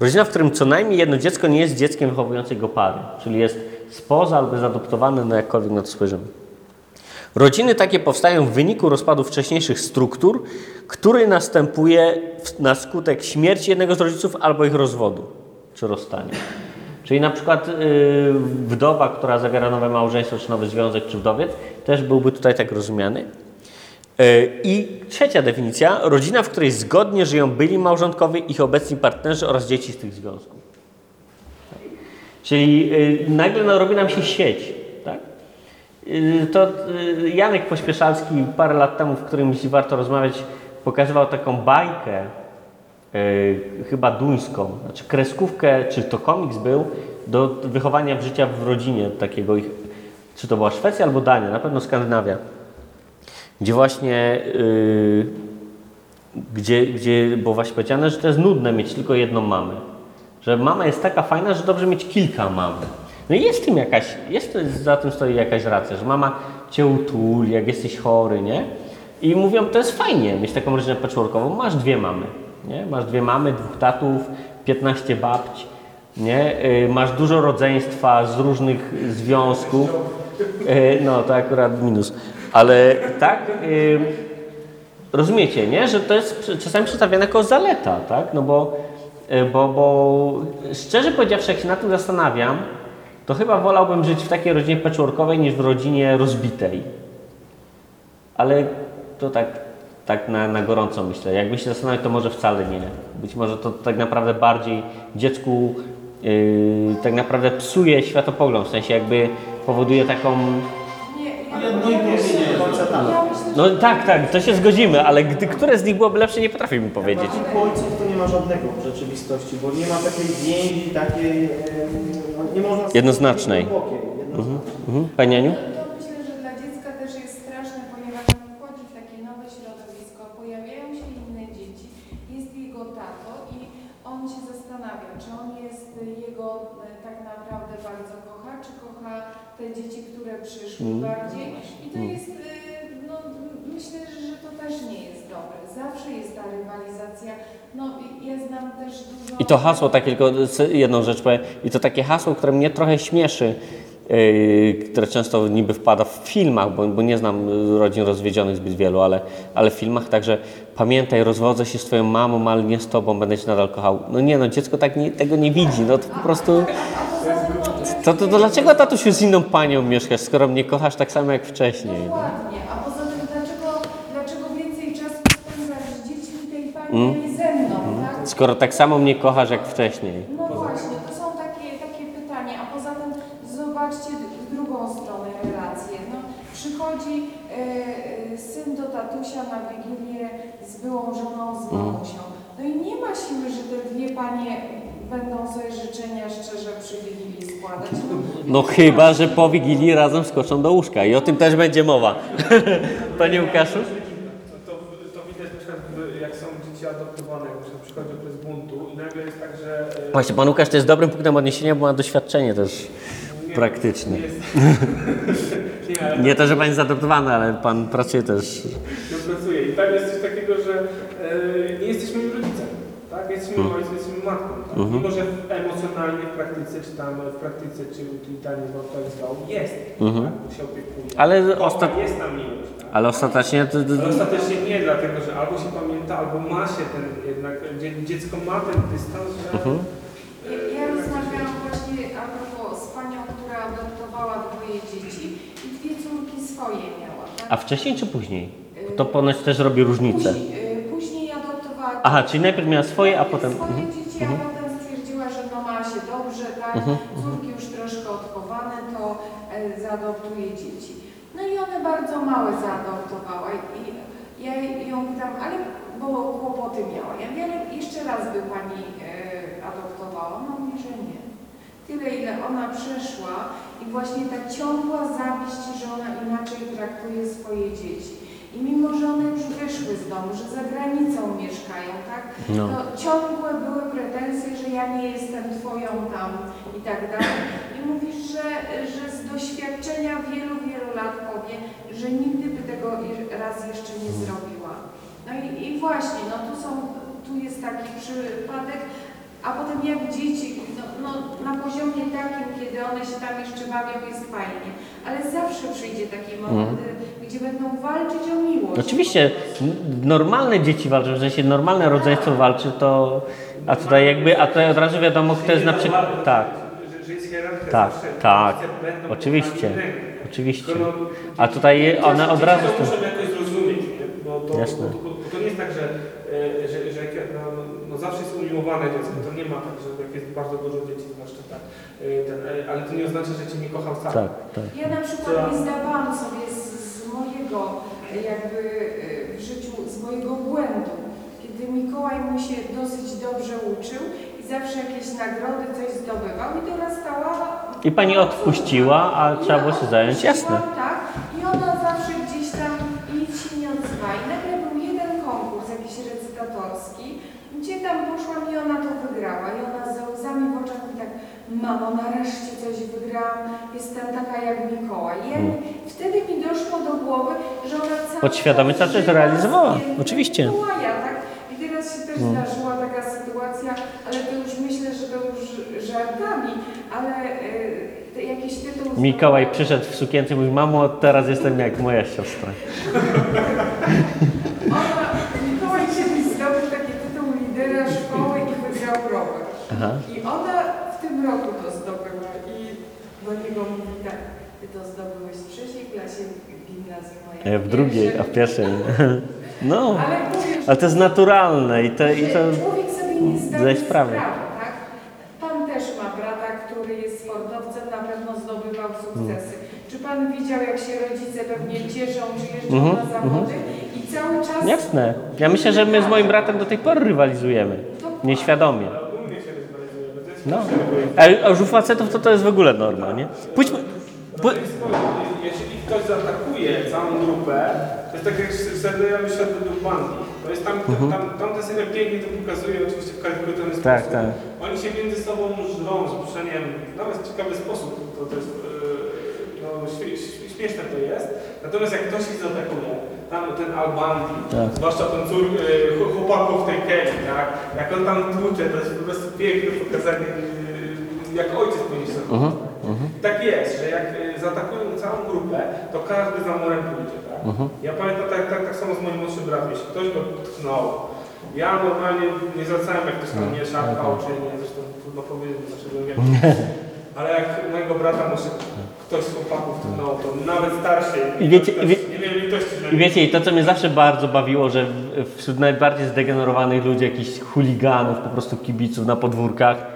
Rodzina, w którym co najmniej jedno dziecko nie jest dzieckiem wychowującej go pary, czyli jest spoza albo zadoptowane, no jakkolwiek na to spojrzymy. Rodziny takie powstają w wyniku rozpadu wcześniejszych struktur, który następuje na skutek śmierci jednego z rodziców albo ich rozwodu czy rozstania. Czyli na przykład yy, wdowa, która zawiera nowe małżeństwo, czy nowy związek, czy wdowiec, też byłby tutaj tak rozumiany. Yy, I trzecia definicja, rodzina, w której zgodnie żyją byli małżonkowie, ich obecni partnerzy oraz dzieci z tych związków. Czyli yy, nagle no, robi nam się sieć, To yy, Janek Pośpieszalski parę lat temu, w którymś warto rozmawiać, pokazywał taką bajkę, yy, chyba duńską, znaczy kreskówkę, czy to komiks był, do wychowania w życia w rodzinie takiego czy to była Szwecja albo Dania, na pewno Skandynawia, gdzie właśnie, gdzie, gdzie było właśnie powiedziane, że to jest nudne mieć tylko jedną mamę, że mama jest taka fajna, że dobrze mieć kilka mam. No i jest tym jakaś, jest za tym stoi jakaś racja, że mama cię utuli, jak jesteś chory, nie? I mówią, to jest fajnie mieć taką rodzinę patchworkową, masz dwie mamy, nie? Masz dwie mamy, dwóch tatów, 15 babć, nie? Y, Masz dużo rodzeństwa z różnych związków, Y, no to akurat minus, ale tak, y, rozumiecie, nie? Że to jest czasami przedstawiane jako zaleta, tak? No bo, bo, bo szczerze powiedziawszy, jak się nad tym zastanawiam, to chyba wolałbym żyć w takiej rodzinie patchworkowej niż w rodzinie rozbitej. Ale to tak, tak na, na gorąco myślę. Jakby się zastanawiać, to może wcale nie. Być może to tak naprawdę bardziej dziecku yy, tak naprawdę psuje światopogląd, w sensie jakby powoduje taką... Jedno i myślę, No tak, tak, to się zgodzimy, ale gdy, które z nich byłoby lepsze, nie potrafię mi powiedzieć. U ojców to nie ma żadnego w rzeczywistości, bo nie ma takiej więzi, takiej... em, no, nie można... Jednoznacznej. Głębokiej, Mhm. Mhm. Pani Aniu? To myślę, że dla dziecka też jest straszne, ponieważ on wchodzi w takie nowe środowisko, pojawiają się inne dzieci, jest jego tato i on się zastanawia, czy on jest jego e, tak naprawdę bardzo kocha, czy kocha te dzieci, które przyszły Mm. bardziej. I to jest, e, no myślę, że to też nie jest dobre. Zawsze jest ta rywalizacja. No i ja znam też dużo... I to hasło, takie tylko jedną rzecz powiem, i to takie hasło, które mnie trochę śmieszy, yy, które często niby wpada w filmach, bo, bo nie znam rodzin rozwiedzionych zbyt wielu, ale, ale w filmach także pamiętaj, rozwodzę się z twoją mamą, ale nie z tobą, będę cię nadal kochał. No nie no, dziecko tak nie, tego nie widzi, no to po prostu... To, to, to dlaczego tatusiu z inną panią mieszkasz, skoro mnie kochasz tak samo jak wcześniej? No? Dokładnie, a poza tym dlaczego, dlaczego więcej czasu spędzasz z dziećmi tej pani, Mm. Skoro tak samo mnie kochasz jak wcześniej. No właśnie, to są takie, takie pytania, a poza tym zobaczcie drugą stronę relacje. No, przychodzi e, e, syn do tatusia na Wigilię z byłą żoną, z mamusią. No i nie ma siły, że te dwie panie będą sobie życzenia szczerze przy Wigilii składać. No, No chyba, że po Wigilii razem skoczą do łóżka i o tym też będzie mowa. Panie Łukaszu? To, to, to widać na przykład, jak są dzieci adoptowane, jak na przykład przychodzi okres buntu i nagle jest tak, że... e, Właśnie, pan Łukasz to jest dobrym punktem odniesienia, bo ma doświadczenie też praktyczne. Nie, to, że pan jest zadoptowany, ale pan pracuje też. to pracuje. I tam jest coś takiego, że e, nie jesteśmy rodzicem. Tak? Jesteśmy Mhm. ojcem, jesteśmy matką. Tak? Mimo, że emocjonalnie w praktyce, czy tam w praktyce, czy to jest jest. Mhm. Tak? Się opiekuje. Ale Kocha, ostat- Jest tam miłość. Tak? Ale ostatecznie to, Ale ostatecznie nie, dlatego że albo się pamięta, albo ma się ten jednak, dzie- dziecko ma ten dystans, że Mhm. Ja, ja rozmawiałam właśnie a propos z panią, która adoptowała dwoje dzieci i dwie córki swoje miała. Tak? A wcześniej czy później? To ponoć też robi różnicę. Później, y, później adoptowała Aha, czyli najpierw miała swoje, a potem... swoje Mhm. dzieci, a potem stwierdziła, że no ma się dobrze, tak? Mhm. Córki już troszkę odchowane, to e, zaadoptuje dzieci. No i one bardzo małe zaadoptowała i ja ją pytam, ale bo kłopoty miała. Ja mówię, ale jeszcze raz by pani e, adoptowała? No mówi, że nie. Tyle, ile ona przeszła i właśnie ta ciągła zawiść, że ona inaczej traktuje swoje dzieci. I mimo, że one już wyszły z domu, że za granicą mieszkają, tak? No. To ciągłe były pretensje, że ja nie jestem twoją tam i tak dalej. I mówisz, że, że z doświadczenia wielu, wielu lat powie, że nigdy by tego raz jeszcze nie zrobiła. No i, i właśnie, no tu są, tu jest taki przypadek, a potem jak dzieci, no, no na poziomie takim, kiedy one się tam jeszcze bawią, jest fajnie. Ale zawsze przyjdzie taki moment, y, gdzie będą walczyć o miłość. Oczywiście normalne dzieci walczą, że się normalne rodzeństwo walczy, to... A tutaj jakby, a tutaj od razu wiadomo, kto jest na przykład... Tak, że, że jest hierarchia Tak, zawsze, tak. będą Oczywiście. oczywiście. Tylko A tutaj one od razu... To muszą jakoś zrozumieć, Bo to, Jasne. Bo, bo, bo to nie jest tak, że, e, że, że jak, no, no zawsze jest umiłowane dziecko. To nie ma tak, że jak jest bardzo dużo dzieci, zwłaszcza tak. e, Ten, e, ale to nie oznacza, że cię nie kocham wcale. Tak, tak. Ja na przykład nie zdawałam sobie z, z mojego jakby w życiu, z mojego błędu, kiedy Mikołaj mu się dosyć dobrze uczył i zawsze jakieś nagrody, coś zdobywał i dorastała. I pani odpuściła, a trzeba było się zająć, jasne. Tak, i ona zawsze gdzieś tam nic się nie odzywa. I nagle był jeden konkurs jakiś recytatorski, gdzie tam poszłam i ona to wygrała. I ona z łzami w oczach mi tak, mamo, nareszcie coś wygrałam, jestem taka jak Mikołaj. I ja, Wtedy mi doszło do głowy, że ona cały Podświadomie czas żyła realizowała, z pięknym oczywiście. Mikołaja, tak? I teraz się też Mm. zdarzyła taka sytuacja, ale to już myślę, że to już żartami, ale y, te jakieś tytuł... Mikołaj przyszedł w sukience i mówi, mamo, teraz jestem jak moja siostra. Ona, Mikołaj kiedyś zdobył taki tytuł lidera szkoły i wygrał rower. Aha. I ona w tym roku to zdobyła i do niego mówi tak, ty to zdobyłeś w trzeciej klasie gimnazjum, a Ja w drugiej, a w pierwszej. No, Ale to jest naturalne i to... I to... Człowiek sobie nie zdaje Zdaj sprawy, sprawę. tak? Pan też ma brata, który jest sportowcem, na pewno zdobywał sukcesy. Czy pan widział, jak się rodzice pewnie cieszą, czy jeżdżą Mhm, na zawody i cały czas... Jasne. Ja myślę, że my z moim bratem do tej pory rywalizujemy. Nieświadomie. No. A, a już u facetów to to jest w ogóle norma, nie? Pójdźmy... No jeżeli ktoś zaatakuje całą grupę, to jest tak jak serial Świat według Bandi. To jest tam, tam, tam ten serial pięknie to pokazuje, oczywiście w karykaturalny Mhm. Tak, sposób. tak. Oni się między sobą żrą z nawet w ciekawy sposób, to, to jest, yy, no, śmie- śmie- śmieszne to jest. Natomiast jak ktoś ich zaatakuje, tam ten Albandi, Tak. zwłaszcza ten cór, ch- chłopaków tej Kelly, tak? Jak on tam tłucze, to jest po prostu piękne pokazanie, jak ojciec powinien się zachować. Mhm, Tak jest, że jak y, zaatakują całą grupę, to każdy za murem pójdzie, tak? Mhm. Ja pamiętam tak, tak, tak samo z moim młodszym bratem, jeśli ktoś go tknął, ja normalnie nie zwracałem jak ktoś tam mnie szarpał, czy nie, zresztą trudno powiedzieć, dlaczego nie wiem. Ale jak mojego brata może ktoś z chłopaków tknął, to nawet starszy, I wiecie- ktoś, wie- nie wiem litości I wiecie, i to co mnie zawsze bardzo bawiło, że wśród najbardziej zdegenerowanych ludzi, jakichś chuliganów, po prostu kibiców na podwórkach,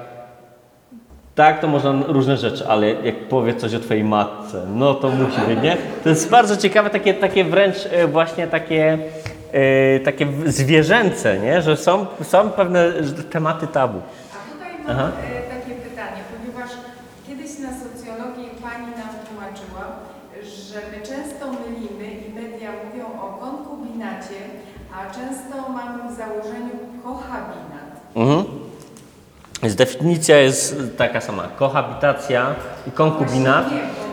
tak, to można różne rzeczy, ale jak powie coś o twojej matce, no to musi być, nie? To jest bardzo ciekawe, takie, takie wręcz e, właśnie takie, e, takie zwierzęce, nie? Że są, są pewne tematy tabu. A tutaj mam Aha. e, takie pytanie, ponieważ kiedyś na socjologii pani nam tłumaczyła, że my często mylimy i media mówią o konkubinacie, a często mamy w założeniu kohabinat. Mhm. Więc definicja jest taka sama. Kohabitacja i konkubinat.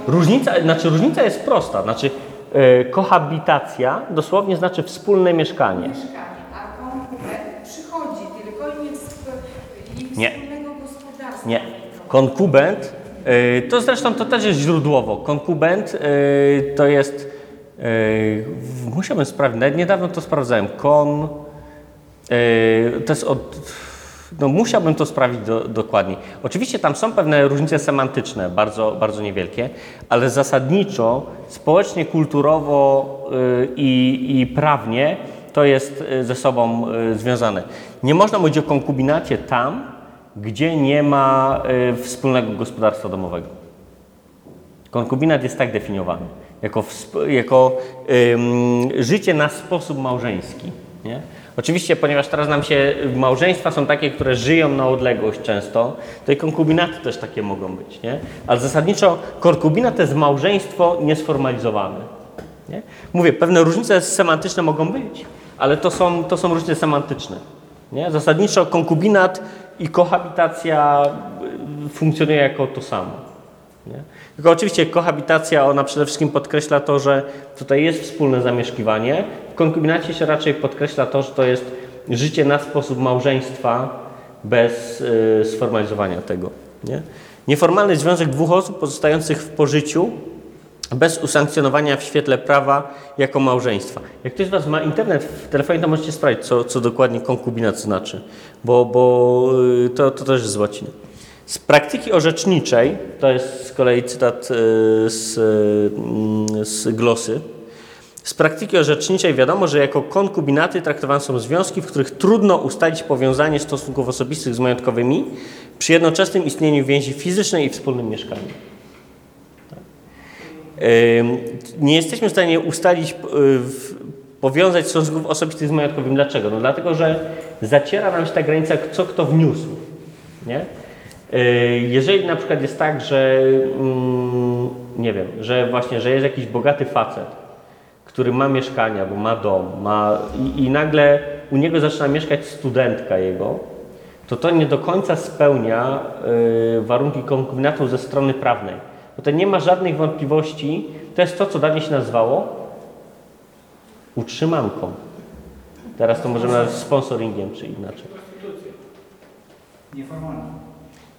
Różnica, znaczy różnica jest prosta. Znaczy e, kohabitacja dosłownie znaczy wspólne mieszkanie. mieszkanie, a konkubent przychodzi tylko nie, wsp- Nie. wspólnego gospodarstwa. Nie. Konkubent, e, to zresztą to też jest źródłowo. Konkubent e, to jest, musiałbym sprawdzić, nawet niedawno to sprawdzałem. Kon, to jest od, no musiałbym to sprawdzić do, dokładniej. Oczywiście tam są pewne różnice semantyczne, bardzo, bardzo niewielkie, ale zasadniczo, społecznie, kulturowo e, i, i prawnie to jest e, ze sobą e, związane. Nie można mówić o konkubinacie tam, gdzie nie ma wspólnego gospodarstwa domowego. Konkubinat jest tak definiowany, jako, jako ym, życie na sposób małżeński. Nie? Oczywiście, ponieważ teraz nam się małżeństwa są takie, które żyją na odległość często, to i konkubinaty też takie mogą być. Nie? Ale zasadniczo konkubinat to jest małżeństwo niesformalizowane. Nie? Mówię, pewne różnice semantyczne mogą być, ale to są, to są różnice semantyczne. Nie? Zasadniczo konkubinat i kohabitacja y, funkcjonuje jako to samo. Tylko oczywiście kohabitacja, ona przede wszystkim podkreśla to, że tutaj jest wspólne zamieszkiwanie. W konkubinacie się raczej podkreśla to, że to jest życie na sposób małżeństwa bez y, sformalizowania tego. Nie? Nieformalny związek dwóch osób pozostających w pożyciu bez usankcjonowania w świetle prawa jako małżeństwa. Jak ktoś z Was ma internet w telefonie, to możecie sprawdzić, co, co dokładnie konkubinat znaczy, bo, bo y, to, to też jest z. Z praktyki orzeczniczej, to jest z kolei cytat y, z, y, z glosy, z praktyki orzeczniczej wiadomo, że jako konkubinaty traktowane są związki, w których trudno ustalić powiązanie stosunków osobistych z majątkowymi przy jednoczesnym istnieniu więzi fizycznej i wspólnym mieszkaniu. Nie jesteśmy w stanie ustalić, y, powiązać stosunków osobistych z majątkowym. Dlaczego? No dlatego, że zaciera nam się ta granica, co kto wniósł. Nie? Y, Jeżeli na przykład jest tak, że mm, nie wiem, że właśnie, że jest jakiś bogaty facet, który ma mieszkanie albo ma dom, ma i, i nagle u niego zaczyna mieszkać studentka jego, to to nie do końca spełnia y, warunki konkubinatu ze strony prawnej. Bo to nie ma żadnych wątpliwości, to jest to, co dawniej się nazywało utrzymanką. Teraz to możemy nazwać sponsoringiem, czy inaczej. Nieformalnie.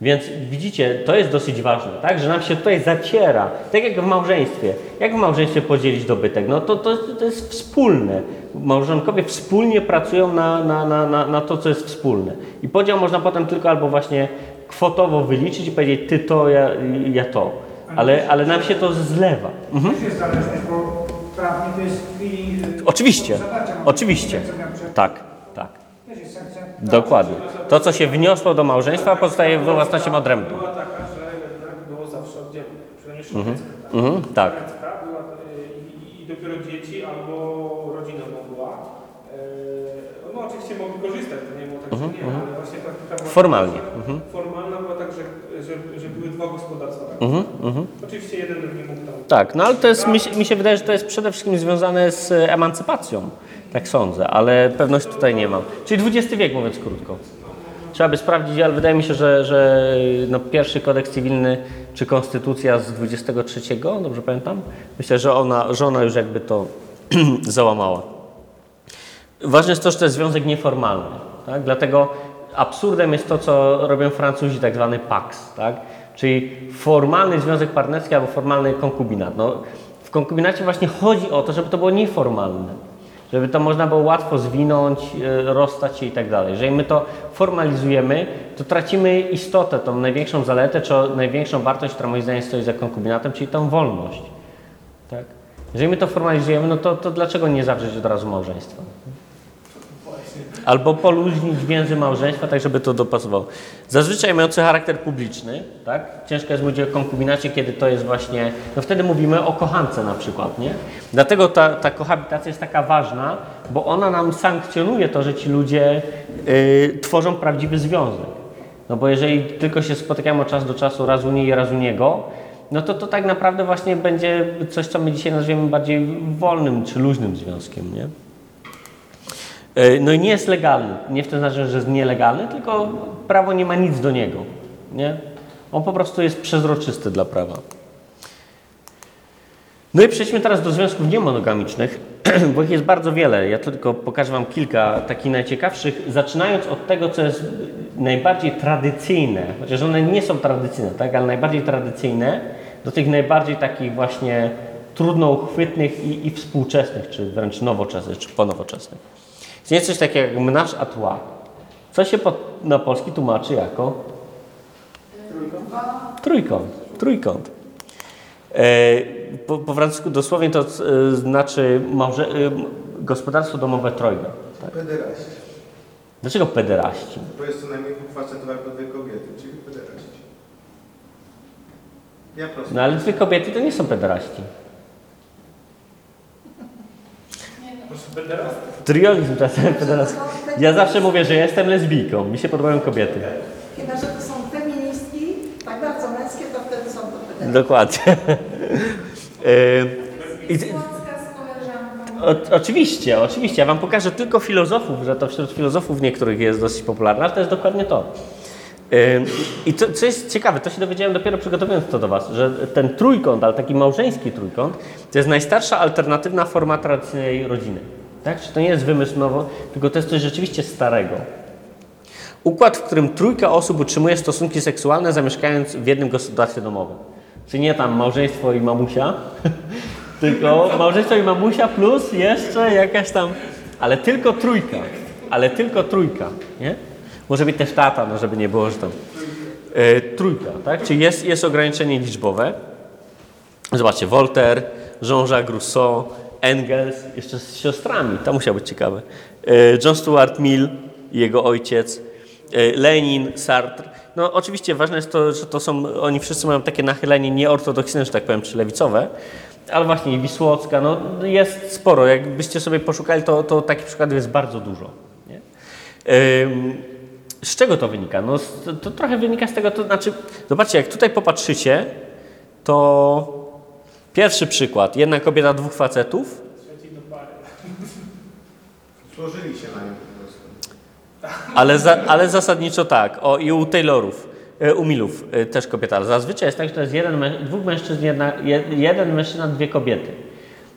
Więc widzicie, to jest dosyć ważne, tak? że nam się tutaj zaciera, tak jak w małżeństwie. Jak w małżeństwie podzielić dobytek? No to, to, to jest wspólne. Małżonkowie wspólnie pracują na, na, na, na, to, co jest wspólne. I podział można potem tylko albo właśnie kwotowo wyliczyć i powiedzieć ty to, ja, ja to. Ale, ale nam się to zlewa. Mhm. Też jest zależność, bo prawnie to jest w chwili... y, Oczywiście, oczywiście. Tak, tak. Też jest sankcja. Dokładnie. To, co się wniosło do małżeństwa, pozostaje we własności odrębną. Była taka, że jednak było zawsze oddzielnie, przynajmniej Mhm. szlachecka. Mhm, tak. Szlachecka była, y, i, dopiero dzieci albo rodzina mogła. E, No oczywiście mogły korzystać, to nie było tak, że Mhm, nie, ale właśnie praktyka była Formalnie, mhm. Formalna była tak, że, że, że były dwa gospodarstwa. Tak? Mhm, mhm. Oczywiście jeden drugi mógł tam Tak, no ale to jest, mi, się- mi się wydaje, że to jest przede wszystkim związane z e, emancypacją, tak sądzę, ale pewność tutaj nie mam. Czyli XX wiek, mówiąc krótko. Trzeba by sprawdzić, ale wydaje mi się, że, że no, pierwszy kodeks cywilny czy konstytucja z 23, dobrze pamiętam? Myślę, że ona, że ona już jakby to załamała. Ważne jest to, że to jest związek nieformalny. Tak? Dlatego absurdem jest to, co robią Francuzi, tak zwany pax. Tak? Czyli formalny związek partnerski albo formalny konkubinat. No, w konkubinacie właśnie chodzi o to, żeby to było nieformalne. Żeby to można było łatwo zwinąć, e, rozstać się i tak dalej. Jeżeli my to formalizujemy, to tracimy istotę, tą największą zaletę, czy największą wartość, która moim zdaniem stoi za konkubinatem, czyli tą wolność. Tak? Jeżeli my to formalizujemy, no to, to dlaczego nie zawrzeć od razu małżeństwa? Albo poluźnić więzy małżeństwa, tak żeby to dopasowało. Zazwyczaj mający charakter publiczny, tak? Ciężko jest mówić o konkubinacie, kiedy to jest właśnie, no wtedy mówimy o kochance na przykład, nie? Dlatego ta, ta kohabitacja jest taka ważna, bo ona nam sankcjonuje to, że ci ludzie y, tworzą prawdziwy związek. No bo jeżeli tylko się spotykamy od czasu do czasu, raz u niej raz u niego, no to to tak naprawdę właśnie będzie coś, co my dzisiaj nazwiemy bardziej wolnym czy luźnym związkiem, nie? E, No i nie jest legalny. Nie w tym znaczeniu, że jest nielegalny, tylko prawo nie ma nic do niego. Nie? On po prostu jest przezroczysty dla prawa. No i przejdźmy teraz do związków niemonogamicznych, bo ich jest bardzo wiele. Ja tylko pokażę Wam kilka takich najciekawszych, zaczynając od tego, co jest najbardziej tradycyjne, chociaż one nie są tradycyjne, tak? ale najbardziej tradycyjne, do tych najbardziej takich właśnie trudno uchwytnych i, i współczesnych, czy wręcz nowoczesnych, czy ponowoczesnych. Jest coś takiego jak à trois, co się pod, na polski tłumaczy jako trójkąt. Trójkąt. E, po, po francusku dosłownie to e, znaczy małże, e, gospodarstwo domowe trojga. Tak? Pederaści. Dlaczego pederaści? Bo jest co najmniej dwóch facetów albo dwie kobiety, czyli pederaści. Ja. No ale dwie kobiety to nie są pederaści. Proszę, pederast? Triolizm jest pederast. Ja zawsze mówię, że jestem lesbijką. Mi się podobają kobiety. Chyba, że to są feministki, tak bardzo męskie, to wtedy są to pederaści. Dokładnie. E, i- Słodka z koleżanką. O, oczywiście, oczywiście. Ja Wam pokażę tylko filozofów, że to wśród filozofów niektórych jest dosyć popularne, ale to jest dokładnie to. I co jest ciekawe, to się dowiedziałem dopiero przygotowując to do Was, że ten trójkąt, ale taki małżeński trójkąt, to jest najstarsza alternatywna forma tradycyjnej rodziny. Tak? Czy to nie jest wymysł nowo, tylko to jest coś rzeczywiście starego. Układ, w którym trójka osób utrzymuje stosunki seksualne, zamieszkając w jednym gospodarstwie domowym. Czyli nie tam małżeństwo i mamusia, tylko małżeństwo i mamusia plus jeszcze jakaś tam, ale tylko trójka, ale tylko trójka, nie? Może być też tata, no żeby nie było, że tam e, trójka, tak? Czyli jest, jest ograniczenie liczbowe. Zobaczcie, Voltaire, Jean-Jacques Rousseau, Engels, jeszcze z siostrami, to musiało być ciekawe. E, John Stuart Mill jego ojciec, e, Lenin, Sartre. No oczywiście ważne jest to, że to są, oni wszyscy mają takie nachylenie nieortodoksyjne, że tak powiem, czy lewicowe, ale właśnie Wisłocka, no jest sporo. Jakbyście sobie poszukali, to, to takich przykładów jest bardzo dużo. Nie? Z czego to wynika? No, to, to trochę wynika z tego, to znaczy, zobaczcie, jak tutaj popatrzycie, to pierwszy przykład, jedna kobieta, dwóch facetów, Złożyli się na nią po prostu. ale, za, ale zasadniczo tak. O, i u Taylorów, e, u Millów e, też kobieta. Ale zazwyczaj jest tak, że to jest jeden, dwóch mężczyzn, jedna, je- jeden mężczyzna, dwie kobiety.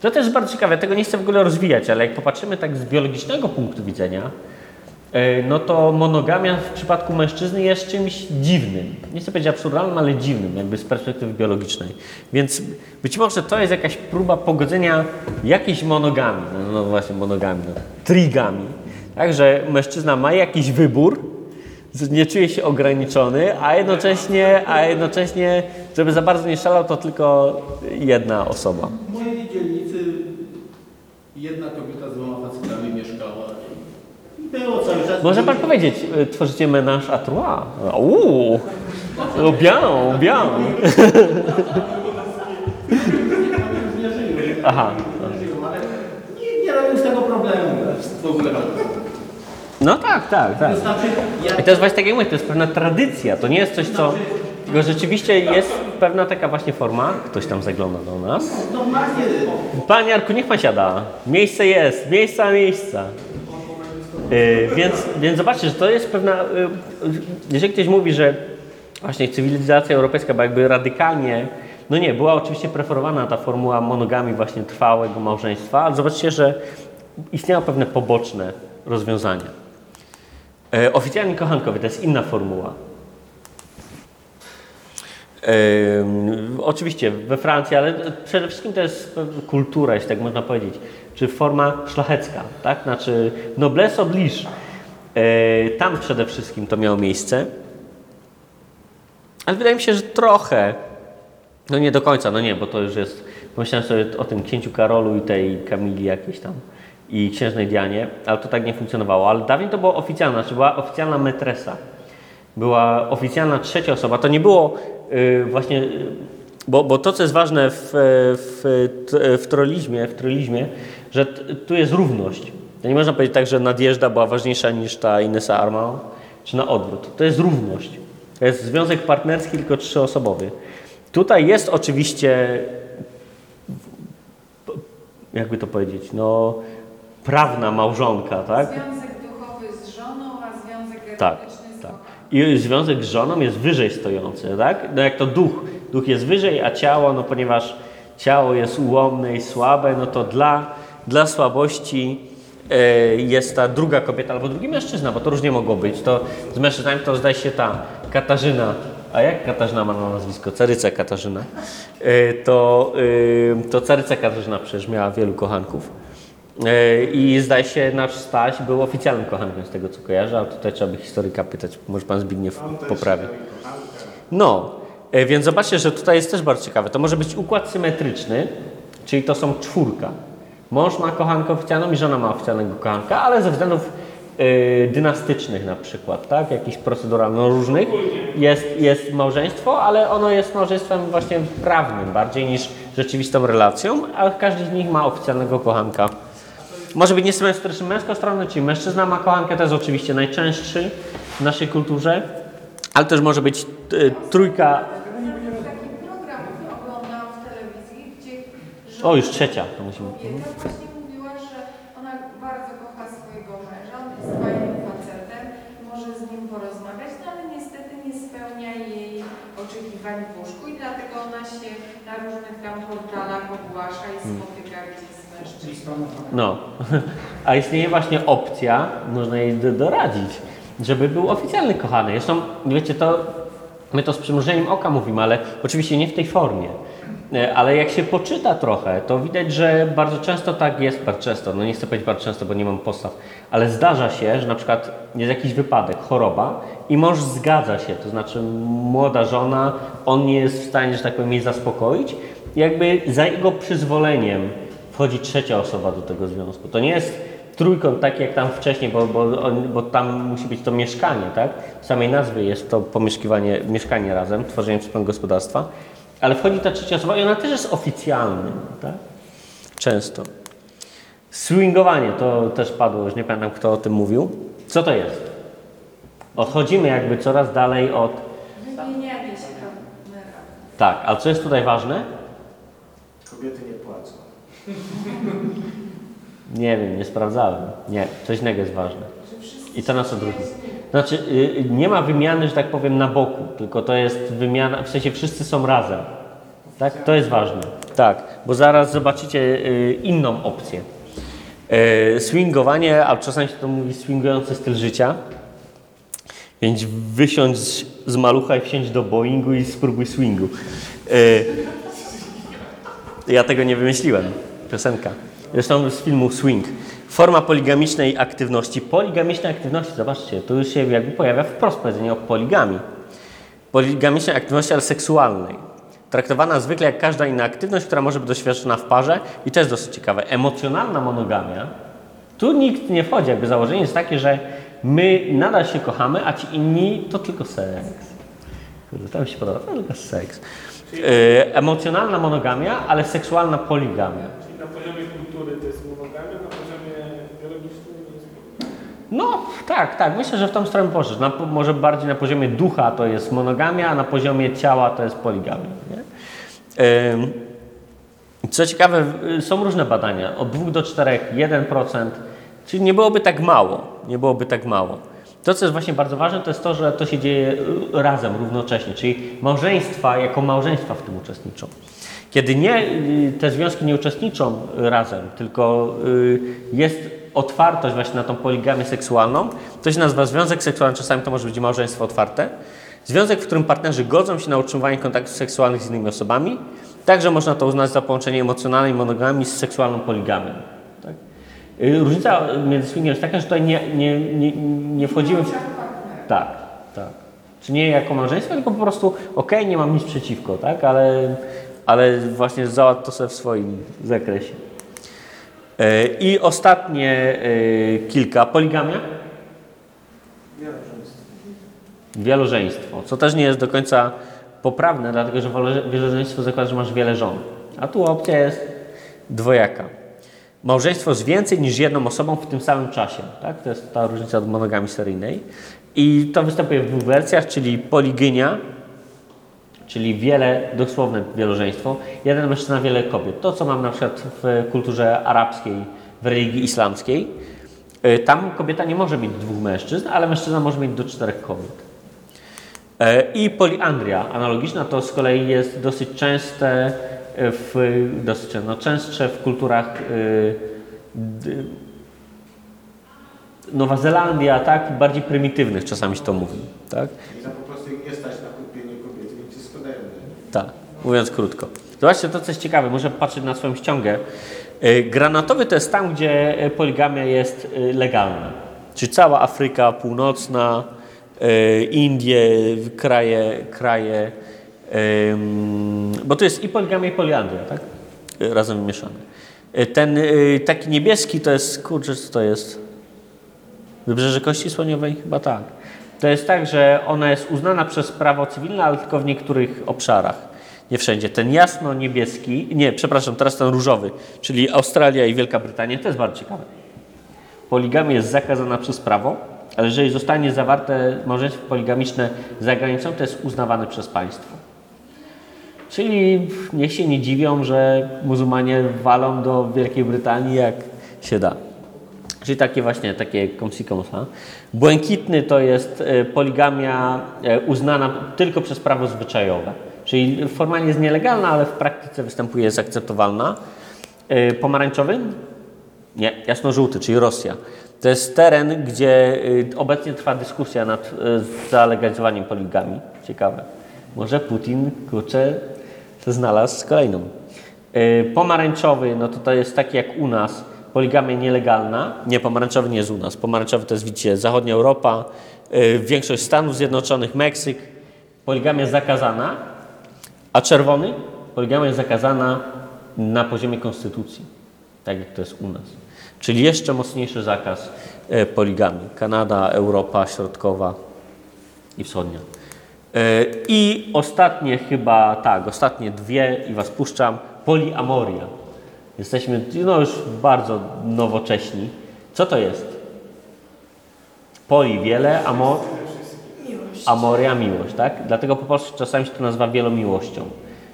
To też jest bardzo ciekawe, tego nie chcę w ogóle rozwijać, ale jak popatrzymy tak z biologicznego punktu widzenia, no to monogamia w przypadku mężczyzny jest czymś dziwnym. Nie chcę powiedzieć absurdalnym, ale dziwnym, jakby z perspektywy biologicznej. Więc być może to jest jakaś próba pogodzenia jakiejś monogami, no, no właśnie monogami, no, trigami, tak, że mężczyzna ma jakiś wybór, nie czuje się ograniczony, a jednocześnie, a jednocześnie, żeby za bardzo nie szalał, to tylko jedna osoba. W mojej dzielnicy jedna kobieta z dwoma facetami mieszkała i było cały czas... Może pan powiedzieć, y, tworzycie menaż à trois? Uuu, o, białą, białą. Nie żyją, Aha. nie nie, robią z tego problemu w ogóle. No tak, tak, tak. To znaczy, ja I to jest właśnie tak jak mówię, to jest pewna tradycja, to nie jest coś, co... Tylko rzeczywiście jest pewna taka właśnie forma, ktoś tam zagląda do nas. Panie Jarku, niech pan siada. Miejsce jest, miejsca, miejsca. Yy, więc, więc zobaczcie, że to jest pewna. Yy, jeżeli ktoś mówi, że właśnie cywilizacja europejska była jakby radykalnie. No nie, była oczywiście preferowana ta formuła monogami właśnie trwałego małżeństwa, ale zobaczcie, że istniały pewne poboczne rozwiązania. Yy, oficjalni kochankowie to jest inna formuła. Oczywiście we Francji, ale przede wszystkim to jest kultura, jeśli tak można powiedzieć, czy forma szlachecka, tak? Znaczy noblesse oblige. Yy, tam przede wszystkim to miało miejsce. Ale wydaje mi się, że trochę, no nie do końca, no nie, bo to już jest Pomyślałem sobie o tym księciu Karolu i tej Kamili jakiejś tam i księżnej Dianie, ale to tak nie funkcjonowało. Ale dawniej to było oficjalne, znaczy była oficjalna metresa. Była oficjalna trzecia osoba. To nie było y, właśnie, y, bo, bo to co jest ważne w, w, w trolizmie, w trolizmie, że tu jest równość. To nie można powiedzieć tak, że nadjeżdża była ważniejsza niż ta Inessa Armand, czy na odwrót. To jest równość. To jest związek partnerski, tylko trzyosobowy. Tutaj jest oczywiście, jakby to powiedzieć, no prawna małżonka, tak? Związek duchowy z żoną, a związek Tak, z tak. I związek z żoną jest wyżej stojący, tak? No jak to duch, duch jest wyżej, a ciało, no ponieważ ciało jest ułomne i słabe, no to dla, dla słabości e, jest ta druga kobieta albo drugi mężczyzna, bo to różnie mogło być. To z mężczyznami to zdaje się ta Katarzyna, a jak Katarzyna ma na nazwisko? Caryca Katarzyna. E, to, e, to Caryca Katarzyna przecież miała wielu kochanków. I zdaje się, nasz Staś był oficjalnym kochankiem z tego, co kojarzę, ale tutaj trzeba by historyka pytać, może pan Zbigniew poprawi. No, więc zobaczcie, że tutaj jest też bardzo ciekawe. To może być układ symetryczny, czyli to są czwórka. Mąż ma kochankę oficjalną i żona ma oficjalnego kochanka, ale ze względów e, dynastycznych na przykład, tak, jakichś proceduralno różnych, jest, jest małżeństwo, ale ono jest małżeństwem właśnie prawnym bardziej niż rzeczywistą relacją, a każdy z nich ma oficjalnego kochanka. Może być niesymetryczny męskostronny, czyli mężczyzna ma kochankę, to jest oczywiście najczęstszy w naszej kulturze, ale też może być e, trójka, Taki program oglądałam w telewizji, gdzie o już trzecia, to musimy. kobieta właśnie mówiła, że ona bardzo kocha swojego męża, on jest fajnym facetem, może z nim porozmawiać, no ale niestety nie spełnia jej oczekiwań w łóżku i dlatego ona się na różnych tam portalach ogłasza i spotyka gdzieś z mężczyzną. No, a istnieje właśnie opcja, można jej do- doradzić, żeby był oficjalny kochany. Zresztą, wiecie, to my to z przymrużeniem oka mówimy, ale oczywiście nie w tej formie. E, Ale jak się poczyta trochę, to widać, że bardzo często tak jest, bardzo często, no nie chcę powiedzieć bardzo często, bo nie mam postaw, ale zdarza się, że na przykład jest jakiś wypadek, choroba i mąż zgadza się, to znaczy młoda żona, on nie jest w stanie, że tak powiem, jej zaspokoić, jakby za jego przyzwoleniem wchodzi trzecia osoba do tego związku. To nie jest trójkąt tak jak tam wcześniej, bo, bo, bo tam musi być to mieszkanie, tak? W samej nazwie jest to pomieszkiwanie, mieszkanie razem, tworzenie wspólnego gospodarstwa, ale wchodzi ta trzecia osoba i ona też jest oficjalnym, tak? Często. Swingowanie, to też padło, już nie pamiętam kto o tym mówił. Co to jest? Odchodzimy jakby coraz dalej od... Wymienianie się kamerami. Tak, ale co jest tutaj ważne? Kobiety nie płacą. Nie wiem, nie sprawdzałem. Nie, coś innego jest ważne. I to nas przyjaźnili. Znaczy, y, nie ma wymiany, że tak powiem, na boku, tylko to jest wymiana, w sensie wszyscy są razem. Tak? To jest ważne. Tak, bo zaraz zobaczycie y, inną opcję. Y, Swingowanie, albo czasami się to mówi swingujący styl życia. Więc wysiądź z- malucha i wsiądź do Boeingu i spróbuj swingu. Y, Ja tego nie wymyśliłem. Piosenka. Zresztą z filmu Swing. Forma poligamicznej aktywności. Poligamicznej aktywności, zobaczcie, tu już się jakby pojawia wprost powiedzenie o poligami. Poligamicznej aktywności, ale seksualnej. Traktowana zwykle jak każda inna aktywność, która może być doświadczona w parze i to jest dosyć ciekawe. Emocjonalna monogamia. Tu nikt nie wchodzi, jakby założenie jest takie, że my nadal się kochamy, a ci inni to tylko seks. Kurde, to mi się podoba, to tylko seks. E, emocjonalna monogamia, ale seksualna poligamia. Czyli na poziomie kultury to jest monogamia, na poziomie biologicznym to jest poligamia. No tak, tak, myślę, że w tą stronę poszedł. Na, może bardziej na poziomie ducha to jest monogamia, a na poziomie ciała to jest poligamia. Co ciekawe, są różne badania, od 2 do 4, 1%, czyli nie byłoby tak mało, nie byłoby tak mało. To, co jest właśnie bardzo ważne, to jest to, że to się dzieje y, razem, równocześnie, czyli małżeństwa jako małżeństwa w tym uczestniczą. Kiedy nie, y, te związki nie uczestniczą razem, tylko y, jest otwartość właśnie na tą poligamię seksualną, to się nazywa związek seksualny, czasami to może być małżeństwo otwarte. Związek, w którym partnerzy godzą się na utrzymywanie kontaktów seksualnych z innymi osobami. Także można to uznać za połączenie emocjonalnej monogamii z seksualną poligamią. Tak? Y, Różnica między swingiem jest taka, że tutaj nie, nie, nie, nie wchodzimy w... Tak, tak. Czy nie jako małżeństwo, tylko po prostu okej, nie mam nic przeciwko, tak? Ale ale właśnie załatw to sobie w swoim zakresie. E, I ostatnie e, kilka. Poligamia? Wielożeństwo, co też nie jest do końca poprawne, dlatego że wielożeństwo zakłada, że masz wiele żon. A tu opcja jest dwojaka. Małżeństwo z więcej niż jedną osobą w tym samym czasie. Tak? To jest ta różnica od monogami seryjnej. I to występuje w dwóch wersjach, czyli poligynia, czyli wiele, dosłowne wielożeństwo, jeden mężczyzna, wiele kobiet. To, co mam na przykład w kulturze arabskiej, w religii islamskiej. Y, Tam kobieta nie może mieć dwóch mężczyzn, ale mężczyzna może mieć do czterech kobiet. E, I poliandria analogiczna to z kolei jest dosyć częste w, dosyć, no, częstsze w kulturach y, Nowa Zelandia, tak, bardziej prymitywnych czasami się to mówi, tak? I za po prostu ich nie stać na kupienie kobiety, więc wszystko dają. nie? Tak, mówiąc krótko. Zobaczcie, to co jest ciekawe, może patrzeć na swoją ściągę. Y, Granatowy to jest tam, gdzie poligamia jest y, legalna. Czyli cała Afryka Północna, y, Indie, kraje, kraje bo to jest i poligamia i poliandria, tak? Razem wymieszane. Y, Ten taki niebieski to jest, kurczę, co to jest? Wybrzeże Kości Słoniowej? Chyba tak. To jest tak, że ona jest uznana przez prawo cywilne, ale tylko w niektórych obszarach. Nie wszędzie. Ten jasno-niebieski, nie, przepraszam, teraz ten różowy, czyli Australia i Wielka Brytania, to jest bardzo ciekawe. Poligamia jest zakazana przez prawo, ale jeżeli zostanie zawarte małżeństwo poligamiczne za granicą, to jest uznawane przez państwo. Czyli niech się nie dziwią, że muzułmanie walą do Wielkiej Brytanii jak się da. Czyli takie właśnie, takie komsikomsa. Błękitny to jest e, poligamia e, uznana tylko przez prawo zwyczajowe. Czyli formalnie jest nielegalna, ale w praktyce występuje, jest akceptowalna. E, Pomarańczowy? Nie, jasno-żółty, czyli Rosja. To jest teren, gdzie obecnie trwa dyskusja nad zalegalizowaniem poligami. Ciekawe. Może Putin, kurczę, znalazł kolejną. Pomarańczowy, no to to jest taki jak u nas, poligamia nielegalna. Nie, pomarańczowy nie jest u nas. Pomarańczowy to jest, widzicie, zachodnia Europa, y, większość Stanów Zjednoczonych, Meksyk. Poligamia zakazana, a czerwony? Poligamia zakazana na poziomie konstytucji, tak jak to jest u nas. Czyli jeszcze mocniejszy zakaz e, poligami. Kanada, Europa Środkowa i Wschodnia. E, I ostatnie chyba, tak, ostatnie dwie i Was puszczam. Poliamoria. Jesteśmy no już bardzo nowocześni. Co to jest? Poli wiele, amor, amoria miłość, tak? Dlatego po polsku czasami się to nazywa wielomiłością.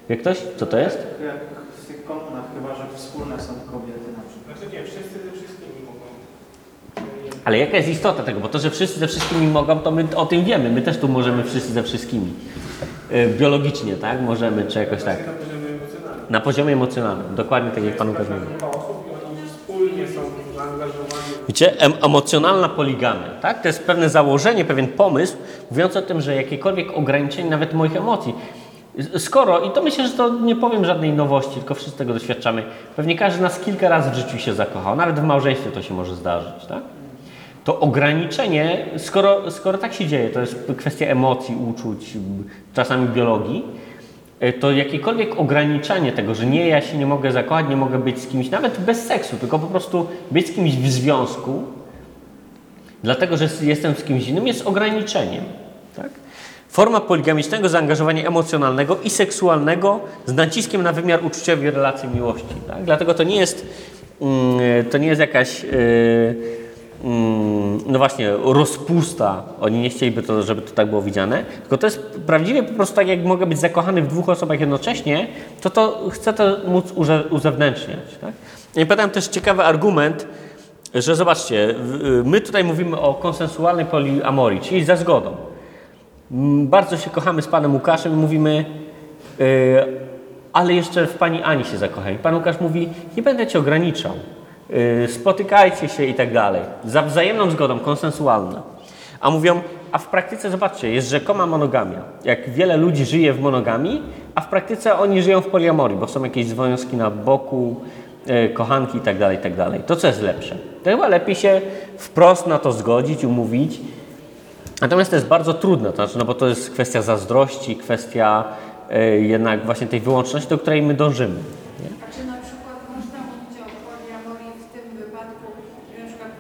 Wie ktoś, co to jest? Jak w tych komunach chyba, że wspólne są kobiety na przykład. Znaczy nie, wszyscy ze wszystkimi mogą. Ale jaka jest istota tego? Bo to, że wszyscy ze wszystkimi mogą, to my o tym wiemy. My też tu możemy wszyscy ze wszystkimi. E, Biologicznie, tak? Możemy, czy jakoś tak. Na poziomie emocjonalnym. Dokładnie tak jak Pan Łukasz mówił. Em emocjonalna poligamia, tak? To jest pewne założenie, pewien pomysł, mówiący o tym, że jakiekolwiek ograniczenie nawet moich emocji. Skoro, i to myślę, że to nie powiem żadnej nowości, tylko wszyscy tego doświadczamy, pewnie każdy z nas kilka razy w życiu się zakochał, nawet w małżeństwie to się może zdarzyć, tak? To ograniczenie, skoro, skoro tak się dzieje, to jest kwestia emocji, uczuć, czasami biologii, to jakiekolwiek ograniczanie tego, że nie, ja się nie mogę zakochać, nie mogę być z kimś, nawet bez seksu, tylko po prostu być z kimś w związku, dlatego że jestem z kimś innym, jest ograniczeniem. Tak? Forma poligamicznego zaangażowania emocjonalnego i seksualnego z naciskiem na wymiar uczuciowy relacji miłości. Tak? Dlatego to nie jest, mm, to nie jest jakaś, yy, no właśnie, rozpusta. Oni nie chcieliby, to, żeby to tak było widziane. Tylko to jest prawdziwie po prostu tak, jak mogę być zakochany w dwóch osobach jednocześnie, to to chcę to móc uze- uzewnętrzniać. Tak? I podam też ciekawy argument, że zobaczcie, w- my tutaj mówimy o konsensualnej poliamorii, czyli za zgodą. Mm, Bardzo się kochamy z panem Łukaszem i mówimy, yy, ale jeszcze w pani Ani się zakochaj. Pan Łukasz mówi, nie będę cię ograniczał, spotykajcie się i tak dalej. Za wzajemną zgodą, konsensualna. A mówią, a w praktyce, zobaczcie, jest rzekoma monogamia. Jak wiele ludzi żyje w monogami, a w praktyce oni żyją w poliamorii, bo są jakieś związki na boku, yy, kochanki i tak dalej, tak dalej. To co jest lepsze? To chyba lepiej się wprost na to zgodzić, umówić, Natomiast to jest bardzo trudne, to znaczy, no bo to jest kwestia zazdrości, kwestia e, jednak właśnie tej wyłączności, do której my dążymy. Nie? A czy na przykład można mówić o poliamorii w tym wypadku, że na przykład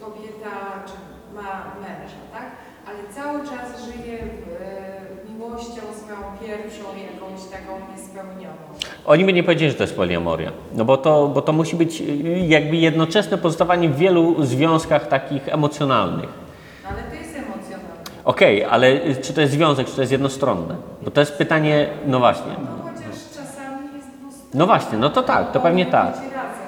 kobieta czy ma męża, tak? Ale cały czas żyje e, miłością swoją pierwszą, jakąś taką niespełnioną. Oni by nie powiedzieli, że to jest poliamoria, no bo to, bo to musi być y, jakby jednoczesne pozostawanie w wielu związkach takich emocjonalnych. No, ale to jest emocjonalne. Okej, ale y, czy to jest związek, czy to jest jednostronne? Bo to jest pytanie, no właśnie. No chociaż czasami jest dwustronne. No właśnie, no to tak, to pewnie tak.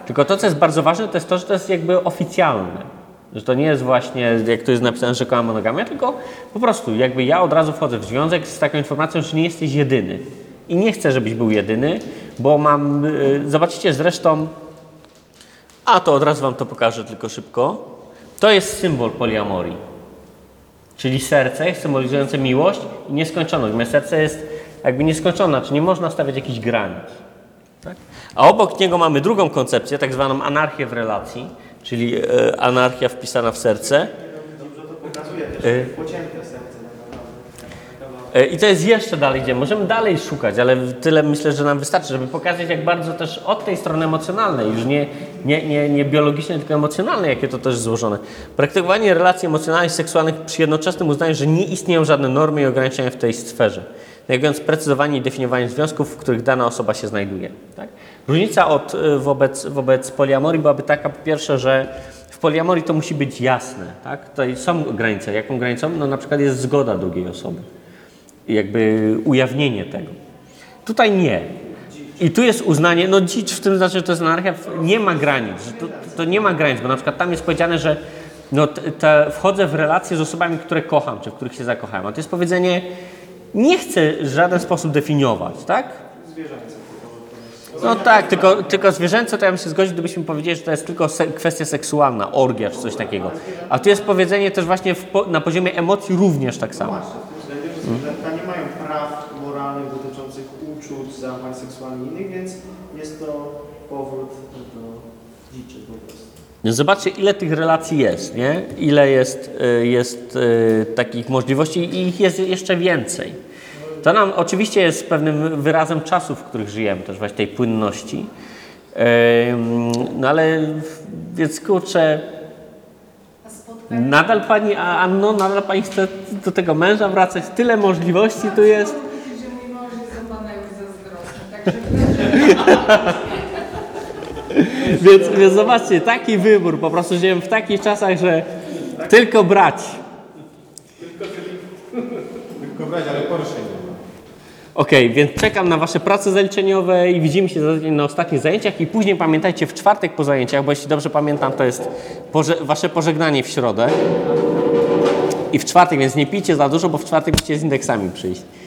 Tylko to, co jest bardzo ważne, to jest to, że to jest jakby oficjalne. Że to nie jest właśnie, jak tu jest napisane, rzekoma monogamia, tylko po prostu jakby ja od razu wchodzę w związek z taką informacją, że nie jesteś jedyny. I nie chcę, żebyś był jedyny, bo mam, y, zobaczycie zresztą, a to od razu wam to pokażę tylko szybko. To jest symbol poliamorii. Czyli serce symbolizujące miłość i nieskończoność. Moje serce jest jakby nieskończone, czy nie można stawiać jakichś granic. Tak? A obok niego mamy drugą koncepcję, tak zwaną anarchię w relacji, czyli e, anarchia wpisana w serce. Dobrze to pokazuje też Y. pocięte serce tak naprawdę. E, I to jest jeszcze dalej, gdzie możemy dalej szukać, ale tyle myślę, że nam wystarczy, żeby pokazać, jak bardzo też od tej strony emocjonalnej, już nie, nie, nie, nie biologicznej, tylko emocjonalnej, jakie to też jest złożone. Praktykowanie relacji emocjonalnych i seksualnych przy jednoczesnym uznaniu, że nie istnieją żadne normy i ograniczenia w tej sferze, negując precyzowanie i definiowanie związków, w których dana osoba się znajduje. Tak? Różnica od, y, wobec, wobec poliamorii byłaby taka, po pierwsze, że w poliamorii to musi być jasne. Tak? Tutaj są granice. Jaką granicą? No na przykład jest zgoda drugiej osoby jakby ujawnienie tego. Tutaj nie. I tu jest uznanie, no dzicz w tym znaczy, że to jest anarchia, nie ma granic, to, to nie ma granic, bo na przykład tam jest powiedziane, że no, te, wchodzę w relacje z osobami, które kocham, czy w których się zakochałem. A to jest powiedzenie, nie chcę w żaden sposób definiować, tak? Zwierzęce. No tak, tylko, tylko zwierzęce to ja bym się zgodził, gdybyśmy powiedzieli, że to jest tylko se kwestia seksualna, orgia czy coś takiego. A tu jest powiedzenie też właśnie po na poziomie emocji również tak samo. Zwierzęta nie mają praw moralnych dotyczących uczuć, zachowań seksualnych innych, więc jest to powrót do dziczy po prostu. Zobaczcie, ile tych relacji jest, nie? Ile jest, y, jest y, takich możliwości i ich jest jeszcze więcej. To nam oczywiście jest pewnym wyrazem czasów, w których żyjemy, też właśnie tej płynności. Ym, No ale, więc kurczę, nadal Pani, a Anno, nadal Pani chce do tego męża wracać? Tyle możliwości tu jest. Że mój mąż jest do Pana już zazdrosny, także Więc, więc zobaczcie, taki wybór, po prostu żyjemy w takich czasach, że tylko brać. Tylko brać, ale Porsche nie Okej, więc czekam na Wasze prace zaliczeniowe i widzimy się na ostatnich zajęciach i później pamiętajcie w czwartek po zajęciach, bo jeśli dobrze pamiętam, to jest poże Wasze pożegnanie w środę. I w czwartek, więc nie pijcie za dużo, bo w czwartek musicie z indeksami przyjść.